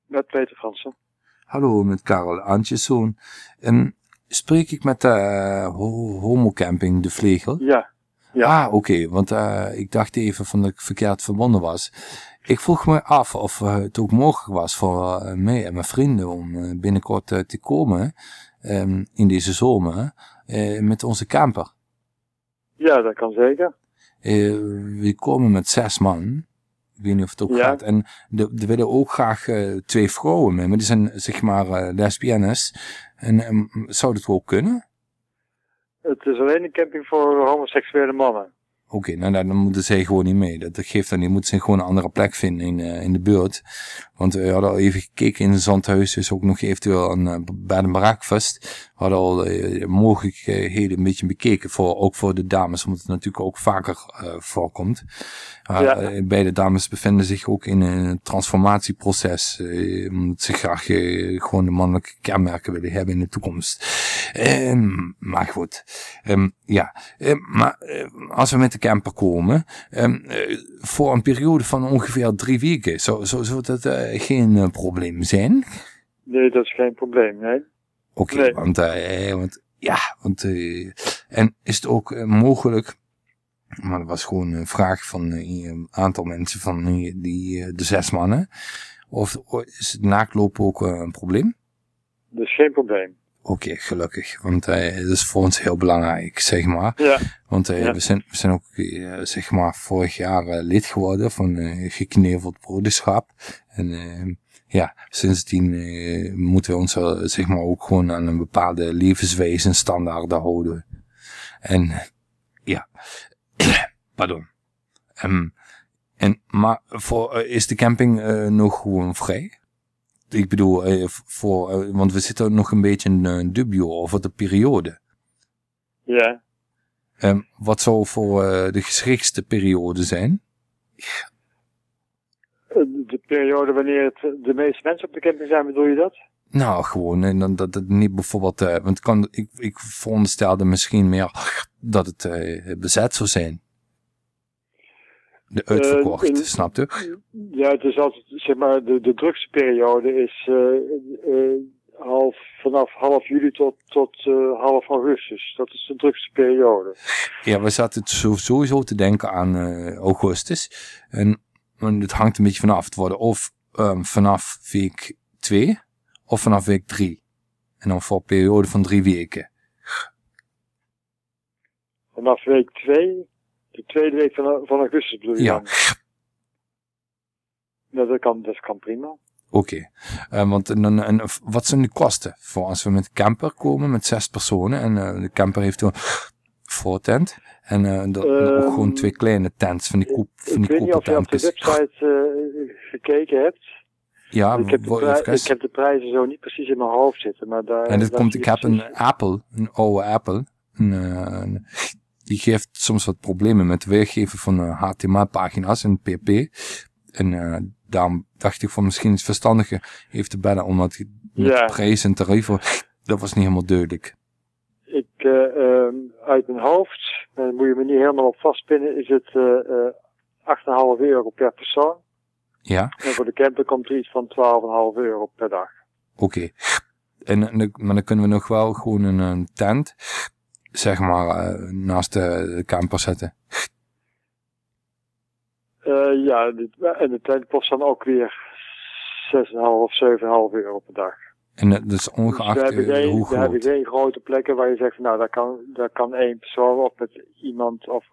Met Peter Fransen. Hallo, met Karel Antjeszoon. Um, spreek ik met uh, homocamping De Vlegel? Ja. Ja. Ah, oké, want uh, ik dacht even van dat ik verkeerd verbonden was. Ik vroeg me af of uh, het ook mogelijk was voor mij en mijn vrienden om binnenkort te komen um, in deze zomer met onze camper. Ja, dat kan zeker. we komen met zes man. Ik weet niet of het ook ja. gaat. En er willen ook graag uh, twee vrouwen mee, maar die zijn zeg maar uh, lesbiennes. En um, zou dat ook kunnen? Het is alleen een camping voor homoseksuele mannen. Oké, okay, nou dan moeten zij gewoon niet mee. Dat, geeft dan niet. Moeten ze gewoon een andere plek vinden in, uh, in de buurt. Want we hadden al even gekeken in het Zandhuis. Dus ook nog eventueel een uh, bed breakfast. We hadden al uh, mogelijkheden een beetje bekeken. Voor, ook voor de dames. Omdat het natuurlijk ook vaker voorkomt. Ja. beide dames bevinden zich ook in een transformatieproces. omdat ze graag gewoon de mannelijke kenmerken willen hebben in de toekomst. Um, maar goed. Um, ja. Um, maar als we met de camper komen. Voor een periode van ongeveer drie weken. Zou, zou, zou dat geen uh, probleem zijn? Nee, dat is geen probleem, nee. Oké, okay, nee. want, uh, want ja, want en is het ook mogelijk, maar dat was gewoon een vraag van een aantal mensen van die, de zes mannen, of is het naaktlopen ook een probleem? Dat is geen probleem. Oké, okay, gelukkig. Want uh, dat is voor ons heel belangrijk, zeg maar. Ja. Want uh, ja. we, zijn, we zijn ook, uh, zeg maar, vorig jaar lid geworden van gekneveld broederschap. En ja, sindsdien moeten we ons, zeg maar, ook gewoon aan een bepaalde levenswezenstandaarden houden. En ja, pardon. Ehm, en, maar voor, eh, is de camping eh, nog gewoon vrij? Ik bedoel, eh, voor, eh, want we zitten nog een beetje in een dubio over de periode. Ja. Ehm, wat zou voor eh, de geschikste periode zijn? Eh, De periode wanneer het de meeste mensen op de camping zijn, bedoel je dat? Nou, gewoon, en dan dat het niet bijvoorbeeld, eh, want kan, ik, ik veronderstelde misschien meer dat het eh, bezet zou zijn. De uitverkocht, Eh, in- snap je? Ja, het is altijd, zeg maar, de, de drukste periode is eh, eh, half, vanaf half juli tot, tot half augustus. Dat is de drukste periode. Ja, we zaten sowieso te denken aan augustus. En, en het hangt een beetje vanaf. Het worden of ehm, vanaf week 2 of vanaf week 3. En dan voor een periode van drie weken. Vanaf week 2, de tweede week van, van augustus bedoel je Ja. dan? Ja, dat kan, dat kan prima. Oké. Eh, want en, en, wat zijn de kosten voor als we met de camper komen met zes personen en eh, de camper heeft een voortent en dan, dan ook gewoon twee kleine tents van die koep, van Ehm, Ik die weet niet of je op de website gekeken hebt. Ja, ik, heb de ik heb prijzen zo niet precies in mijn hoofd zitten, maar daar... En dit komt, ik heb een Apple, een oude Apple. Een, een- die geeft soms wat problemen met weergeven van eh, HTML-pagina's en PHP. En eh, daarom dacht ik van misschien is het verstandiger even te bellen, omdat met Ja. prijs en tarieven, dat was niet helemaal duidelijk. Ik, eh, ehm, uit mijn hoofd, daar moet je me niet helemaal op vastpinnen, is het eh eh 8,5 euro per persoon. Ja, En voor de camper komt er iets van 12,5 euro per dag. oké. En, maar dan kunnen we nog wel gewoon een, een tent, zeg maar, eh, naast de, de camper zetten. Eh, ja, en de tent kost dan ook weer 6,5 of 7,5 euro per dag. En dat is Dus ongeacht we hebben, eh, geen, hoe we hebben groot. geen grote plekken waar je zegt, nou, daar kan, daar kan één persoon of met iemand of...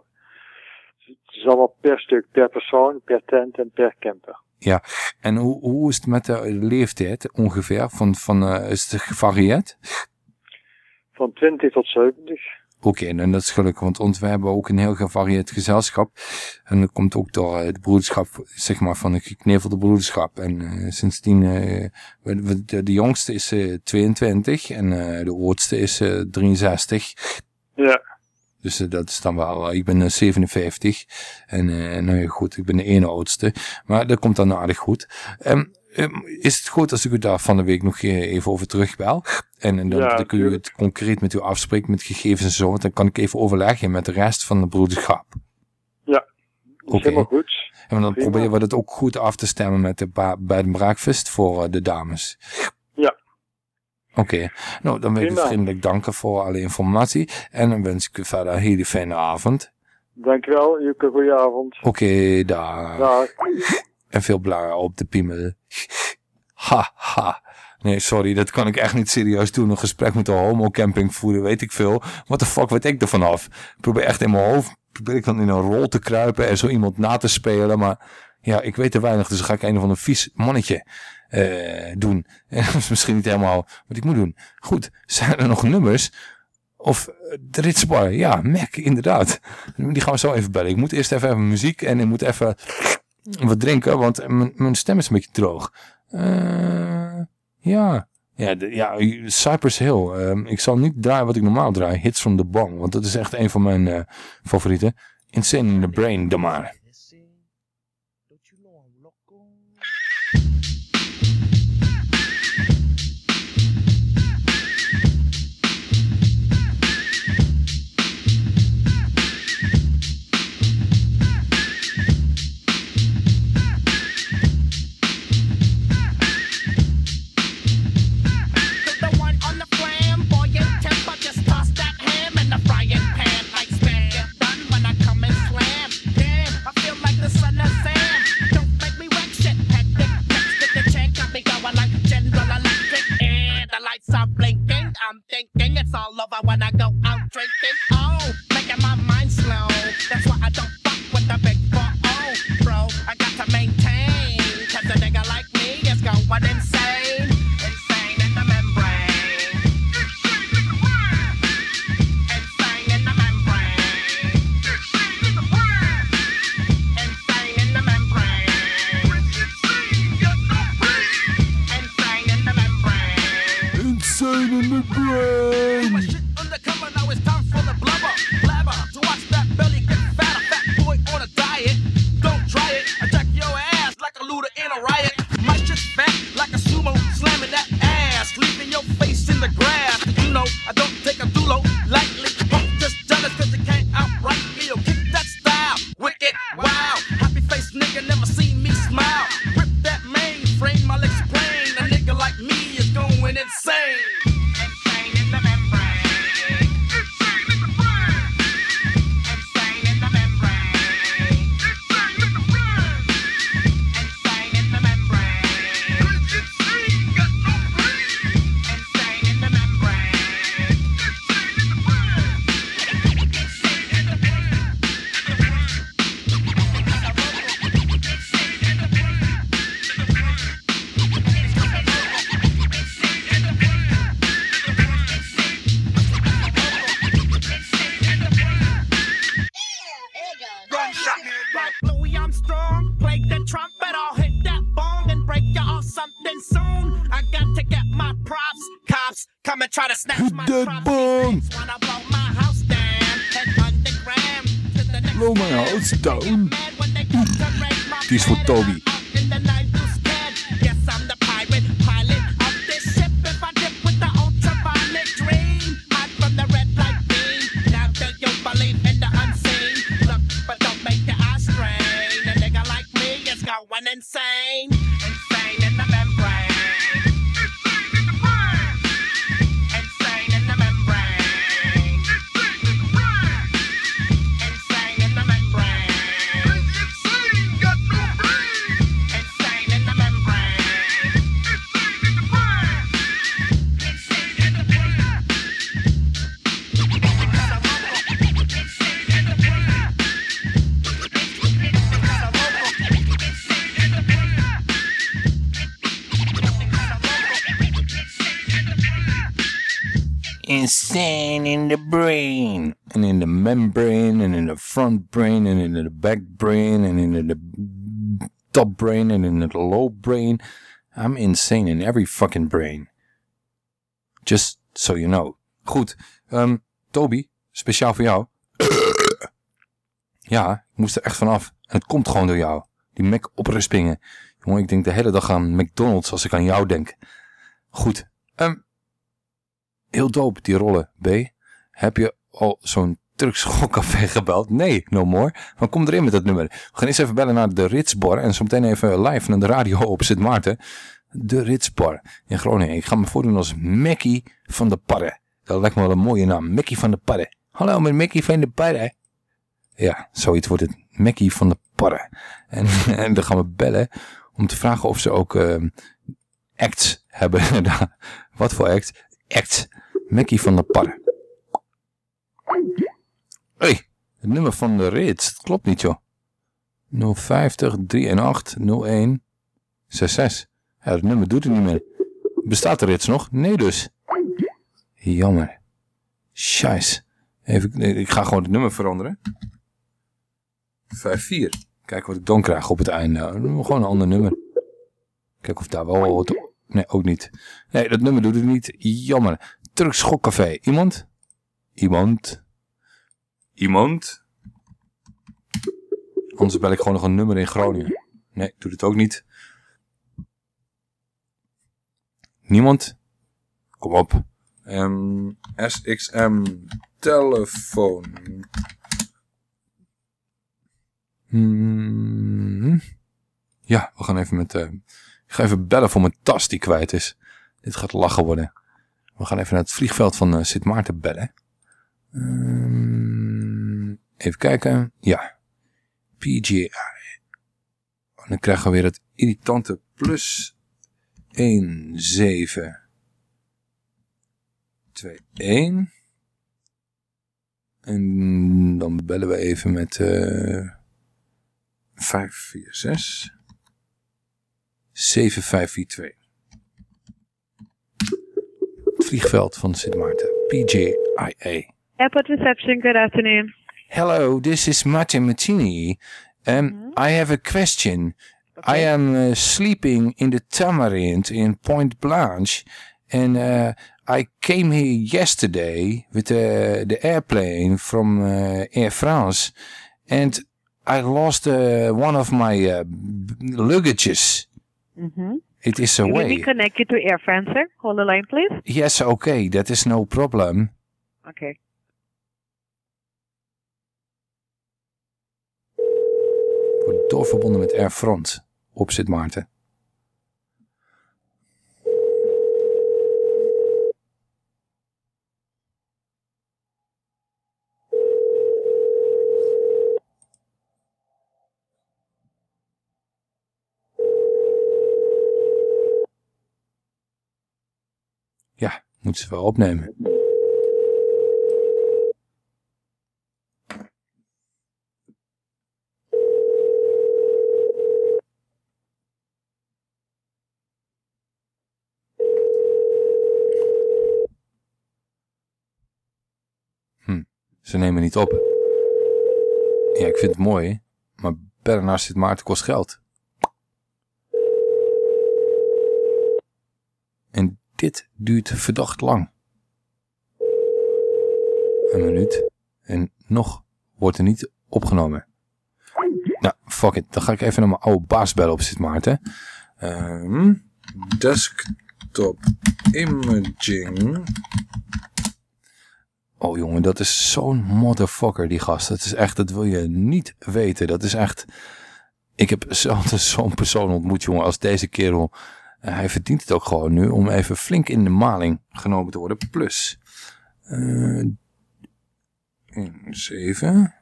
Het is allemaal per stuk, per persoon, per tent en per camper. Ja, en hoe, hoe is het met de leeftijd ongeveer? Van, van, is het gevarieerd? Van 20 tot 70. Oké, en dat is gelukkig, want ons, we hebben ook een heel gevarieerd gezelschap. En dat komt ook door eh, de broederschap, zeg maar, van de geknevelde broederschap. En eh, sindsdien, eh, de, de jongste is eh, 22 en de oudste is eh, 63. Ja. Dus dat is dan wel, ik ben eh, 57 en nou ja goed, ik ben de ene oudste. Maar dat komt dan aardig goed. Ehm, is het goed als ik u daar van de week nog eh, even over terugbel? En, en dan, Ja, kun je het concreet met u afspreken met gegevens en zo. Want dan kan ik even overleggen met de rest van de broederschap. Ja, Oké. helemaal goed. En dan Prima. proberen we dat ook goed af te stemmen met de bij de breakfast voor eh, de dames. Ja. Oké, nou dan wil ik u vriendelijk danken voor alle informatie. En dan wens ik u verder een hele fijne avond. Dankjewel, Juke, goedenavond. Oké, daar. Dag. En veel blaren op de piemel. Ha, ha. Nee, sorry, dat kan ik echt niet serieus doen. Een gesprek met een homocamping voeren, weet ik veel. What the fuck weet ik ervan af? Ik probeer echt in mijn hoofd, probeer ik dan in een rol te kruipen en zo iemand na te spelen. Maar ja, ik weet te weinig, dus ga ik een of ander vies mannetje eh, doen. Misschien niet helemaal wat ik moet doen. Goed, zijn er nog nummers? Of eh, de Ritsbar, ja, Mac, inderdaad. Die gaan we zo even bellen. Ik moet eerst even, even muziek en ik moet even wat drinken, want mijn- stem is een beetje droog. Eh, ja. Ja, ja, Cypress Hill. Ehm, ik zal niet draaien wat ik normaal draai. Hits from the Bong. Want dat is echt een van mijn eh, favorieten. Insane in the Brain, dan maar. Toby. In the brain. En in de membrane, en in de front brain, en in de back brain, en in de top brain, en in the low brain. I'm insane in every fucking brain. Just so you know. Goed, ehm, Toby, speciaal voor jou. Ja, ik moest er echt vanaf. En het komt gewoon door jou. Die Mac-oprispingen. Jongen, ik denk de hele dag aan McDonald's als ik aan jou denk. Goed, ehm, heel dope, die rollen. B, heb je al zo'n Turks gebeld? Nee, no more. Maar kom erin met dat nummer. We gaan eerst even bellen naar de Ritsbar. En zo meteen even live naar de radio op Sint Maarten. De Ritsbar in Groningen. Ik ga me voordoen als Mackie van de Parre. Dat lijkt me wel een mooie naam. Mackie van de Parre. Hallo, met Mackie van de Parre. Ja, zoiets wordt het. Mackie van de Parre. En, en dan gaan we bellen om te vragen of ze ook ehm, acts hebben. Wat voor act? Act. Mackie van de Parre. Hé, hey, het nummer van de Rits. Dat klopt niet, joh. 050 318 01 66. Ja, dat nummer doet het niet meer. Bestaat de Rits nog? Nee dus. Jammer. Scheis. Even, ik ga gewoon het nummer veranderen. 54. Kijken wat ik dan krijg op het einde. Gewoon een ander nummer. Kijk of daar wel wat... Nee, ook niet. Nee, dat nummer doet het niet. Jammer. Turks Schokcafé. Iemand? Iemand? Iemand? Anders bel ik gewoon nog een nummer in Groningen. Nee, doet het ook niet. Niemand? Kom op. Ehm, SXM telefoon. Hmm. Ja, we gaan even met... eh, ik ga even bellen voor mijn tas die kwijt is. Dit gaat lachen worden. We gaan even naar het vliegveld van eh, Sint Maarten bellen. Ehm, even kijken. Ja. PGI. En dan krijgen we weer het irritante plus 1, 7, 2, 1. En dan bellen we even met eh 5, 4, 6, 7, 5, 4, 2. Het vliegveld van Sint Maarten. PGIA. Airport reception, good afternoon. Hello, this is Martin Martini. Um, I have a question. I am uh, sleeping in the Tamarind in Point Blanche, and uh, I came here yesterday with uh, the airplane from uh, Air France, and I lost uh, one of my uh, luggages. It is a me way. connect you to Air France, sir. Hold the line, please. Yes, okay, that is no problem. Okay. Wordt doorverbonden met Air France op Sint Maarten. Ja, moeten ze wel opnemen. Hm, ze nemen niet op. Ja, ik vind het mooi, maar bellen naar Sint Maarten kost geld. En dit duurt verdacht lang. Een minuut. En nog wordt er niet opgenomen. Nou, fuck it. Dan ga ik even naar mijn oude baas bellen op Sint Maarten. Ehm, desktop imaging. Oh jongen, dat is zo'n motherfucker die gast. Dat is echt, dat wil je niet weten. Dat is echt... Ik heb zelden zo'n persoon ontmoet, jongen, als deze kerel. Hij verdient het ook gewoon nu om even flink in de maling genomen te worden. Plus... Uh, 7...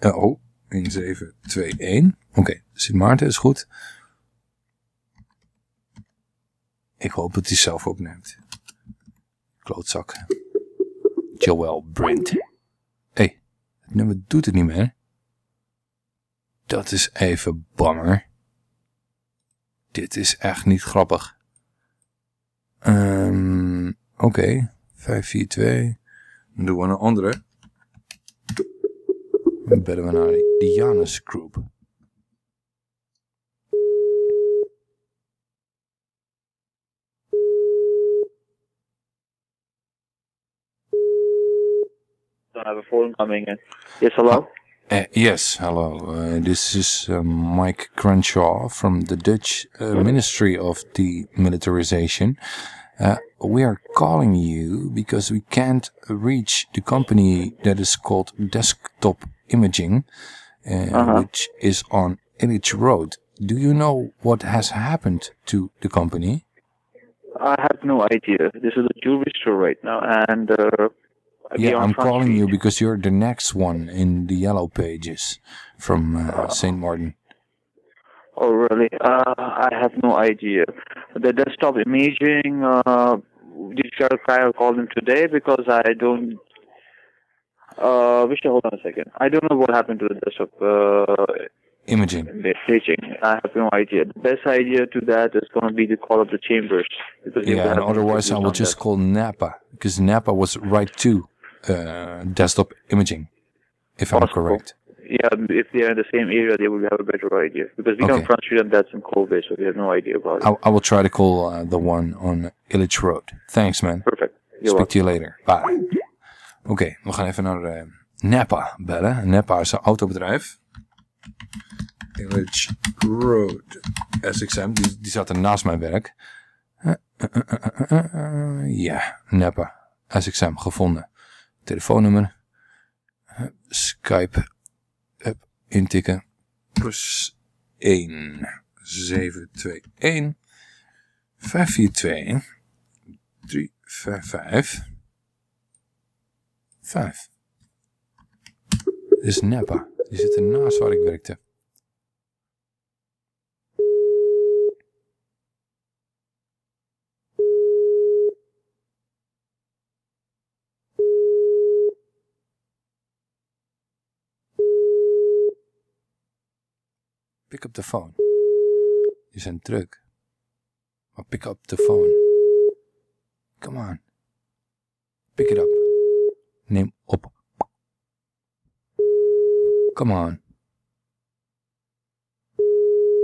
Uh, oh, 1721. Oké, okay, Sint Maarten is goed. Ik hoop dat hij zelf opneemt. Klootzak. Joel Brent. Hé, hey, het nummer doet het niet meer. Dat is even bammer. Dit is echt niet grappig. Um, Oké, okay. 542. Dan doen we een andere. Dan bellen we naar de Janus Group. have a phone coming in. Yes, hello? Uh, yes, hello. Uh, this is uh, Mike Crenshaw from the Dutch uh, Ministry of Demilitarization. Uh, we are calling you because we can't reach the company that is called Desktop Imaging, -huh. which is on Illich Road. Do you know what has happened to the company? I have no idea. This is a jewelry store right now, and yeah, I'm calling Street. you because you're the next one in the yellow pages from uh, St. Martin. Oh, really? Uh, I have no idea. The desktop imaging, uh, try to call them today? Because I don't... Uh, wish hold on a second. I don't know what happened to the desktop uh, imaging. Imaging. I have no idea. The best idea to that is going to be the call of the chambers. Yeah, and otherwise I will just that. call Napa because Napa was right too uh, desktop imaging, if Possible. I'm correct. Yeah, if they're in the same area, they will have a better idea. Because we okay. don't front street and that's in Kobe, so we have no idea about it. I, I will try to call uh, the one on Illich Road. Thanks, man. Perfect. You're Speak welcome. to you later. Bye. Oké, okay, we gaan even naar uh, Napa bellen. Napa is een autobedrijf. Illich Road. SXM, die, die zat er naast mijn werk. Ja, yeah, Napa. SXM, gevonden telefoonnummer, Skype app intikken, plus 1 721 542 355 5. Dit is Neppa. Die zit ernaast waar ik werkte. Pick up the phone. Die zijn druk. Maar pick up the phone. Come on. Pick it up. Neem op. Come on.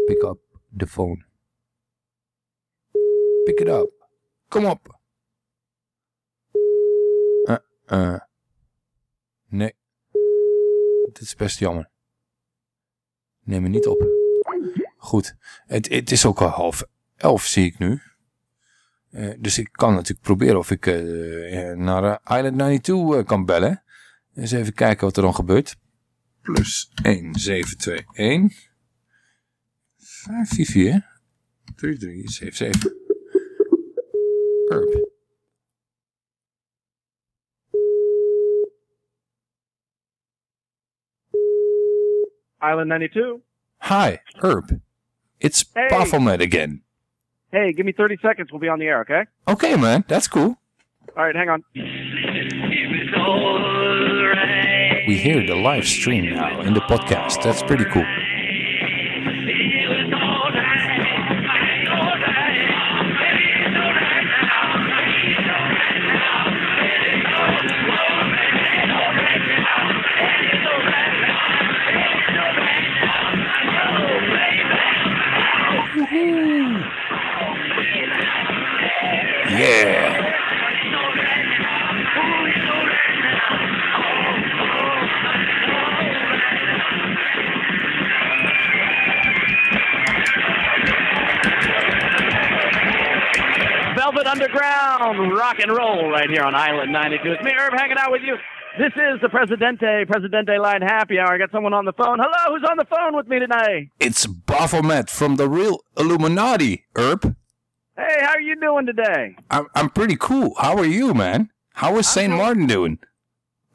Pick up the phone. Pick it up. Kom op. Uh, uh. Nee. Dit is best jammer. Neem me niet op. goed. Het, het is ook al half elf, zie ik nu. Eh, dus ik kan natuurlijk proberen of ik eh, naar Island 92 eh, kan bellen. Eens even kijken wat er dan gebeurt. Plus 1, 7, 2, 1. 5, 4, 4. 3, 3, 7, 7. Herb. Island 92. Hi, Herb. It's Hey. Baphomet again. Hey, give me 30 seconds. We'll be on the air, okay? Okay, man, that's cool. All right, hang on. We hear the live stream now in the podcast. That's pretty cool. And roll right here on Island 92. It's me, Herb, hanging out with you. This is the Presidente, Presidente Line Happy Hour. I got someone on the phone. Hello, who's on the phone with me tonight? It's Baphomet from the real Illuminati, Herb. Hey, how are you doing today? I'm, I'm pretty cool. How are you, man? How is St. Martin doing?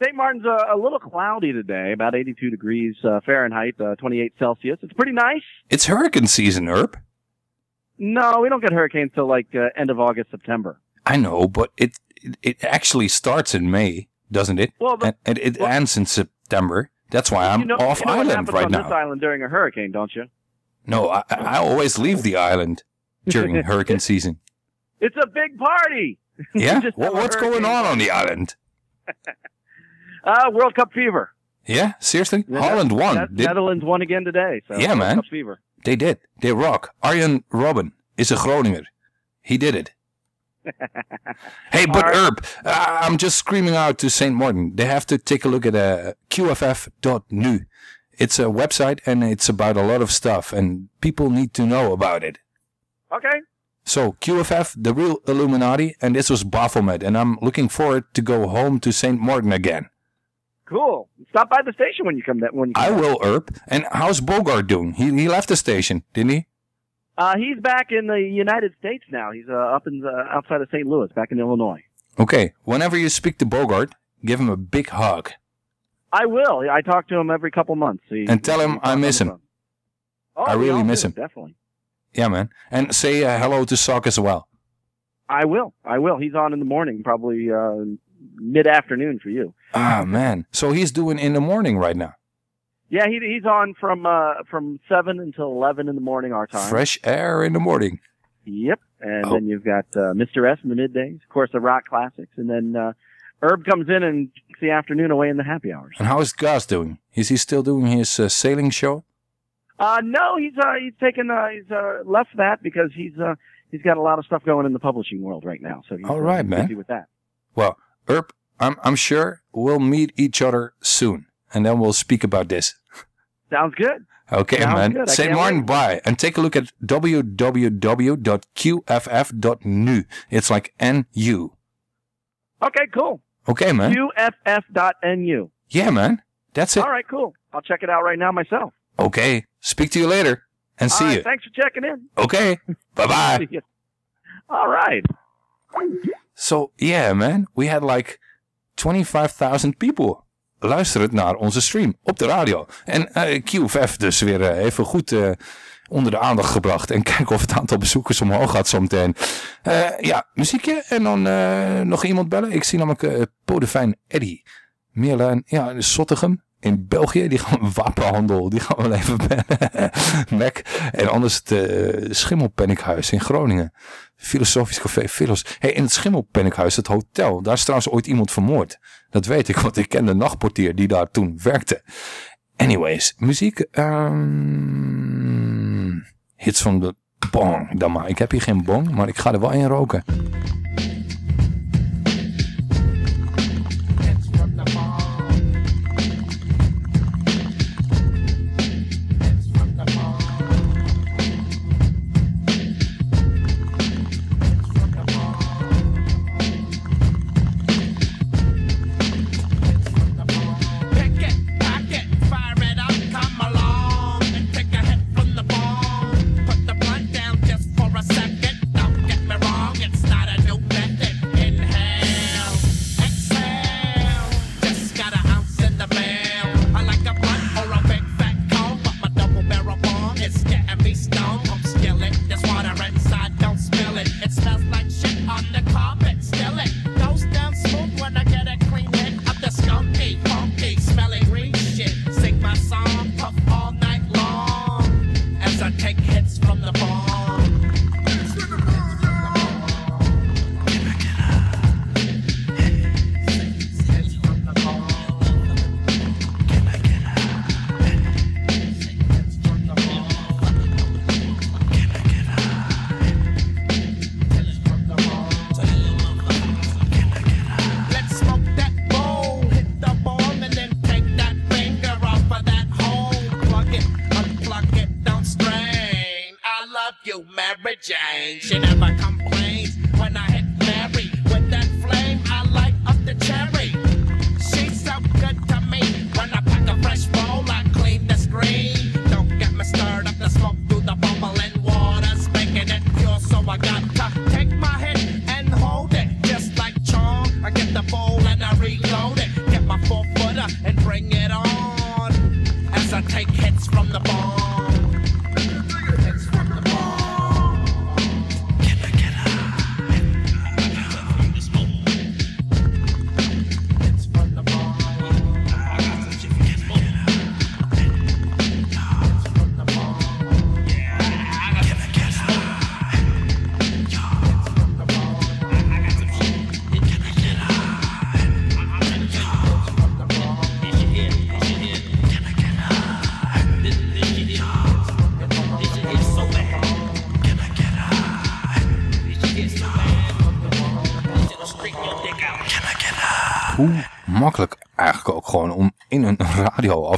St. Martin's a, a little cloudy today, about 82 degrees uh, Fahrenheit, uh, 28 Celsius. It's pretty nice. It's hurricane season, Herb. No, we don't get hurricanes till like uh, end of August, September. I know, but it it, it actually starts in May, doesn't it? Well, the- and, it ends in September. That's why I'm you know, off you know island right on now. this island during a hurricane, don't you? No, I, I always leave the island during hurricane season. It's a big party. Yeah? Just What, have a what's going on on the island? Uh, World Cup fever. Yeah? Seriously? Yeah, Holland won. Did- Netherlands won again today. So Yeah, World man. Cup fever. They did. They rock. Arjen Robben is a Groninger. He did it. Hey, but Herb, uh, I'm just screaming out to St. Martin. They have to take a look at uh, qff.nu. It's a website and it's about a lot of stuff and people need to know about it. Okay. So QFF, the real Illuminati, and this was Baphomet, and I'm looking forward to go home to St. Martin again. Cool. Stop by the station when you come. That when you come I back. will, Herb. And how's Bogart doing? He he left the station, didn't he? Uh, he's back in the United States now. He's uh, up in the, outside of St. Louis, back in Illinois. Okay. Whenever you speak to Bogart, give him a big hug I will. I talk to him every couple months. He, and tell him I miss him. Oh, I really miss him. Definitely. Yeah, man. And say uh, hello to Sock as well. I will. I will. He's on in the morning, probably uh, mid afternoon for you. Ah, man. So he's doing in the morning right now. Yeah, he, he's on from uh, from seven until eleven in the morning our time. Fresh air in the morning. Yep. And Oh. then you've got uh, Mr. S in the middays, of course, the rock classics, and then uh, Herb comes in and takes the afternoon away in the happy hours. And how is Gus doing? Is he still doing his uh, sailing show? Uh, no, he's uh, he's taken uh, he's uh, left that because he's uh, he's got a lot of stuff going in the publishing world right now. So he's, All uh, man. busy with that. Well, Herb, I'm I'm sure we'll meet each other soon, and then we'll speak about this. Sounds good. Okay, Sounds man. good. St. Martin, wait. bye. And take a look at www.qff.nu. It's like N-U. Okay, cool. Okay, man. QFF.nu. Yeah, man. That's it. All right, cool. I'll check it out right now myself. Okay. Speak to you later. And see All right, you. Thanks for checking in. Okay. Bye-bye. All right. So, yeah, man. We had like 25,000 people luisteren naar onze stream op de radio. En eh, QFF dus weer eh, even goed eh, onder de aandacht gebracht. En kijken of het aantal bezoekers omhoog gaat zometeen. Eh, ja, muziekje. En dan nog iemand bellen. Ik zie namelijk eh Podefijn Eddy. Meerlijn, ja, Sottegem. In België, die gaan wapenhandel, die gaan we wel even. Mac. En anders het Schimmelpennikhuis in Groningen. Filosofisch Café Filos. Hey, in het Schimmelpennikhuis, het hotel, daar is trouwens ooit iemand vermoord. Dat weet ik, want ik ken de nachtportier die daar toen werkte. Anyways, muziek. ehm, hits van de bong. Dan maar. Ik heb hier geen bong, maar ik ga er wel in roken.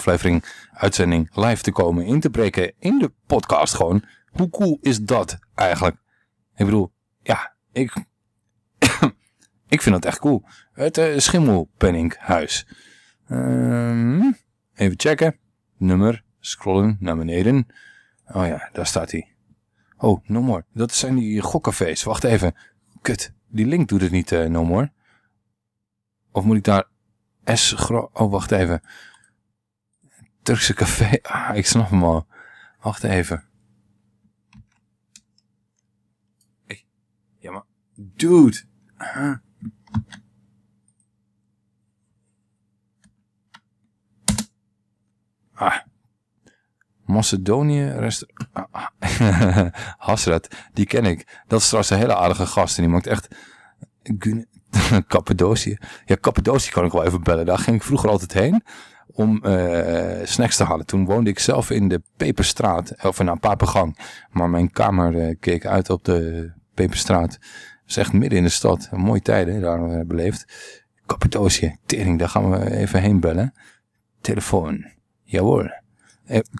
Radioaflevering, uitzending live te komen, in te breken in de podcast gewoon. Hoe cool is dat eigenlijk? Ik bedoel, ja, ik, ik vind dat echt cool. Het uh, Schimmelpenninghuis. Ehm, even checken. Nummer, scrollen naar beneden. Oh ja, daar staat hij. Oh, no more. Dat zijn die gokcafés. Wacht even. Kut, die link doet het niet, uh, no more. Of moet ik daar S. Oh, wacht even. Turkse café. Ah, ik snap hem al. Wacht even. Hey. Ja, maar... Dude. Ah. Macedonië restaurant. Ah, Hasrat, die ken ik. Dat is trouwens een hele aardige gast. En die maakt echt... Cappadocië. Ja, Cappadocië kan ik wel even bellen. Daar ging ik vroeger altijd heen om uh, snacks te halen. Toen woonde ik zelf in de Peperstraat, of nou, Papengang. Maar mijn kamer uh, keek uit op de Peperstraat. Dat is echt midden in de stad. Mooie tijden daar beleefd. Cappadocië, tering, daar gaan we even heen bellen. Telefoon, jawohl.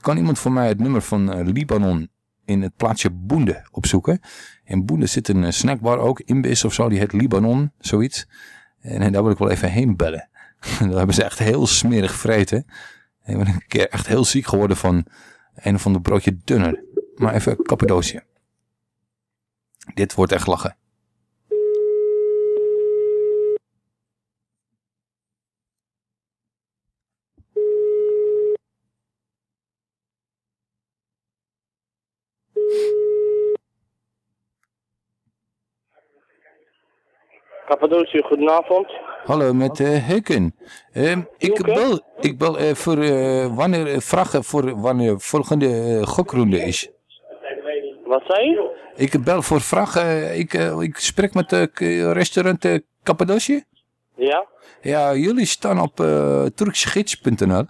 kan iemand voor mij het nummer van Libanon in het plaatsje Boende opzoeken? In Boende zit een snackbar ook, Imbis of zo, die heet Libanon, zoiets. En daar wil ik wel even heen bellen. daar hebben ze echt heel smerig vreten. Ik ben een keer echt heel ziek geworden van een of ander broodje dunner. Maar even Cappadocia. Dit wordt echt lachen. Cappadocia, goedenavond. Hallo, met uh, Heuken. Uh, ik bel, ik bel uh, voor uh, wanneer vragen voor wanneer volgende gokronde is. Wat zei je? Ik bel voor vragen. Ik, ik spreek met uh, restaurant uh, Cappadocia. Ja? Ja, jullie staan op uh, turksgids.nl.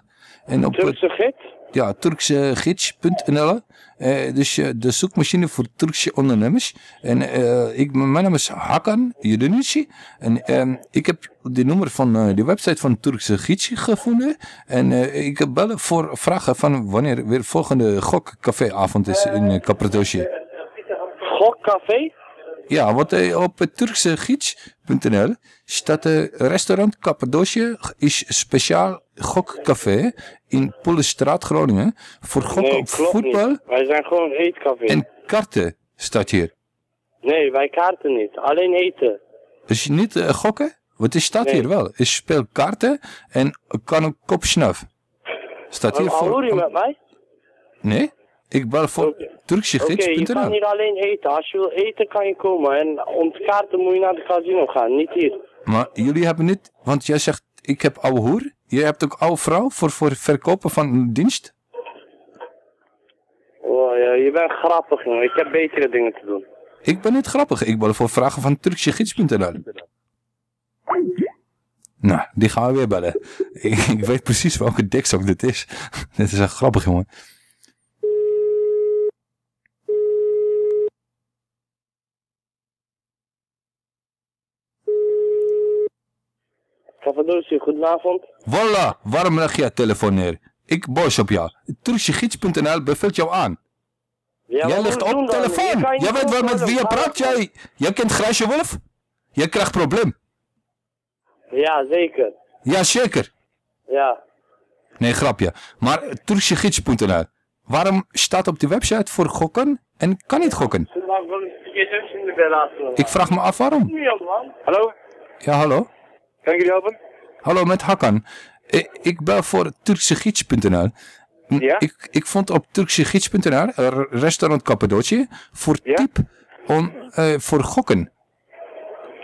En op, Turkse gids? Ja, turksegids.nl. Uh, dus uh, de zoekmachine voor Turkse ondernemers. En uh, ik, mijn naam is Hakan Yudunici. En uh, ik heb de nummer van de website van Turkse Gids gevonden. En ik heb bellen voor vragen van wanneer weer volgende gokcaféavond is in uh. Gokcafé? Ja, want uh, op turksegids.nl staat uh, restaurant Cappadocia is speciaal gokcafé in Pollenstraat, Groningen. Voor gok nee, op voetbal niet. Wij zijn gewoon eetcafé. en karten staat hier. Nee, wij kaarten niet. Alleen eten. Dus niet uh, gokken? Want het staat Nee. hier wel. Je speelt kaarten en kan een kop snaf. Staat hier Hoor voor... je met mij? Nee, ik bel voor Oké, je kan hier alleen eten. Als je wil eten, kan je komen. En om te kaarten moet je naar de casino gaan, niet hier. Maar jullie hebben niet... Want jij zegt, ik heb oude hoer. Jij hebt ook oude vrouw voor, voor verkopen van dienst. Oh, ja, je bent grappig, jongen. Ik heb betere dingen te doen. Ik ben niet grappig. Ik bel voor vragen van turksegids.nl. Nou, die gaan we weer bellen. Ik, ik weet precies welke dikzak dit is. dit is echt grappig, jongen. Cappadocia, goedenavond. Voilà, waarom leg jij telefoon neer? Ik boos op jou. Turksegids.nl beveelt jou aan. Ja, jij ligt op telefoon. Jij weet wel met wie je praat. Jij, jij kent Grijsje Wolf? Jij krijgt probleem. Ja, zeker. Ja, zeker. Ja. Nee, grapje. Maar Turksegids.nl. Waarom staat op de website voor gokken en kan niet gokken? Ik vraag me af waarom. Hallo? Ja, hallo? Kan ik jullie helpen? Hallo, met Hakan. Ik, ik bel voor Turksegids.nl. Ja? Ik, ik vond op Turksegids.nl een restaurant Cappadocia voor tip om, eh, voor gokken.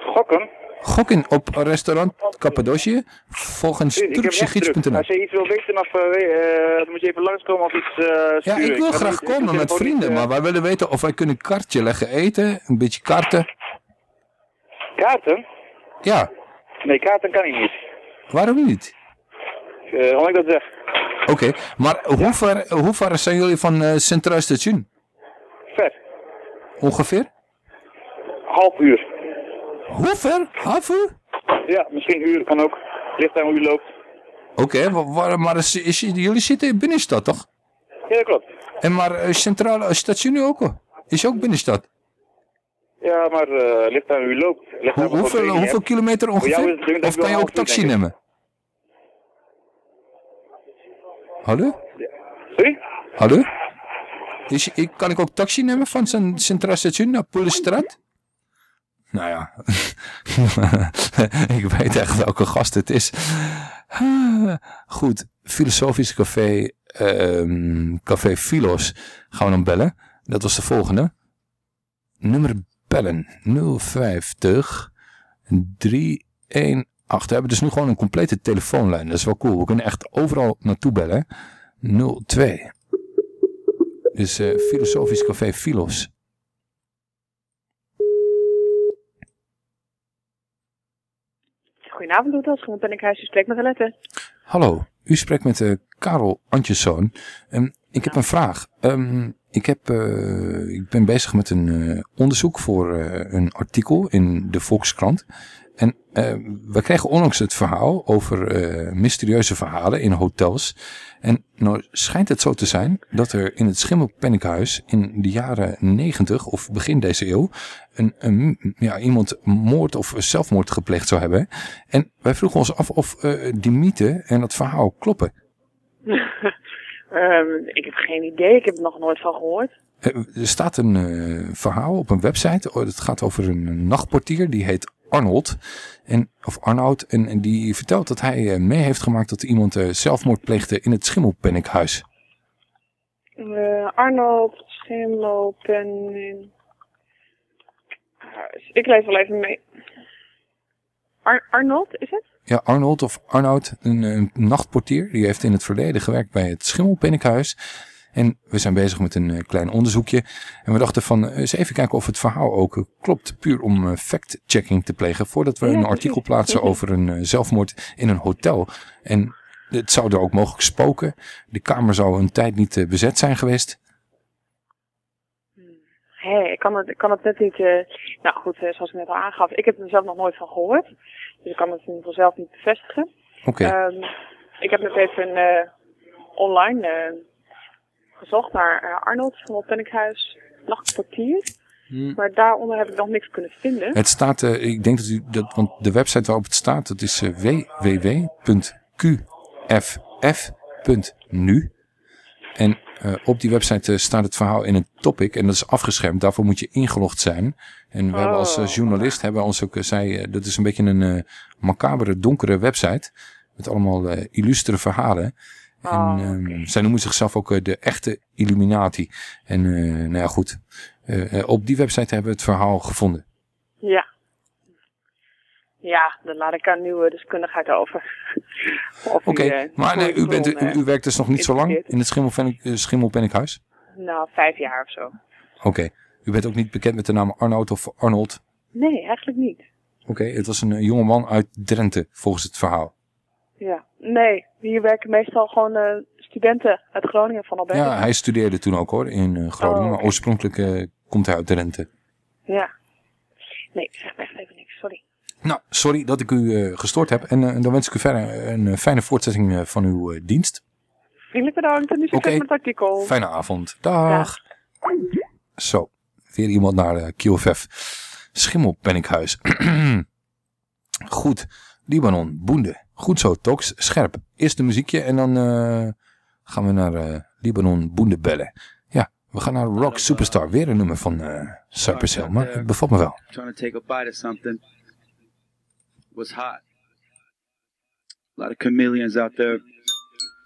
Gokken? Gokken op restaurant Cappadocia volgens. Turksegids.nl. Als je iets wil weten, of, eh, eh, dan moet je even langskomen of iets eh Ja, ik wil graag komen met vrienden, eh, maar wij willen weten of wij kunnen een kaartje leggen eten, een beetje kaarten. Kaarten? Ja, Nee, kaarten kan ik niet. waarom niet? Hoe ik dat zeg? Oké, maar hoe ver, hoe ver zijn jullie van eh Centraal Station? Ver. Ongeveer? Half uur. Hoe ver? Half uur? Ja, misschien een uur kan ook. Ligt aan hoe je loopt. Oké, waar- maar is, is, jullie zitten in binnenstad toch? Ja, dat klopt. En maar eh, Centraal Station ook? Is ook binnenstad? Ja, maar eh ligt aan hoe je loopt. Ligt Hoe, hoeveel, hoeveel kilometer ongeveer? Of kan je ook taxi nemen? Hallo? Sorry? Hallo? Is, ik, kan ik ook taxi nemen van zijn Centraal Station naar Poelenstraat? Nou ja, ik weet echt welke gast het is. Goed, Filosofisch Café, ehm, Café Filos gaan we dan bellen. Dat was de volgende. Nummer bellen 050 318. We hebben dus nu gewoon een complete telefoonlijn. Dat is wel cool. We kunnen echt overal naartoe bellen. 02. Dus eh, Filosofisch Café Filos. Goedenavond, Doetas. Ben ik huis. U spreekt met Alette. Hallo, u spreekt met eh, Karel Antjeszoon. Ehm, ik heb een vraag. Ehm, ik, heb, eh, ik ben bezig met een eh, onderzoek voor eh, een artikel in de Volkskrant. En we kregen onlangs het verhaal over mysterieuze verhalen in hotels. En nou schijnt het zo te zijn dat er in het Schimmelpenninkhuis in de jaren 90 of begin deze eeuw een, een, ja, iemand moord of zelfmoord gepleegd zou hebben. En wij vroegen ons af of die mythe en dat verhaal kloppen. Ehm, ik heb geen idee. Ik heb er nog nooit van gehoord. Eh, Er staat een eh, verhaal op een website. Oh, Het gaat over een nachtportier. Die heet Arnold. En, of Arnoud. En, en die vertelt dat hij eh, mee heeft gemaakt dat iemand eh, zelfmoord pleegde in het Schimmelpenninkhuis. Eh, Arnold, Schimlo, Pen... Huis. Ik lees wel even mee. Ar Arnold, is het? Ja, Arnold of Arnoud, een, een nachtportier. Die heeft in het verleden gewerkt bij het Schimmelpenninkhuis. En we zijn bezig met een eh, klein onderzoekje. En we dachten van, eh, eens even kijken of het verhaal ook eh, klopt. Puur om fact-checking te plegen. Voordat we een artikel plaatsen over een zelfmoord in een hotel. En het zou er ook mogelijk spoken. De kamer zou een tijd niet bezet zijn geweest. Hé, ik kan het, ik kan het net niet... eh, nou goed, eh, zoals ik net al aangaf. Ik heb er zelf nog nooit van gehoord. Dus ik kan het in ieder geval zelf niet bevestigen. Oké. Ehm, ik heb net even eh, online eh, gezocht naar eh, Arnold van het Penninkhuis Nachtportier. Hmm. Maar daaronder heb ik nog niks kunnen vinden. Het staat, eh, ik denk dat u, dat, want de website waarop het staat, dat is www.qff.nu. En eh, op die website eh, staat het verhaal in een topic en dat is afgeschermd. Daarvoor moet je ingelogd zijn. En we hebben als eh, Oh. journalist, hebben ons ook, zei, eh, dat is een beetje een macabere, donkere website. Met allemaal illustere verhalen. Oh, en ehm, zij noemen zichzelf ook de echte Illuminati. En nou ja, goed. Op die website hebben we het verhaal gevonden. Ja. Ja, dan laat ik aan nieuwe deskundigheid over. Oké, eh, maar nee, u, bent, u, bron, eh, u werkt dus nog niet zo lang in het Schimmelpennik, eh, Schimmelpennikhuis? Nou, vijf jaar of zo. Oké, u bent ook niet bekend met de naam Arnoud of Arnold? Nee, eigenlijk niet. Oké, het was een eh, jongeman uit Drenthe, volgens het verhaal. Ja. Nee, hier werken meestal gewoon studenten uit Groningen van Alberta. Ja, hij studeerde toen ook hoor, in Groningen, Oh, maar oorspronkelijk komt hij uit Drenthe. Ja. Nee, zeg me echt even niks, sorry. Nou, sorry dat ik u eh, gestoord heb en eh, dan wens ik u verder een eh, fijne voortzetting van uw dienst. Vriendelijk bedankt en nu succes Oké. met het artikel. Fijne avond. Dag. Zo, weer iemand naar de QFF. Schimmelpenninghuis. Goed, Libanon, Boende. Goed zo, Tox, scherp. Eerst een muziekje en dan eh, gaan we naar eh, Libanon, Boende bellen. Ja, we gaan naar Rock Superstar. Weer een nummer van eh Cypress Hill, maar het bevalt me wel. trying to take a bite of something was hot. A lot of chameleons out there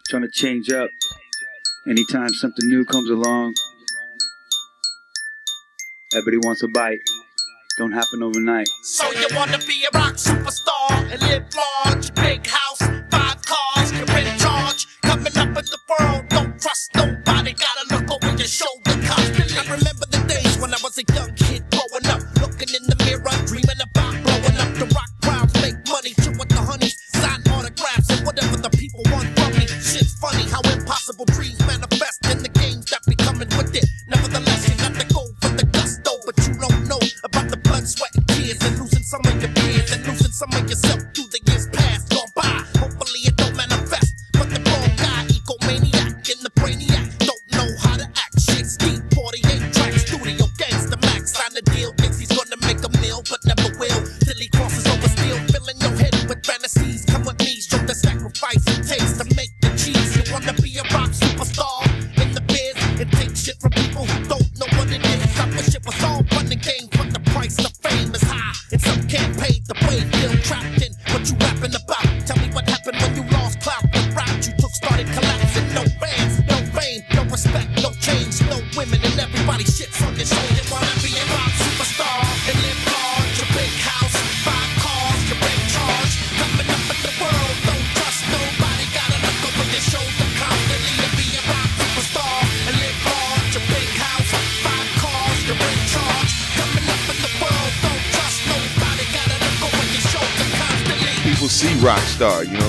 trying to change up. Anytime something new comes along, everybody wants a bite. Don't happen overnight. So you wanna be a rock superstar and live large, big house, five cars, you're in charge. Coming up in the world, don't trust nobody, gotta look over your shoulder constantly. I remember the days when I was a young kid how impossible dreams manifest in the games that be coming with it. Nevertheless, you got to go for the gusto, but you don't know about the blood, sweat, and tears, and losing some of your peers, and losing some of yourself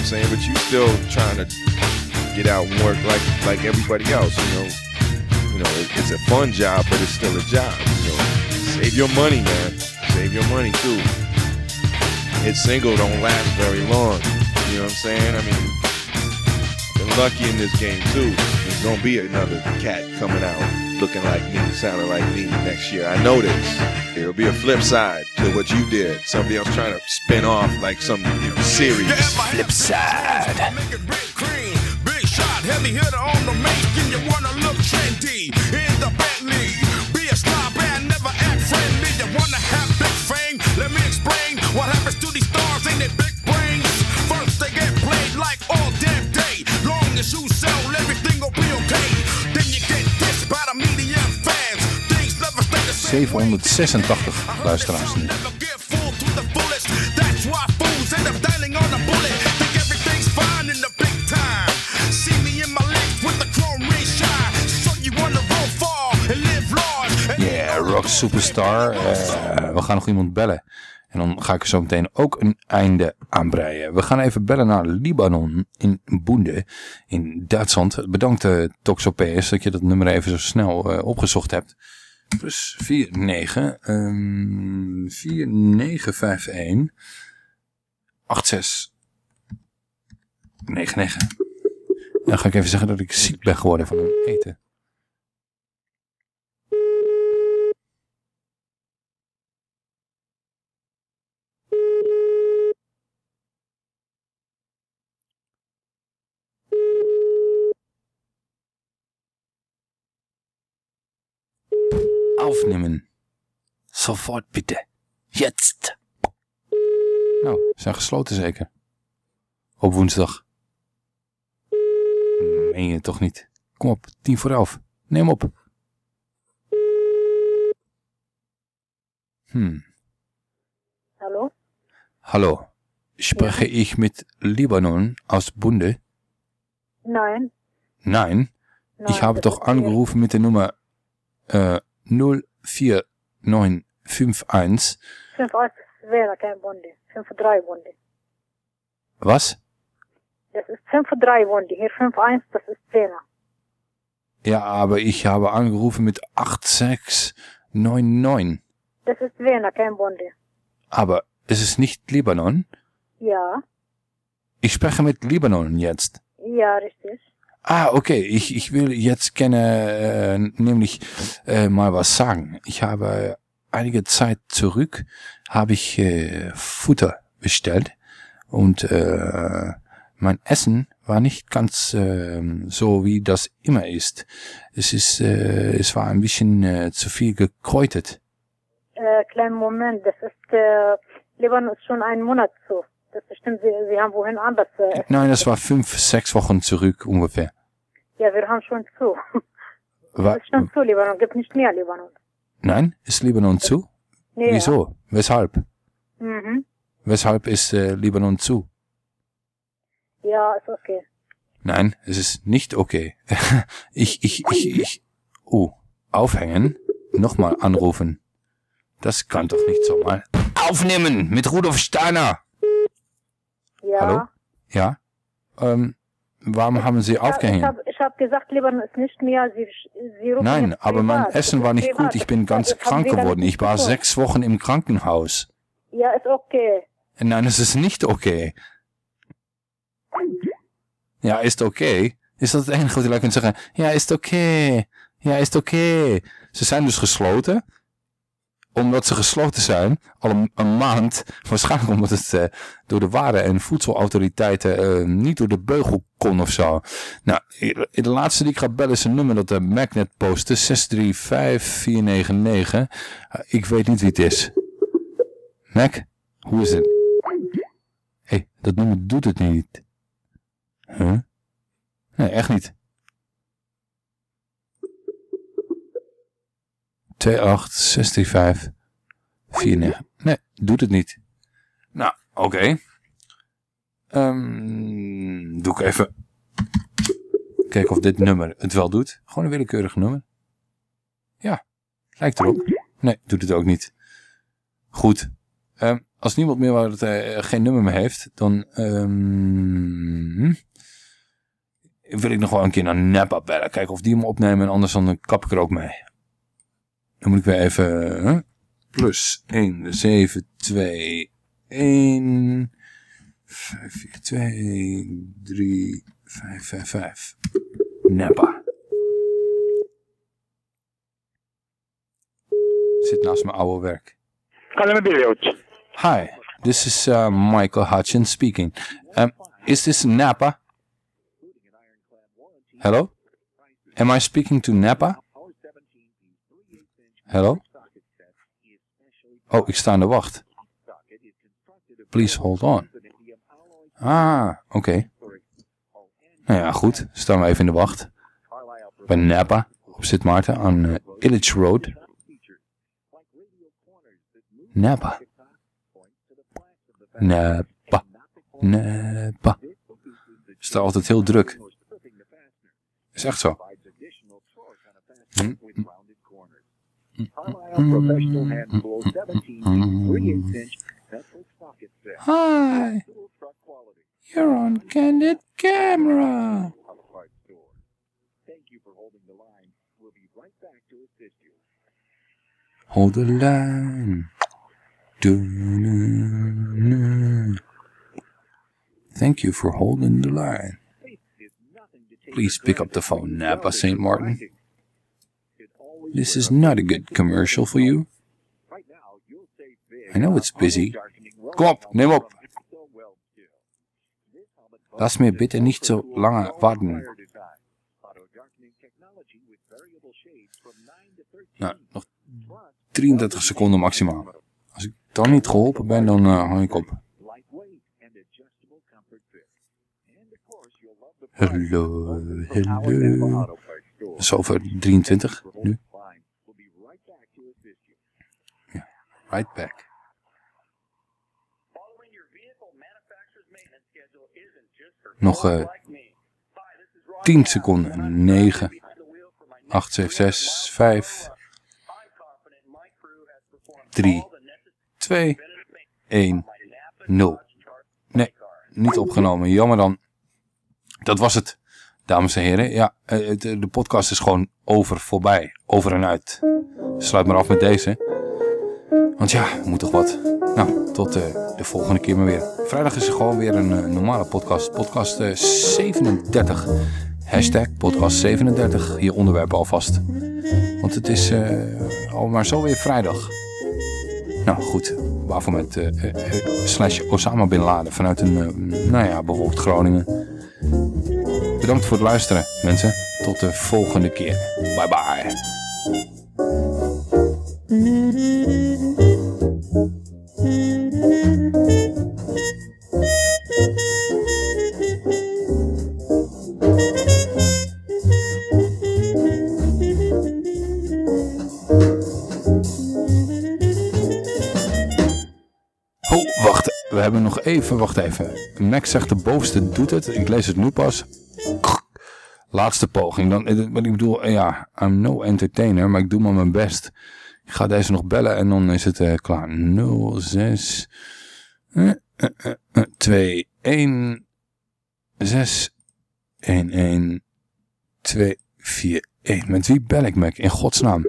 I'm saying? But you still trying to get out and work like like everybody else, you know. You know, it, it's a fun job, but it's still a job. You know, save your money, man. Save your money too. Hit single don't last very long. You know what I'm saying? I mean, been lucky in this game too. There's gonna be another cat coming out looking like me, sounding like me next year. I know this. There'll be a flip side to what you did. Somebody else trying to spin off like some you know, series. Flip side. Big shot, heavy hitter on the making. You wanna look trendy in the Bentley. Be a star band, never act friendly. You wanna have big fame? Let me explain what happens to these stars. Ain't it big brains? First they get played like all damn day. Long as you sell, everything will be okay. Then you get dissed by the media fans. Things never stay the same. 786 luisteraars nu. Superstar. Eh, we gaan nog iemand bellen. En dan ga ik er zo meteen ook een einde aan breien. We gaan even bellen naar Libanon in Boende in Duitsland. Bedankt uh, Toxopeus dat je dat nummer even zo snel eh, opgezocht hebt. Plus 49 um, 4951 86 99. Dan ga ik even zeggen dat ik ziek ben geworden van het eten. Aufnehmen. Sofort bitte. Jetzt. Nou, ze zijn gesloten zeker. Op woensdag. Meen je toch niet? Kom op, tien voor elf. Neem op. Hm. Hallo? Hallo. Spreche ich mit Libanon aus Bunde? Nein. Nein. ich habe doch angerufen mit der Nummer äh, 04951. 5 wäre kein Bunde. 5-3 Bunde. Was? Das ist 5-3 Bunde. Hier 5-1, das ist 10er. Ja, aber ich habe angerufen mit 8699. Das ist Wiener, kein Bunde. Aber ist es nicht Libanon? Ja. Ich spreche mit Libanon jetzt. Ja, richtig. Ah, okay. Ich, ich will jetzt gerne äh, nämlich äh, mal was sagen. Ich habe einige Zeit zurück habe ich äh, Futter bestellt und äh, mein Essen war nicht ganz äh, so wie das immer ist. Es ist äh, es war ein bisschen äh, zu viel gekräutet. Äh, kleinen Moment, das ist, äh, Libanon ist schon einen Monat zu. Das bestimmt, Sie, Sie haben wohin anders. Äh, Nein, das war fünf, sechs Wochen zurück ungefähr. ja, wir haben schon zu. Wa ist schon zu, Libanon, gibt nicht mehr Libanon. Nein, ist Libanon zu? Nee, Wieso? Weshalb? Mhm. Weshalb ist äh, Libanon zu? Ja, ist okay. Nein, es ist nicht okay. ich, ich, ich, ich. Oh, aufhängen. Nochmal anrufen. Das kann doch nicht so mal. Aufnehmen mit Rudolf Steiner. Ja. Hallo? Ja? Ähm, warum haben Sie Ich aufgehängt? habe ich hab gesagt, Libanon ist nicht mehr. Sie, Sie Nein, aber mein. Essen war nicht Privat. gut. Ich bin ganz Das haben krank Sie geworden. Ich war sechs Wochen im Krankenhaus. Ja, ist okay. Nein, es ist nicht okay. Ja, ist okay. Is dat het enige wat je kunt zeggen? Ja, is het oké. Ja, is het oké. Ze zijn dus gesloten. Omdat ze gesloten zijn, al een, maand. Waarschijnlijk omdat het eh, door de ware- en voedselautoriteiten eh, niet door de beugel kon of zo. Nou, de laatste die ik ga bellen is een nummer dat de Magnet postte. 635499. Eh, ik weet niet wie het is. Mac, hoe is het? Hé, hey, dat nummer doet het niet. Huh? Nee, echt niet. 28635 49. Nee, doet het niet. Nou, oké. Ehm, doe ik even. Kijken of dit nummer het wel doet. Gewoon een willekeurig nummer. Ja, lijkt erop. Nee, doet het ook niet. Goed. Ehm, als niemand meer waar het, eh, geen nummer meer heeft, dan ehm, wil ik nog wel een keer naar Napa bellen. Kijken of die hem opnemen en anders dan kap ik er ook mee. Dan moet ik weer even... hè? Plus 1, 7, 2, 1, 5, 4, 2, 3, 5, 5, 5. Napa. Zit naast mijn oude werk. Hi, this is uh, Michael Hutchins speaking. Um, is this Napa? Hello? Am I speaking to Napa? Hello? Oh, ik sta aan de wacht. Please hold on. Ah, oké. Nou ja, goed. Staan we even in de wacht. Bij Napa, op Sint Maarten, aan uh, Illich Road. Napa. Napa. Napa. Is daar altijd heel druk. Is echt zo. Hm? Hi. You're on candid camera. Hold the line. Do-na-na. Thank you for holding the line. Please pick up the phone, Napa St. Martin. This is not a good commercial for you. I know it's busy. Kom op, neem op. Laat me bitte niet zo lange warten. Nou, nog 33 seconden maximaal. Als ik dan niet geholpen ben, dan uh, hang ik op. Hallo, hallo. Zo over 23 nu. Ja, right back. Nog uh, 10 seconden. 9, 8, 7, 6, 5, 3, 2, 1, 0. Nee, niet opgenomen. Jammer dan. Dat was het, dames en heren. Ja, de podcast is gewoon over, voorbij. Over en uit. Sluit maar af met deze. Want ja, moet toch wat. Nou, tot uh, de volgende keer maar weer. Vrijdag is er gewoon weer een uh, normale podcast. Podcast uh, 37. Hashtag podcast 37, je onderwerp alvast. Want het is al maar zo weer vrijdag. Nou goed, waarvoor met slash Osama Bin Laden vanuit een, nou ja, bewolkt Groningen. Bedankt voor het luisteren, mensen. Tot de volgende keer. Bye bye. Even, wacht even. Max zegt de bovenste doet het. Ik lees het nu pas. Laatste poging. Dan, wat ik bedoel, ja, I'm no entertainer, maar ik doe maar mijn best. Ik ga deze nog bellen en dan is het uh, klaar. 06 uh, uh, uh, 2 1 6 1 1 2 4 1. Met wie bel ik, Mac? In godsnaam.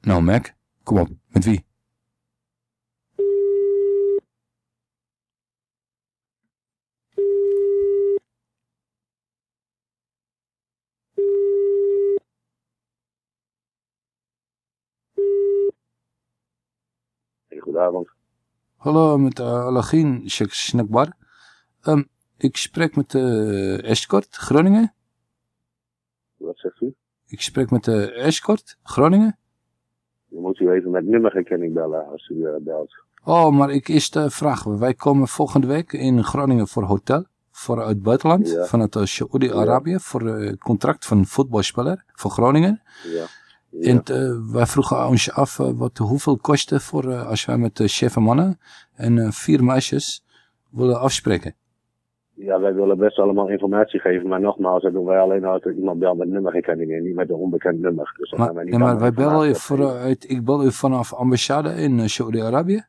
Nou, Mac, kom op. Met wie? Goedenavond. Hallo, met uh, Lagin Snackbar. Um, ik spreek met de uh, Escort, Groningen. Wat zegt u? Ik spreek met de Escort, Groningen. Dan moet u even met nummerherkenning bellen als u uh, belt. Oh, maar ik is de vraag. Wij komen volgende week in Groningen voor hotel. Voor het buitenland, Ja. vanuit Saoedi-Arabië. Voor een contract van voetbalspeler voor Groningen. Ja. En uh, wij vroegen ons af uh, wat, hoeveel kostte voor uh, als wij met uh, chef en mannen en uh, vier meisjes willen afspreken. Ja, wij willen best allemaal informatie geven, maar nogmaals, dat doen wij alleen als er iemand belt met nummerherkenning en niet met een onbekend nummer. Dus wij Maar, niet nee, maar wij bellen je vooruit, ik bel u vanaf ambassade in uh, Saudi-Arabië.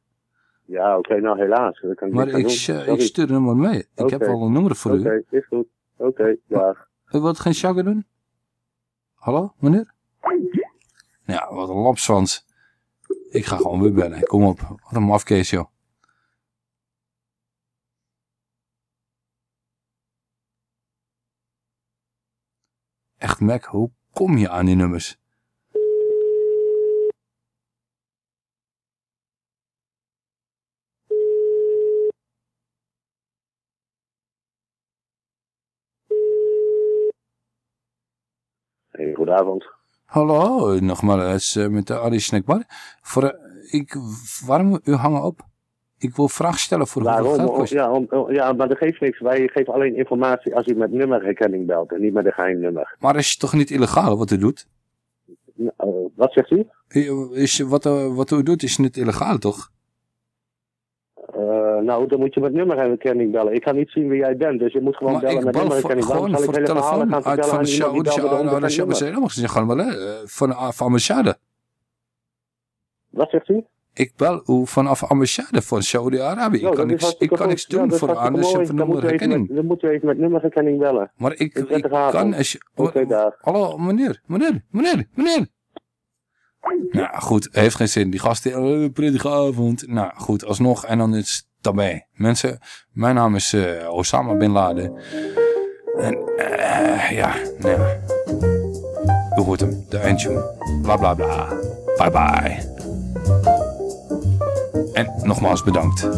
Ja, oké, nou helaas. Dat kan ik Maar ik, ik stuur een nummer mee. Ik heb Oké. al een nummer voor Oké, u. is goed. Oké, dag. U wilt geen shagger doen? Hallo, meneer? Ja, wat een lapswans. Ik ga gewoon weer bellen. Kom op. Wat een mafkees, joh. Echt, Mac, hoe kom je aan die nummers? Hey, goedenavond. Hallo, nogmaals uh, met de Adi Snackbar. Voor, uh, ik, waarom u hangen op? Ik wil vraag stellen voor hoeveel Waarom? geld kost. Ja, om, ja, maar dat geeft niks. Wij geven alleen informatie als u met nummerherkenning belt en niet met een geheim nummer. Maar is het toch niet illegaal wat u doet? Nou, wat zegt u? Is, wat, uh, wat u doet is niet illegaal, toch? Uh, nou, dan moet je met nummerherkenning bellen. Ik kan niet zien wie jij bent, dus je moet gewoon Maar bellen met nummerherkenning. Waarom gewoon zal ik hele verhalen telefoon gaan vertellen van aan iemand die nummer? Ambassade. Wat zegt u? Ik bel u vanaf ambassade van Saudi-Arabië. Ik kan niks, ik kan niks doen voor anders van nummerherkenning. met- Dan moet u even met nummerherkenning bellen. Maar ik, kan... Als je, dag. Hallo, meneer, meneer, meneer, meneer. Nou goed, heeft geen zin. Die gast die, oh, prettige avond. Nou goed, alsnog. En dan is daarbij. Mensen, mijn naam is eh, Osama Bin Laden. En eh, ja, nou ja. U hoort hem, de eindtune. Bla bla bla. Bye bye. En nogmaals bedankt.